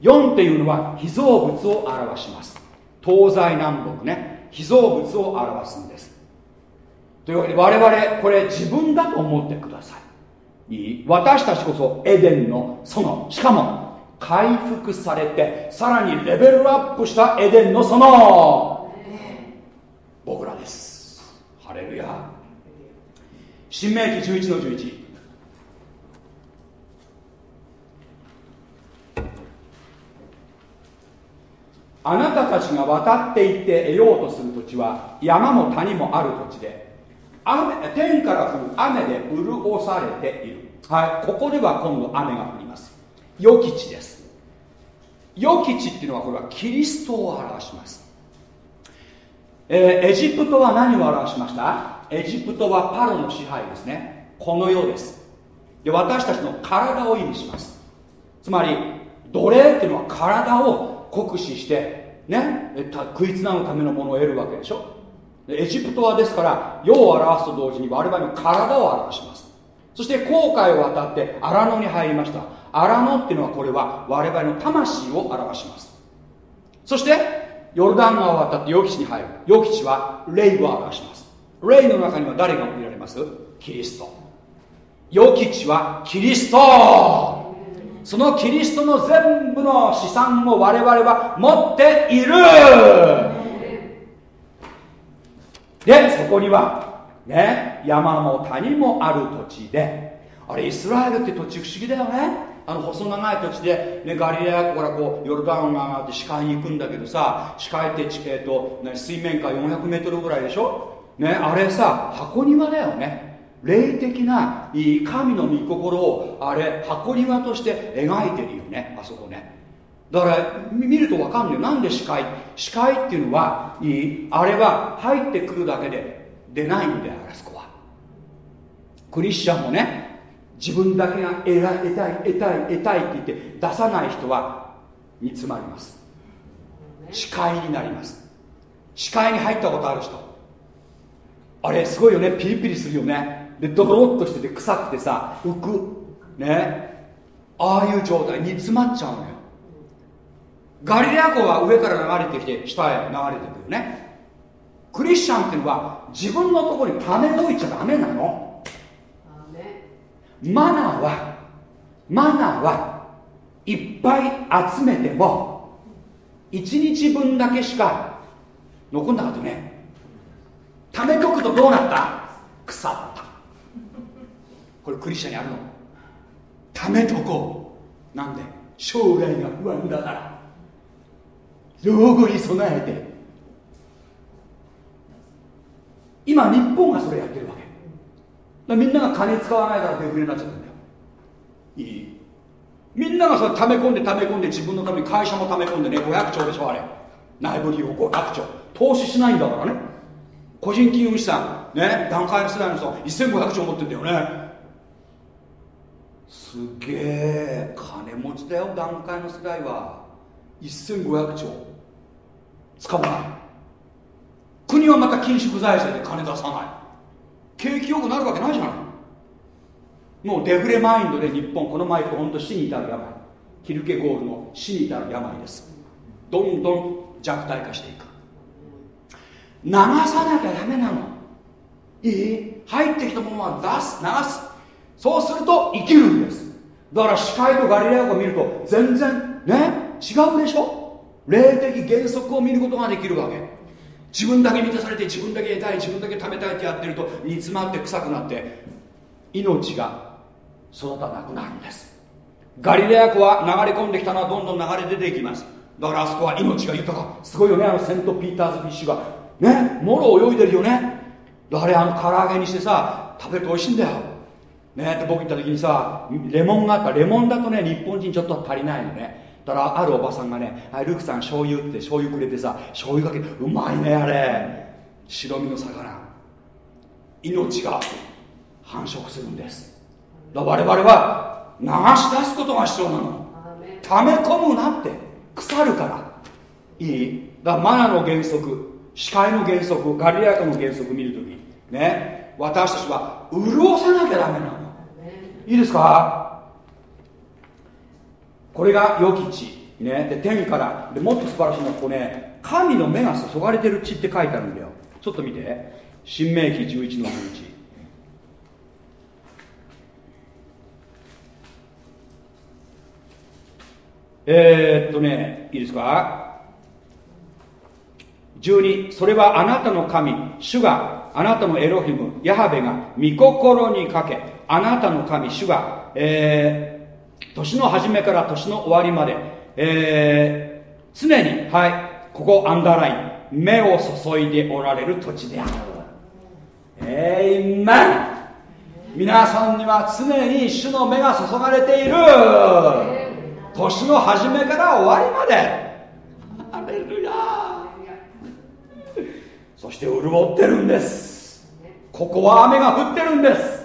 4っていうのは被造物を表します。東西南北ね。被造物を表すんです。というわけで我々これ自分だと思ってください。いい。私たちこそエデンの園。しかも回復されてさらにレベルアップしたエデンの園。僕らです。ハレルヤ。新明記11の11あなたたちが渡っていって得ようとする土地は山も谷もある土地で雨天から降る雨で潤されている。はい。ここでは今度雨が降ります。予期地です。予期地っていうのはこれはキリストを表します、えー、エジプトは何を表しました？エジプトはパロの支配ですね。この世です。で私たちの体を意味します。つまり奴隷っていうのは体を酷使してね食いつなぐためのものを得るわけでしょ？エジプトはですから世を表すと同時に我々の体を表します。そして航海を渡って荒野に入りました。荒野っていうのはこれは我々の魂を表します。そしてヨルダン川を渡って予期地に入る。予期地は霊を表します。霊の中には誰が見られます？キリスト。予期地はキリスト。そのキリストの全部の資産を我々は持っている。でそこにはね山も谷もある土地で。あれイスラエルって土地不思議だよね。あの細長い土地で、ね、ガリレア湖からこうヨルダン川がって視界に行くんだけどさ視界って地形と、ね、水面下400メートルぐらいでしょ？ねあれさ箱庭だよね。霊的な神の御心をあれ箱庭として描いてるよねあそこね。だから見ると分かんないよ。なんで視界？視界っていうのはいいあれは入ってくるだけで出ないんだよあそこは。クリスチャンもね自分だけが得たい得たい得たい得たいって言って出さない人は煮詰まります。視界になります。視界に入ったことある人。あれすごいよね。ピリピリするよね。でドロッとしてて臭くてさ浮く。ね。ああいう状態。煮詰まっちゃうのよ。ガリレア湖は上から流れてきて下へ流れてくるよね。クリスチャンっていうのは自分のところに種置いちゃダメなの。マナーはマナーはいっぱい集めても1日分だけしか残んなかったね。溜めとくとどうなった？腐った。これクリスチャンにあるの。ためとこ。うなんで？将来が不安だから。老後に備えて。今日本がそれやってるわけ。みんなが金使わないからデフレになっちゃったんだよ。いい。みんながそれ溜め込んで溜め込んで自分のために会社も溜め込んでね500兆でしょあれ。内部利用500兆。投資しないんだからね。個人金融資産ね段階の世代の人1500兆持ってんだよね。すげえ。金持ちだよ段階の世代は。1500兆。使わない国はまた緊縮財政で金出さない。景気よくなるわけないじゃない。もうデフレマインドで日本この前と本当死に至る病。キルケゴールの死に至る病です。どんどん弱体化していく。流さなきゃダメなの。いい入ってきたものは出す流す。そうすると生きるんです。だから視界とガリレア湖を見ると全然ね違うでしょ。霊的原則を見ることができるわけ。自分だけ満たされて自分だけ得たい自分だけ食べたいってやってると煮詰まって臭くなって命が育たなくなるんです。ガリレア湖は流れ込んできたのはどんどん流れ出ていきます。だからあそこは命が豊か。すごいよねあのセント・ピーターズ・フィッシュが。ねもろ泳いでるよね。だからあの唐揚げにしてさ食べると美味しいんだよ。ねって僕行った時にさレモンがあった。レモンだとね日本人ちょっと足りないのね。だからあるおばさんがね「はいルクさん醤油」って醤油くれてさ醤油かけうまいねあれ。白身の魚。命が繁殖するんです。だ我々は流し出すことが必要なの。溜め込むなって腐るから。いい？だからマナの原則視界の原則ガリラヤの原則見るときね私たちは潤さなきゃダメなの。いいですか？これが良き地。ね。で天から。でもっと素晴らしいのはここね。神の目が注がれてる地って書いてあるんだよ。ちょっと見て。新明記11の11えー、っとね。いいですか？12それはあなたの神主があなたのエロヒムヤハベが御心にかけあなたの神主が、えー、年の初めから年の終わりまで、えー、常にはいここアンダーライン目を注いでおられる土地である。えいめん皆さんには常に主の目が注がれている。年の初めから終わりまで。アレルヤそして潤ってるんです。ここは雨が降ってるんです。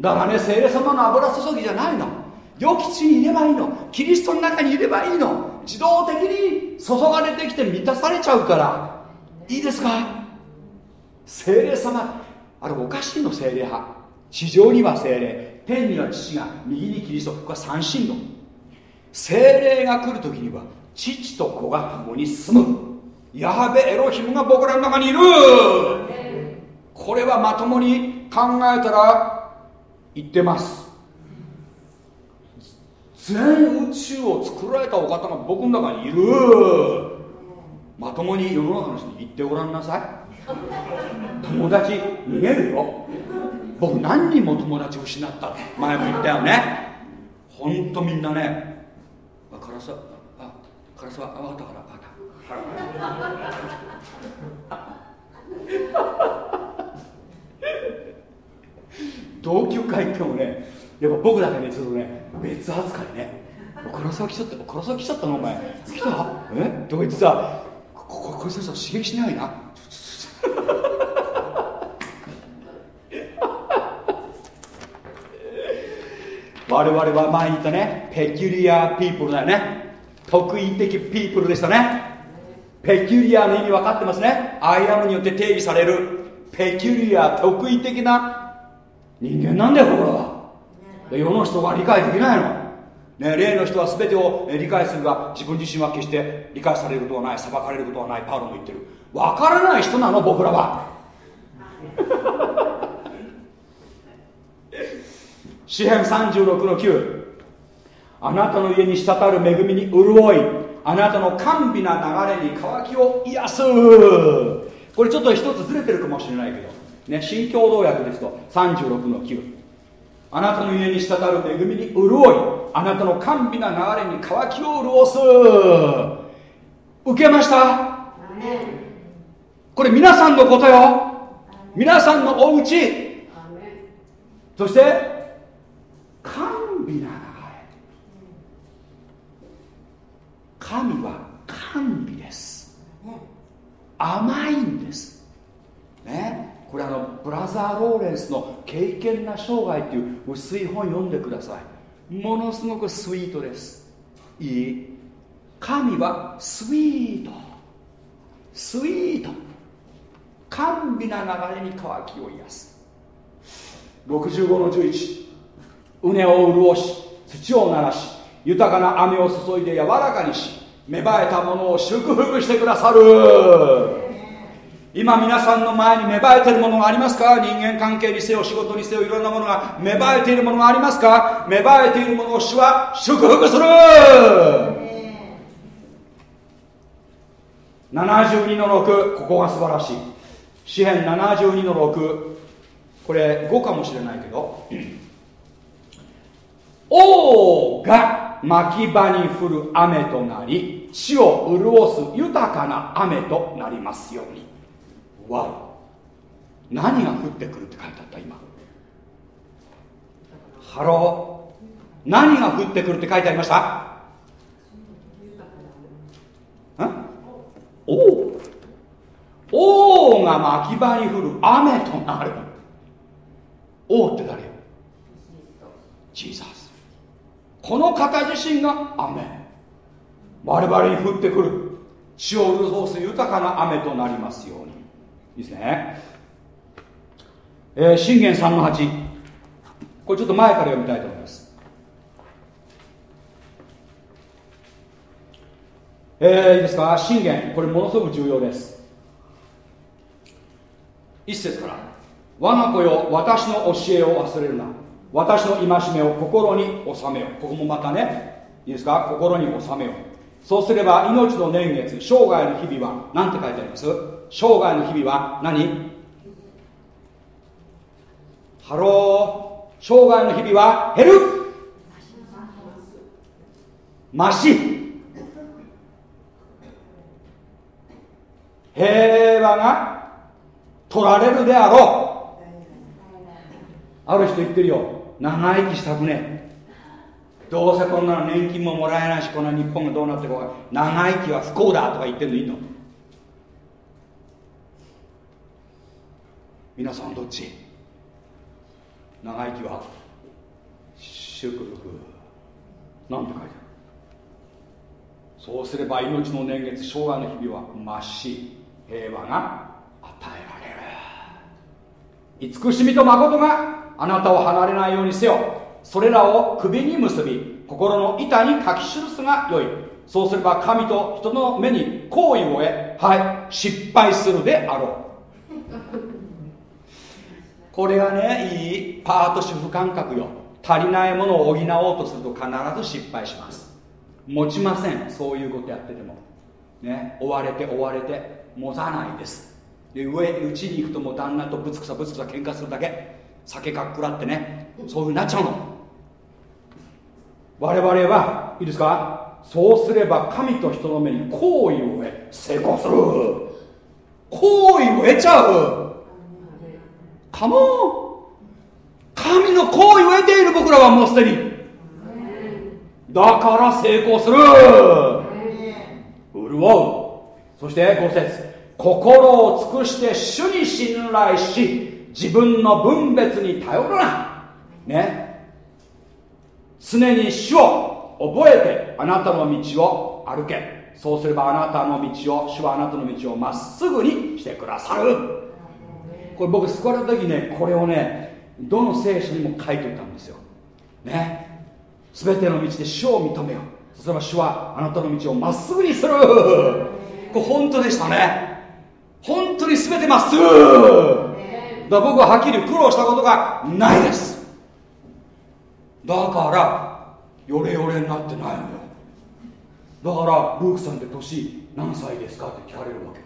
だからね聖霊様の油注ぎじゃないの。良き地にいればいいの。キリストの中にいればいいの。自動的に注がれてきて満たされちゃうから。いいですか？聖霊様。あれおかしいの聖霊派。地上には聖霊。天には父が。右にキリスト。これは三神論精霊が来る時には父と子が共に住む。ヤハベエロヒムが僕らの中にいる。これはまともに考えたら言ってます全宇宙を作られたお方が僕の中にいる。まともに世の中の人に言ってごらんなさい。友達逃げるよ。僕何人も友達を失った前も言ったよね。ほんとみんなね。あカラスはあカラスはあ分かったから分かった。同級会行ってもねやっぱ僕だけねちょっとね別扱いね。カラスは来ちゃったカラスは来ちゃったのお前。来たえ？とか言ってさこここれさ刺激しないな我々は前に言ったねペキュリアピープルだよね特異的ピープルでしたねペキュリアの意味分かってますねアイアムによって定義されるペキュリア特異的な人間なんだよ僕らは世の人は理解できないの。ね、例の人は全てを理解するが自分自身は決して理解されることはない裁かれることはないパウロも言ってる。分からない人なの僕らは。詩編36の9あなたの家に滴る恵みに潤いあなたの甘美な流れに渇きを癒す。これちょっと一つずれてるかもしれないけど。ね新共同訳ですと36の9あなたの家に滴る恵みに潤いあなたの甘美な流れに渇きを潤す。受けました？これ皆さんのことよ。皆さんのお家。そして甘美な流れ。神は甘美です。甘いんです。ねこれあのブラザー・ローレンスの「敬虔な生涯」っていう薄い本読んでください。ものすごくスイートです。いい。神はスイート。スイート。甘美な流れに渇きを癒す。65の11畝を潤し土を鳴らし豊かな雨を注いで柔らかにし芽生えたものを祝福してくださる。今皆さんの前に芽生えているものがありますか？人間関係にせよ仕事にせよいろんなものが芽生えているものがありますか？芽生えているものを主は祝福する。72の6ここが素晴らしい。詩編72の6これ5かもしれないけど。王が牧場に降る雨となり地を潤す豊かな雨となりますように。わ。何が降ってくるって書いてあった今。 Hello。何が降ってくるって書いてありました？王王王が牧場に降る雨となる。王って誰よ？ジーザス。この方自身が雨。我々に降ってくる。血を潤す豊かな雨となりますように。いいですね。えー、信玄3の8これちょっと前から読みたいと思います。えー、いいですか？箴言これものすごく重要です。一節から。我が子よ私の教えを忘れるな。私の戒めを心に収めよここもまたねいいですか？心に収めよそうすれば命の年月生涯の日々は何て書いてあります？生涯の日々は何？ Hello。生涯の日々は減る。増し平和が取られるであろう。ある人言ってるよ。長生きしたくねどうせこんなの年金ももらえないしこんな日本がどうなってるか長生きは不幸だとか言ってるのいいの？皆さんどっち？長生きは？祝福なんて書いてある？そうすれば命の年月生涯の日々は増し平和が与えられる。慈しみと誠があなたを離れないようにせよ。それらを首に結び心の板に書き記すがよい。そうすれば神と人の目に好意を得はい失敗するであろう。これがねいいパート主婦感覚よ。足りないものを補おうとすると必ず失敗します。持ちません。そういうことやってても。ね。追われて追われて持たないです。で上うちに行くともう旦那とぶつくさぶつくさ喧嘩するだけ。酒かっくらってね。そういうふうになっちゃうの。我々はいいですか？そうすれば神と人の目に好意を得成功する。好意を得ちゃう。カモン神の好意を得ている僕らはもうすでに。だから成功する。潤う。そして5節。心を尽くして主に信頼し自分の分別に頼るな。ね。常に主を覚えてあなたの道を歩け。そうすればあなたの道を主はあなたの道をまっすぐにしてくださる。これ僕救われた時ねこれをねどの聖書にも書いておいたんですよ。ね。全ての道で主を認めよう。そしたら主はあなたの道をまっすぐにする。これ本当でしたね。本当に全てまっすぐ。だから僕ははっきり苦労したことがないです。だからヨレヨレになってないのよ。だからルークさんって年何歳ですかって聞かれるわけ。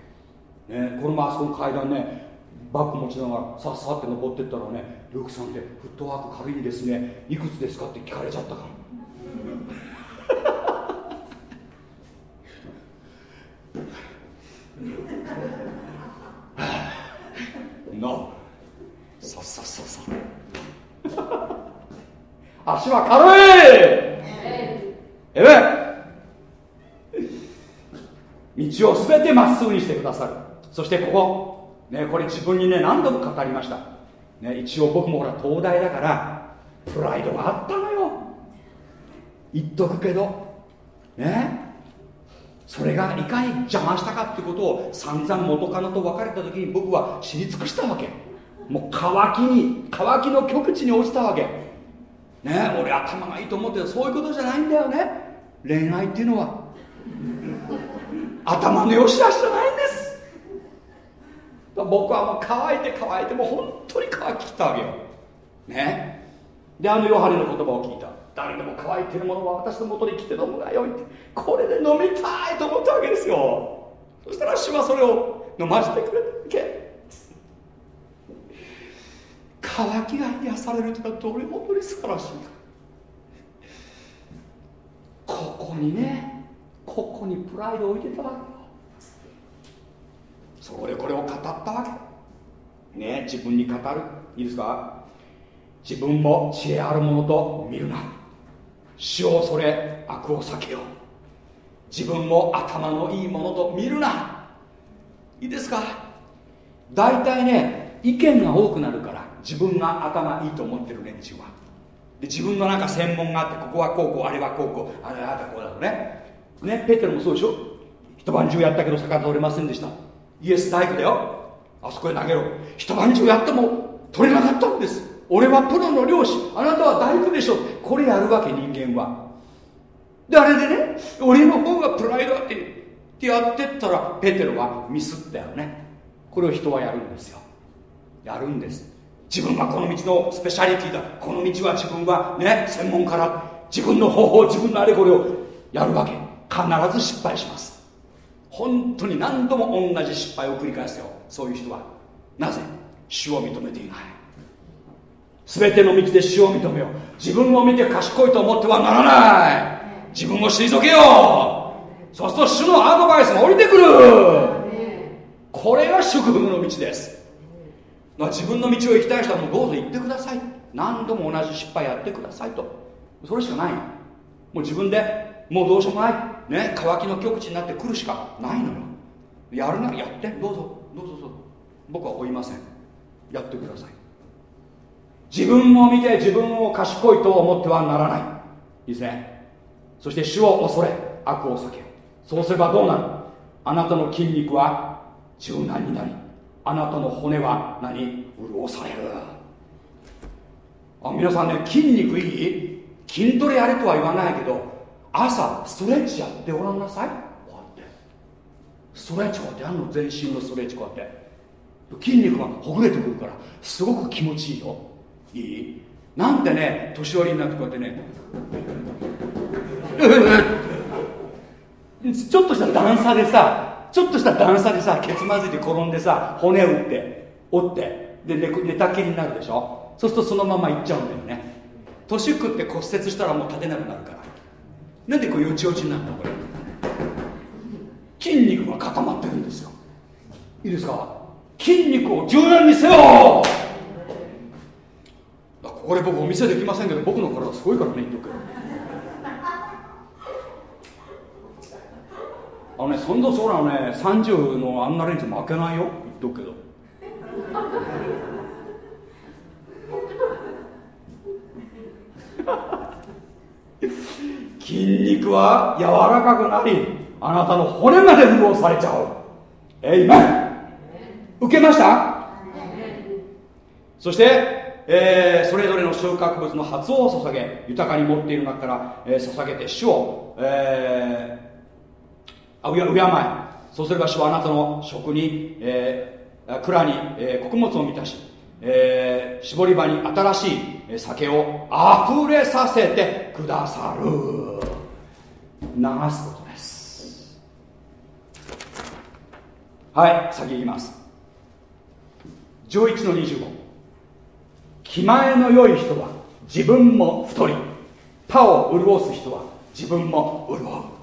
ねこの前あそこの階段ねバッグ持ちながらさっさって登ってったらねルークさんってフットワーク軽いんですね。いくつですかって聞かれちゃったからのさっさっさっさ。足は軽い！えめ道をすべてまっすぐにしてくださる。そしてここ、ね、これ自分にね何度も語りました、ね、一応僕もほら東大だからプライドがあったのよ。言っとくけどねそれがいかに邪魔したかってことを散々元カノと別れた時に僕は知り尽くしたわけ。もう乾きに乾きの極地に落ちたわけ。ね俺頭がいいと思ってそういうことじゃないんだよね。恋愛っていうのは。頭の良し悪しじゃない僕はもう乾いて乾いてもう本当に乾ききったわけよね？であのヨハネの言葉を聞いた。誰でも乾いてるものは私のもとに来て飲むがよいって。これで飲みたいと思ったわけですよ。そしたら主はそれを飲ませてくれたわけ。乾きが癒されるというのはどれほどに素晴らしいか。ここにねここにプライドを置いてたわけ。よそこでこれを語ったわけ。ね自分に語る。いいですか？自分も知恵あるものと見るな。死を恐れ悪を避けよう。自分も頭のいいものと見るな。いいですか？大体ね意見が多くなるから自分が頭いいと思ってる連中は。で自分のなんか専門があってここはこうこうあれはこうこうあれはこうだとね。ねペテロもそうでしょ？一晩中やったけど魚取れませんでした。イエス大工だよ。あそこへ投げろ。一晩中やっても取れなかったんです。俺はプロの漁師。あなたは大工でしょ。これやるわけ人間は。であれでね俺の方がプライドあってってやってったらペテロはミスったよね。これを人はやるんですよ。やるんです。自分はこの道のスペシャリティだ。この道は自分はね専門家だ。自分の方法自分のあれこれをやるわけ。必ず失敗します。本当に何度も同じ失敗を繰り返すよ。そういう人はなぜ主を認めていない？全ての道で主を認めよう。自分を見て賢いと思ってはならない。自分を退けよう。そうすると主のアドバイスが降りてくる。これが祝福の道です。だから自分の道を行きたい人はもうどうぞ行ってください。何度も同じ失敗やってくださいと。それしかない。もう自分でもうどうしようもない。ね乾きの極地になってくるしかないのよ。やるならやって。どうぞ。どうぞどうぞ。僕は追いません。やってください。自分を見て自分を賢いと思ってはならない。いいですねそして主を恐れ悪を避け。そうすればどうなる？あなたの筋肉は柔軟になりあなたの骨は何？潤される。あ皆さんね筋肉いい？筋トレやれとは言わないけど朝ストレッチやってごらんなさい。こうやって。ストレッチこうやってやるの全身のストレッチこうやって。筋肉がほぐれてくるからすごく気持ちいいよ。いい？なんてね年寄りになってこうやってね ちょっとした段差でさちょっとした段差でさケツまずいて転んでさ骨打って折ってで寝寝たきりになるでしょ。そうするとそのままいっちゃうんだよね。年食って骨折したらもう立てなくなるから。なんでこうよちよちになるのこれ？筋肉が固まってるんですよ。いいですか？筋肉を柔軟にせよ！これ僕お見せできませんけど僕の体すごいからね言っとくけどあのねそんなそうなのね30のあんなレンズ負けないよ言っとくけど。筋肉は柔らかくなりあなたの骨まで潤されちゃう。えいめ受けました？そして、えーそれぞれの収穫物の初を捧げ豊かに持っている中から、えー捧げて主を、えーあうや敬えそうすれば主はあなたの食に、えー蔵に、えー穀物を満たし、えー絞り場に新しいえー酒をあふれさせてくださる。流すことです。はい先言います。11の25気前の良い人は自分も太り。他を潤す人は自分も潤う。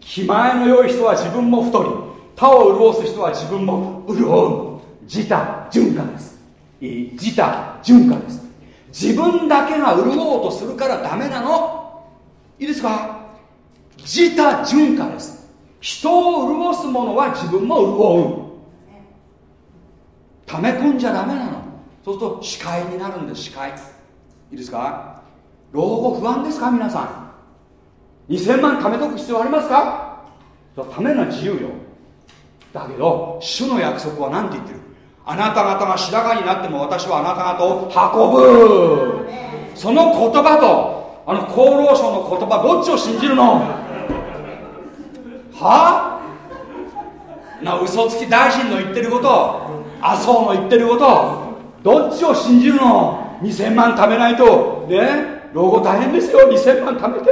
気前の良い人は自分も太り。他を潤す人は自分も潤う。自他循環です。いい？自他循環です。自分だけが潤おうとするからダメなの？いいですか？自他循環です。人を潤すものは自分も潤う。溜め込んじゃダメなの。そうすると視界になるんです視界。いいですか？老後不安ですか？皆さん。2000万貯めとく必要ありますか？それは貯めるのは自由よ。だけど主の約束は何て言ってる？あなた方が白髪になっても私はあなた方を運ぶ。その言葉とあの厚労省の言葉どっちを信じるの？は？あな嘘つき大臣の言ってること麻生の言ってることどっちを信じるの？2000万貯めないと。ね？老後大変ですよ。2000万貯めて。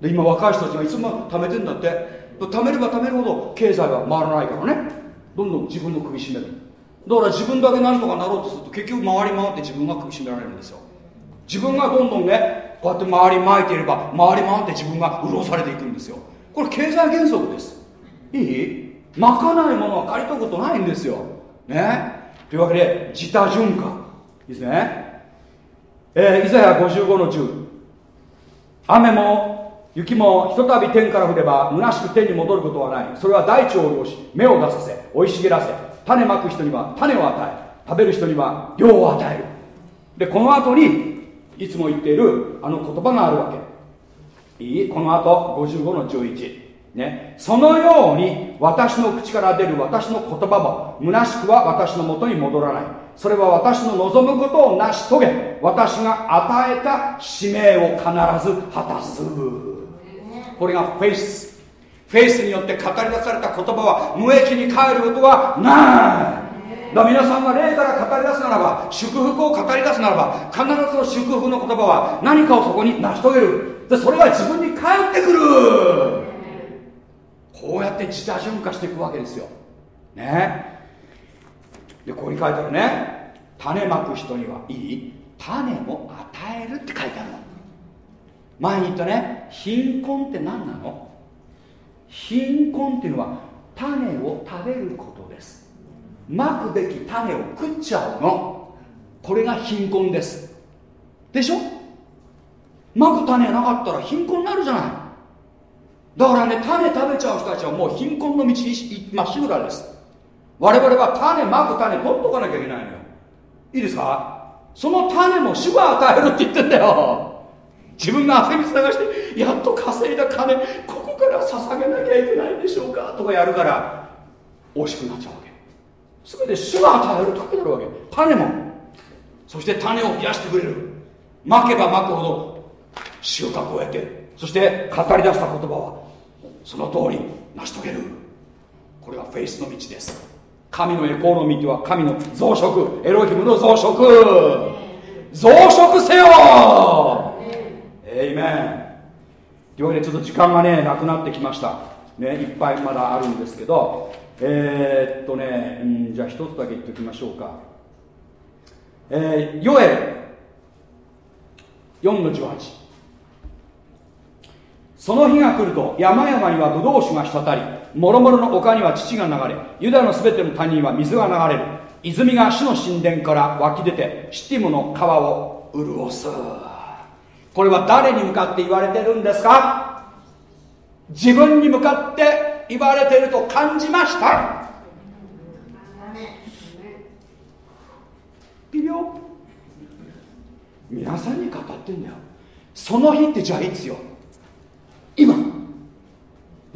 で今若い人たちがいつも貯めてんだって。貯めれば貯めるほど経済が回らないからね。どんどん自分の首絞める。だから自分だけ何とかなろうとすると結局回り回って自分が首絞められるんですよ。自分がどんどんねこうやって回り巻いていれば回り回って自分が潤されていくんですよ。これ経済原則です。いい？まかないものは借りたことないんですよ。ね？というわけで自他循環。いいですね？えー、イザヤ55の10雨も雪もひとたび天から降れば虚しく天に戻ることはない。それは大地を潤し芽を出させ生い茂らせ。種まく人には種を与え食べる人には量を与える。でこの後にいつも言っているあの言葉があるわけ。いい？この後55の11ね、そのように私の口から出る私の言葉も虚しくは私のもとに戻らない。それは私の望むことを成し遂げ私が与えた使命を必ず果たす。これがフェイスフェイスによって語り出された言葉は無益に帰ることはない。だ皆さんが霊から語り出すならば祝福を語り出すならば必ずの祝福の言葉は何かをそこに成し遂げる。でそれが自分に返ってくる。こうやって自他順化していくわけですよ。ね。でここに書いてあるね。種まく人にはいい。種を与えるって書いてあるの。前に言ったね。貧困って何なの？貧困っていうのは種を食べることです。まくべき種を食っちゃうの。これが貧困です。でしょ？まく種なかったら貧困になるじゃない。だからね種食べちゃう人たちはもう貧困の道にまっしぐらです。我々は種まく種取っとかなきゃいけないのよ。いいですか？その種も主が与えるって言ってんだよ。自分が汗水流してやっと稼いだ金こから捧げなきゃいけないんでしょうか？とかやるから惜しくなっちゃうわけ。全て主が与えるだけなるわけ。種もそして種を増やしてくれる。まけばまくほど収穫を得てそして語り出した言葉はその通り成し遂げる。これがフェイスの道です。神のエコノミーとは神の増殖。エロヒムの増殖。増殖せよ。エイメンというわけでちょっと時間がねなくなってきました。ねいっぱいまだあるんですけど。えー、っとね、うん、じゃあ一つだけ言っておきましょうか。えー、ヨエル。4の18その日が来ると山々にはブドウ酒が滴り諸々の丘には乳が流れユダのすべての谷には水が流れる。泉が主の神殿から湧き出てシティムの川を潤す。これは誰に向かって言われてるんですか？自分に向かって言われてると感じました？微妙皆さんに語ってんだよ。その日ってじゃあいつよ？今。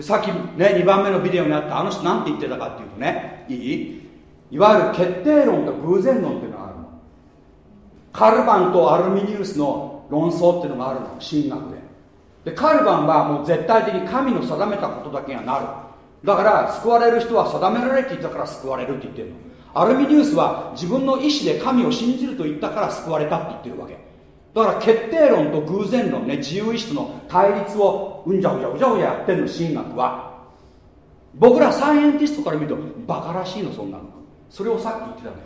さっきね2番目のビデオにあったあの人何て言ってたかっていうとねいい？いわゆる決定論と偶然論っていうのがあるの。カルバンとアルミニウスの論争っていうのがあるの神学で。でカルバンはもう絶対的に神の定めたことだけがなる。だから救われる人は定められていたから救われるって言ってるの。アルミニウスは自分の意思で神を信じると言ったから救われたって言ってるわけ。だから決定論と偶然論ね自由意志との対立をうんじゃうじゃうじゃうじゃやってるの神学は。僕らサイエンティストから見るとバカらしいのそんなの。それをさっき言ってたのよ。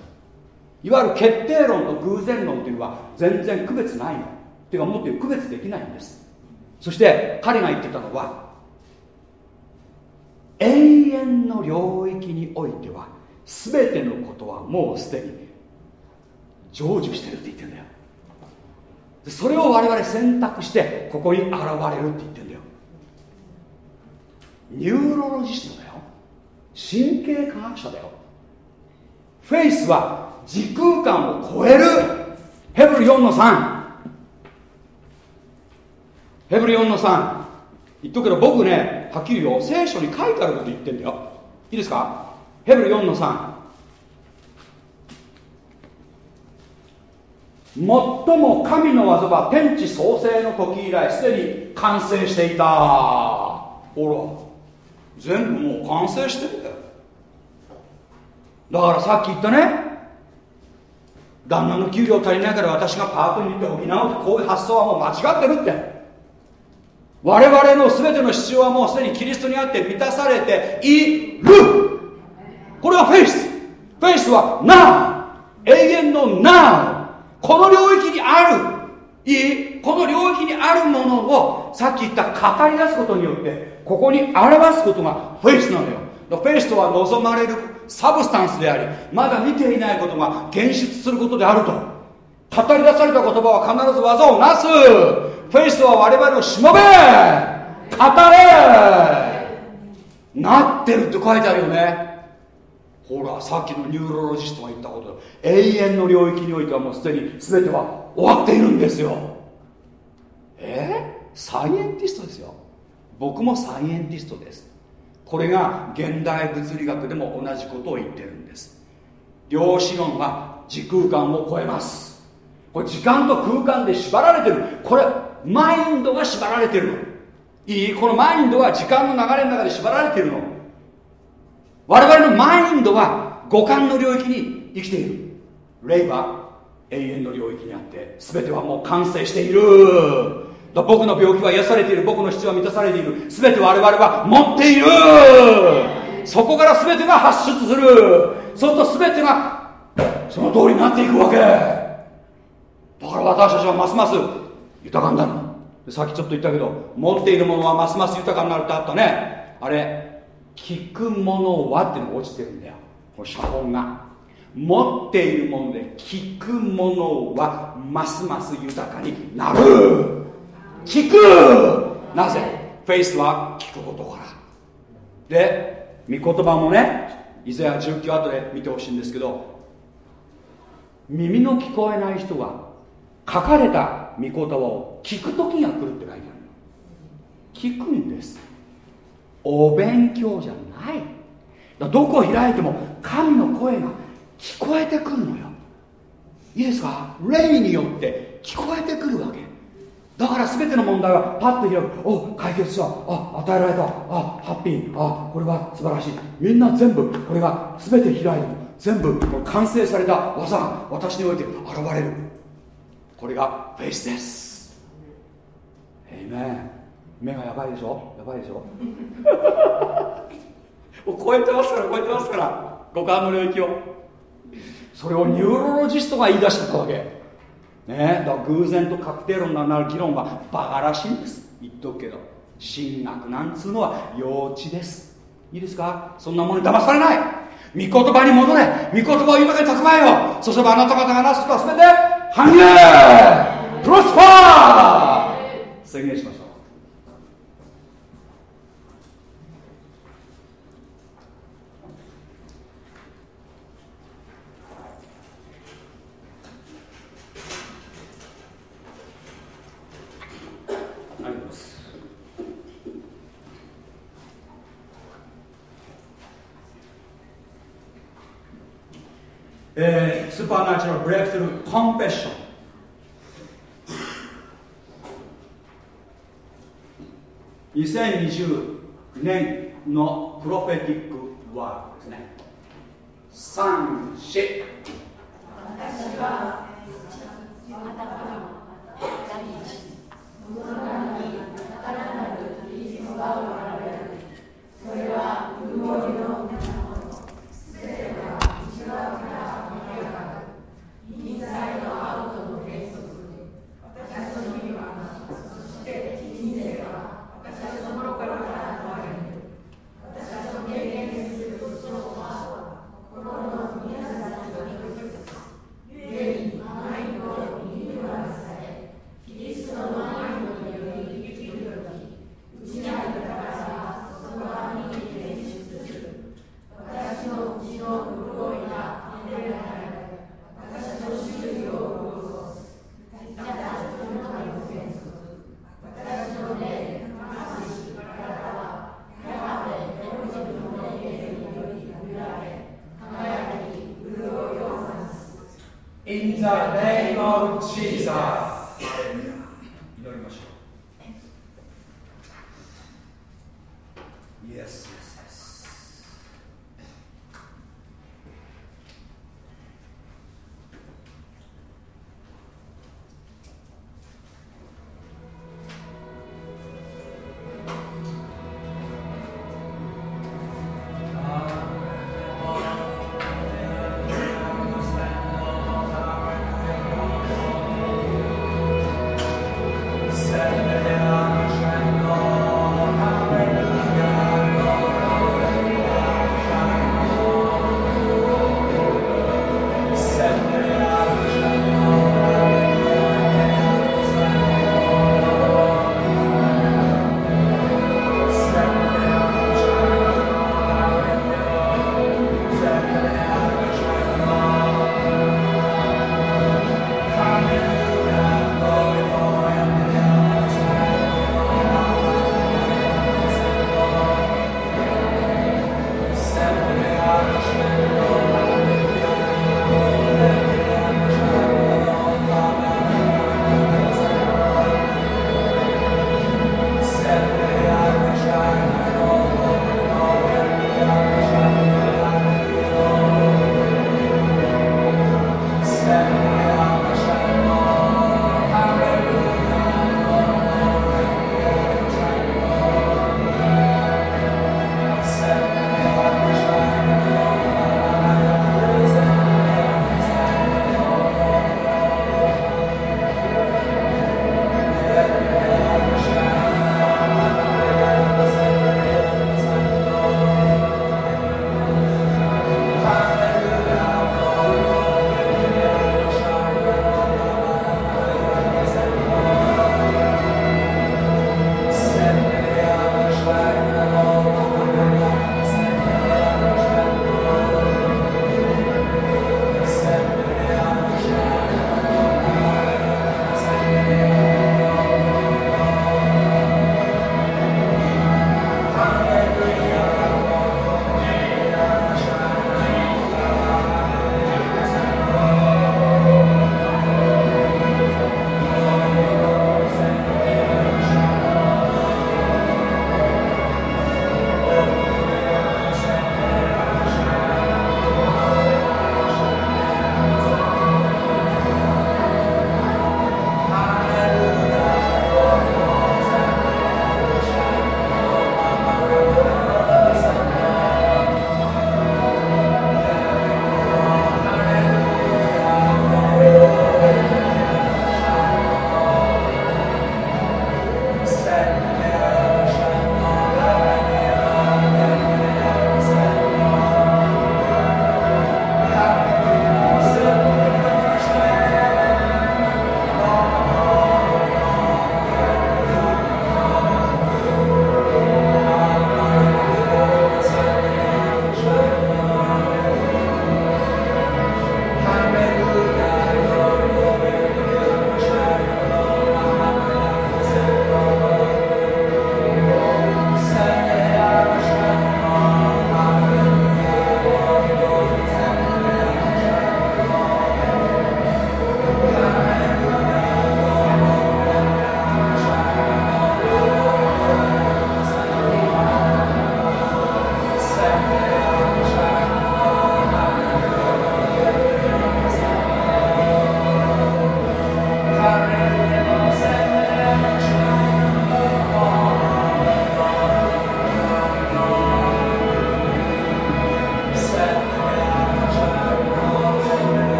いわゆる決定論と偶然論っていうのは全然区別ないの。ていうかもっと区別できないんです。そして彼が言ってたのは永遠の領域においては全てのことはもうすでに成就してるって言ってるんだよ。それを我々選択してここに現れるって言ってるんだよ。 neurologist だよ。神経科学者だよ。フェイスは時空間を超える。ヘブル4の3ヘブル4の3言っとくけど僕ねはっきりよ。聖書に書いてあること言ってんだよ。いいですか？ヘブル4の3最も神の技は天地創生の時以来すでに完成していた。ほら全部もう完成してんだよ。だからさっき言ったね。旦那の給料足りないから私がパートに行って補うってこういう発想はもう間違ってるって。我々の全ての必要はもうすでにキリストにあって満たされている。これはフェイス。フェイスは Now 永遠の Now この領域にある。いい。この領域にあるものをさっき言った語り出すことによってここに表すことが faith なのよ。 Faith とは望まれる substance でありまだ見ていないことが現出することであると。語り出された言葉は必ず業をなす。フェイスは我々をしもべ。語れ。なってるって書いてあるよね。ほらさっきの neurologist が言ったこと。永遠の領域においてはもうすでに全ては終わっているんですよ。え、 scientist ですよ。僕も scientist です。これが現代物理学でも同じことを言ってるんです。量子論は時空間を超えます。これ時間と空間で縛られてる。これマインドが縛られてるの。いい？このマインドは時間の流れの中で縛られてるの。我々のマインドは五感の領域に生きている。霊は永遠の領域にあって全てはもう完成している。僕の病気は癒されている。僕の必要は満たされている。全て我々は持っている。そこから全てが発出する。そうすると全てがその通りになっていくわけ。だから私たちはますます豊かになる。さっきちょっと言ったけど持っているものはますます豊かになるってあったね。あれ聞くものはっていうのが落ちてるんだよ。この写本が。持っているもので聞くものはますます豊かになる。聞く。なぜ？フェイスは聞くことから。で御言葉もね以前は19後で見てほしいんですけど耳の聞こえない人は書かれた御言葉を聞く時が来るって書いてある聞くんです。お勉強じゃない。どこを開いても神の声が聞こえてくるのよ。いいですか？霊によって聞こえてくるわけ。だから全ての問題はパッと開く。お、解決した。あ与えられた。あハッピー。あこれは素晴らしい。みんな全部これが全て開いて全部完成された技が私において現れる。これがフェイスです。えいめ目がやばいでしょ？やばいでしょ？もう超えてますから超えてますから。五感の領域を。それを neurologist が言い出したわけ。ね？だから偶然と確定論になる議論はバカらしいんです。言っとくけど。神学なんつうのは幼稚です。いいですか？そんなものに騙されない。御言葉に戻れ。御言葉を豊かに蓄えよそう。すればあなた方がなすことは全て繁栄プロスパー宣言しましょうえー、スーパーナチュラルブレイクスルーコンペッション。2020年のプロフェティックワードですね。三四。私はそれは潤いの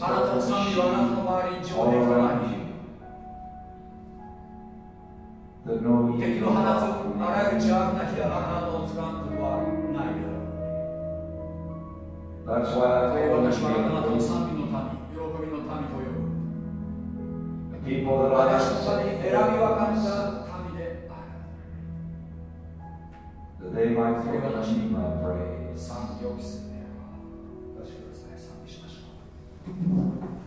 あなたの賛美はあなたの周りに上でとなり敵の放つあらゆる邪悪な火があなたをつかことはないだろう。私はあなたの賛美の民、喜びの民と呼ぶ。私たちに選び分かれた民である。それが私に賛美を期する。Thank you.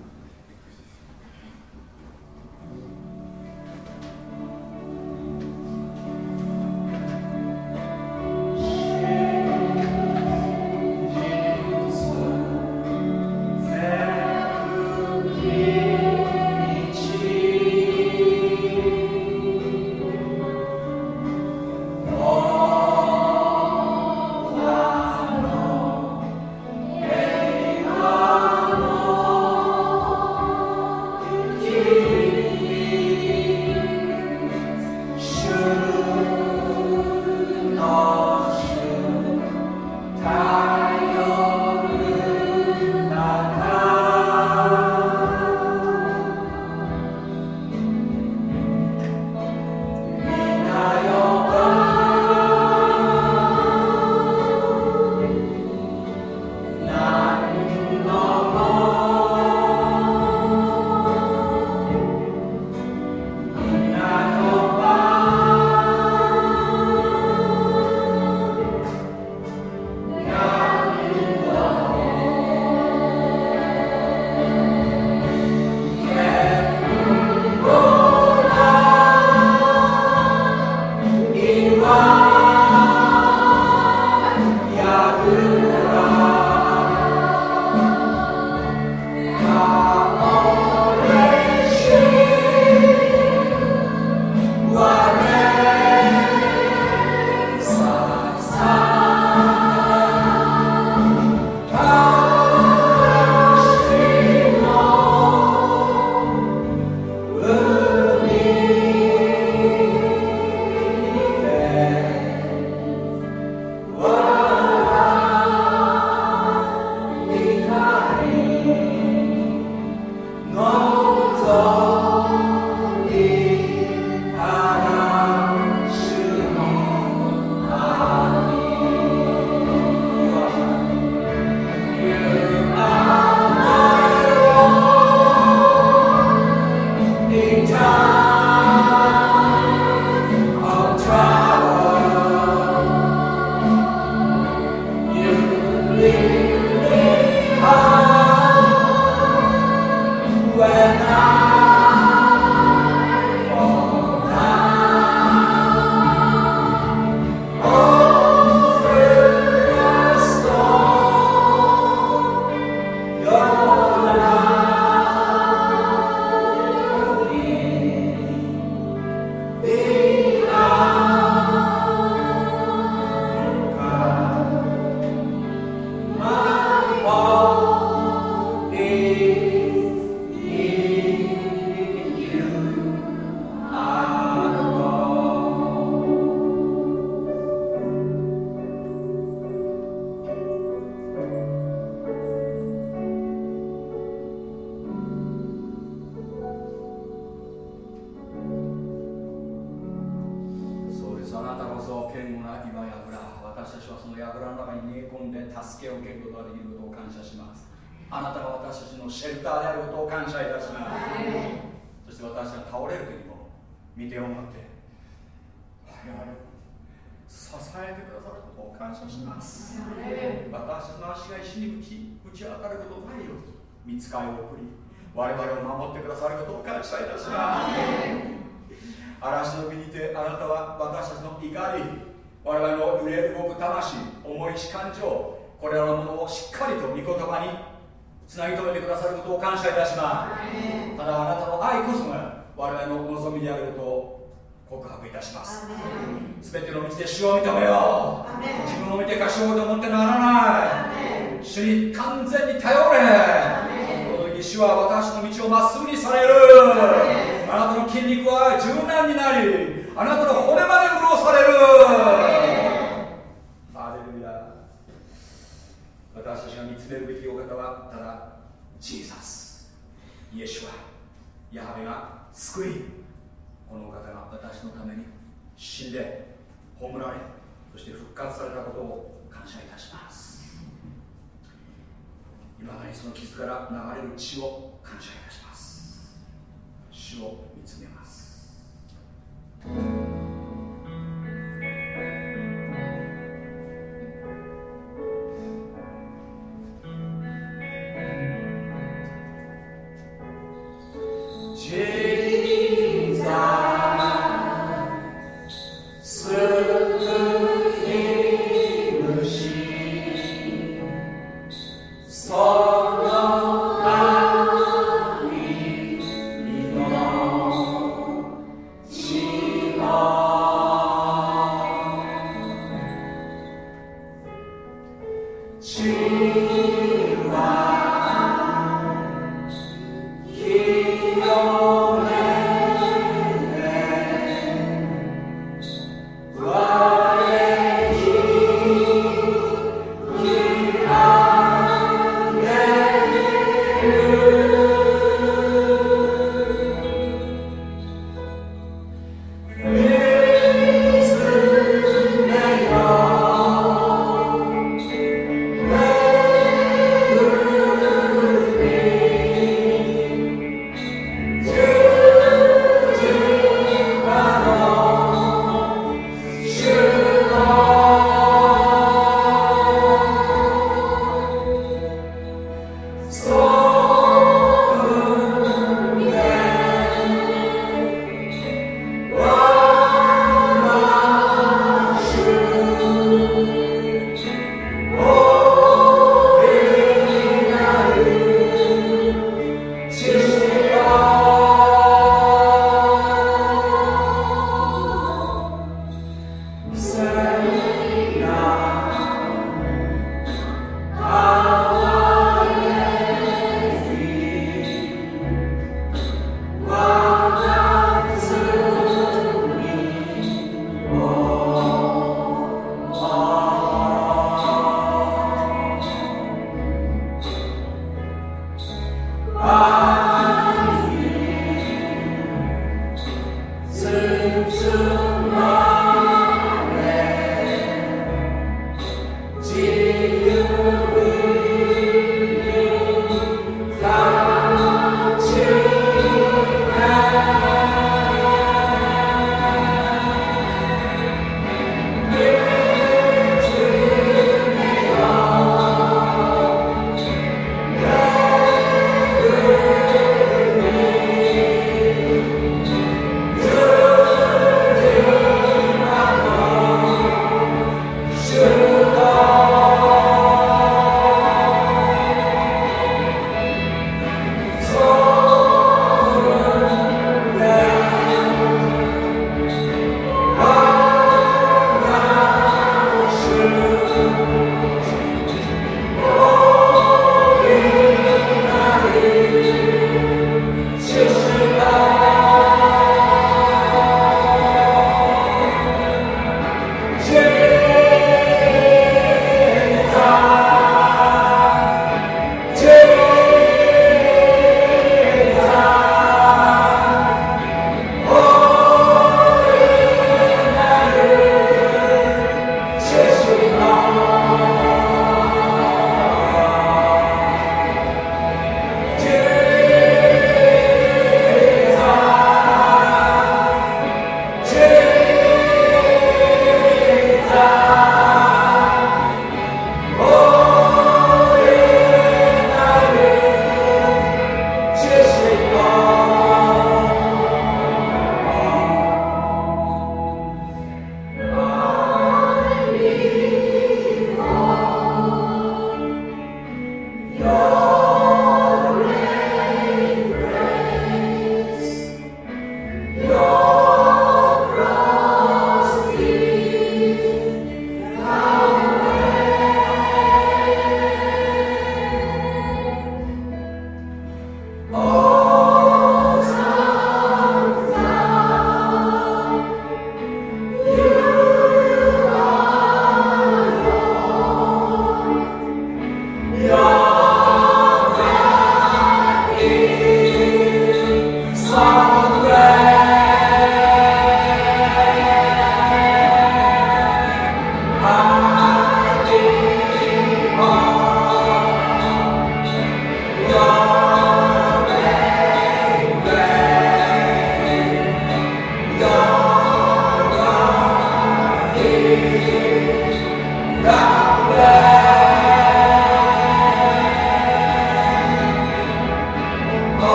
謝いたします嵐の身にてあなたは私たちの怒り我々の揺れ動く魂重いし感情これらのものをしっかりと御言葉につなぎ止めてくださることを感謝いたします。ただあなたの愛こそが我々の望みであることを告白いたします。全ての道で主を認めよう。自分を見てかしようと思ってならない。主に完全に頼れ主は私の道をまっすぐにされる。あなたの筋肉は柔軟になりあなたの骨まで潤される。ハレルヤ。私たちが見つめるべきお方はただジーザス。イエシュアヤハベが救い。このお方が私のために死んで葬られそして復活されたことを感謝いたします。今まにその傷から流れる血を感謝いたします。主を見つめます。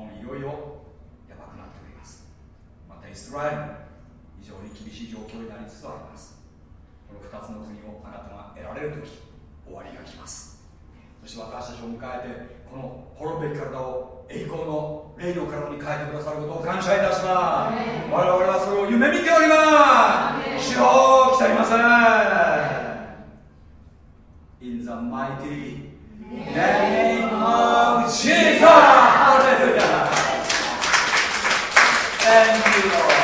もいよいよやばくなっております。またイスラエル非常に厳しい状況になりつつあります。この2つの国をあなたが得られる時終わりが来ます。そして私たちを迎えてこの滅べき体を栄光の霊の体に変えてくださることを感謝いたします。我々はそれを夢見ております。主よ来たりません。In the mighty name of Jesus. Hallelujah. Thank you, Lord.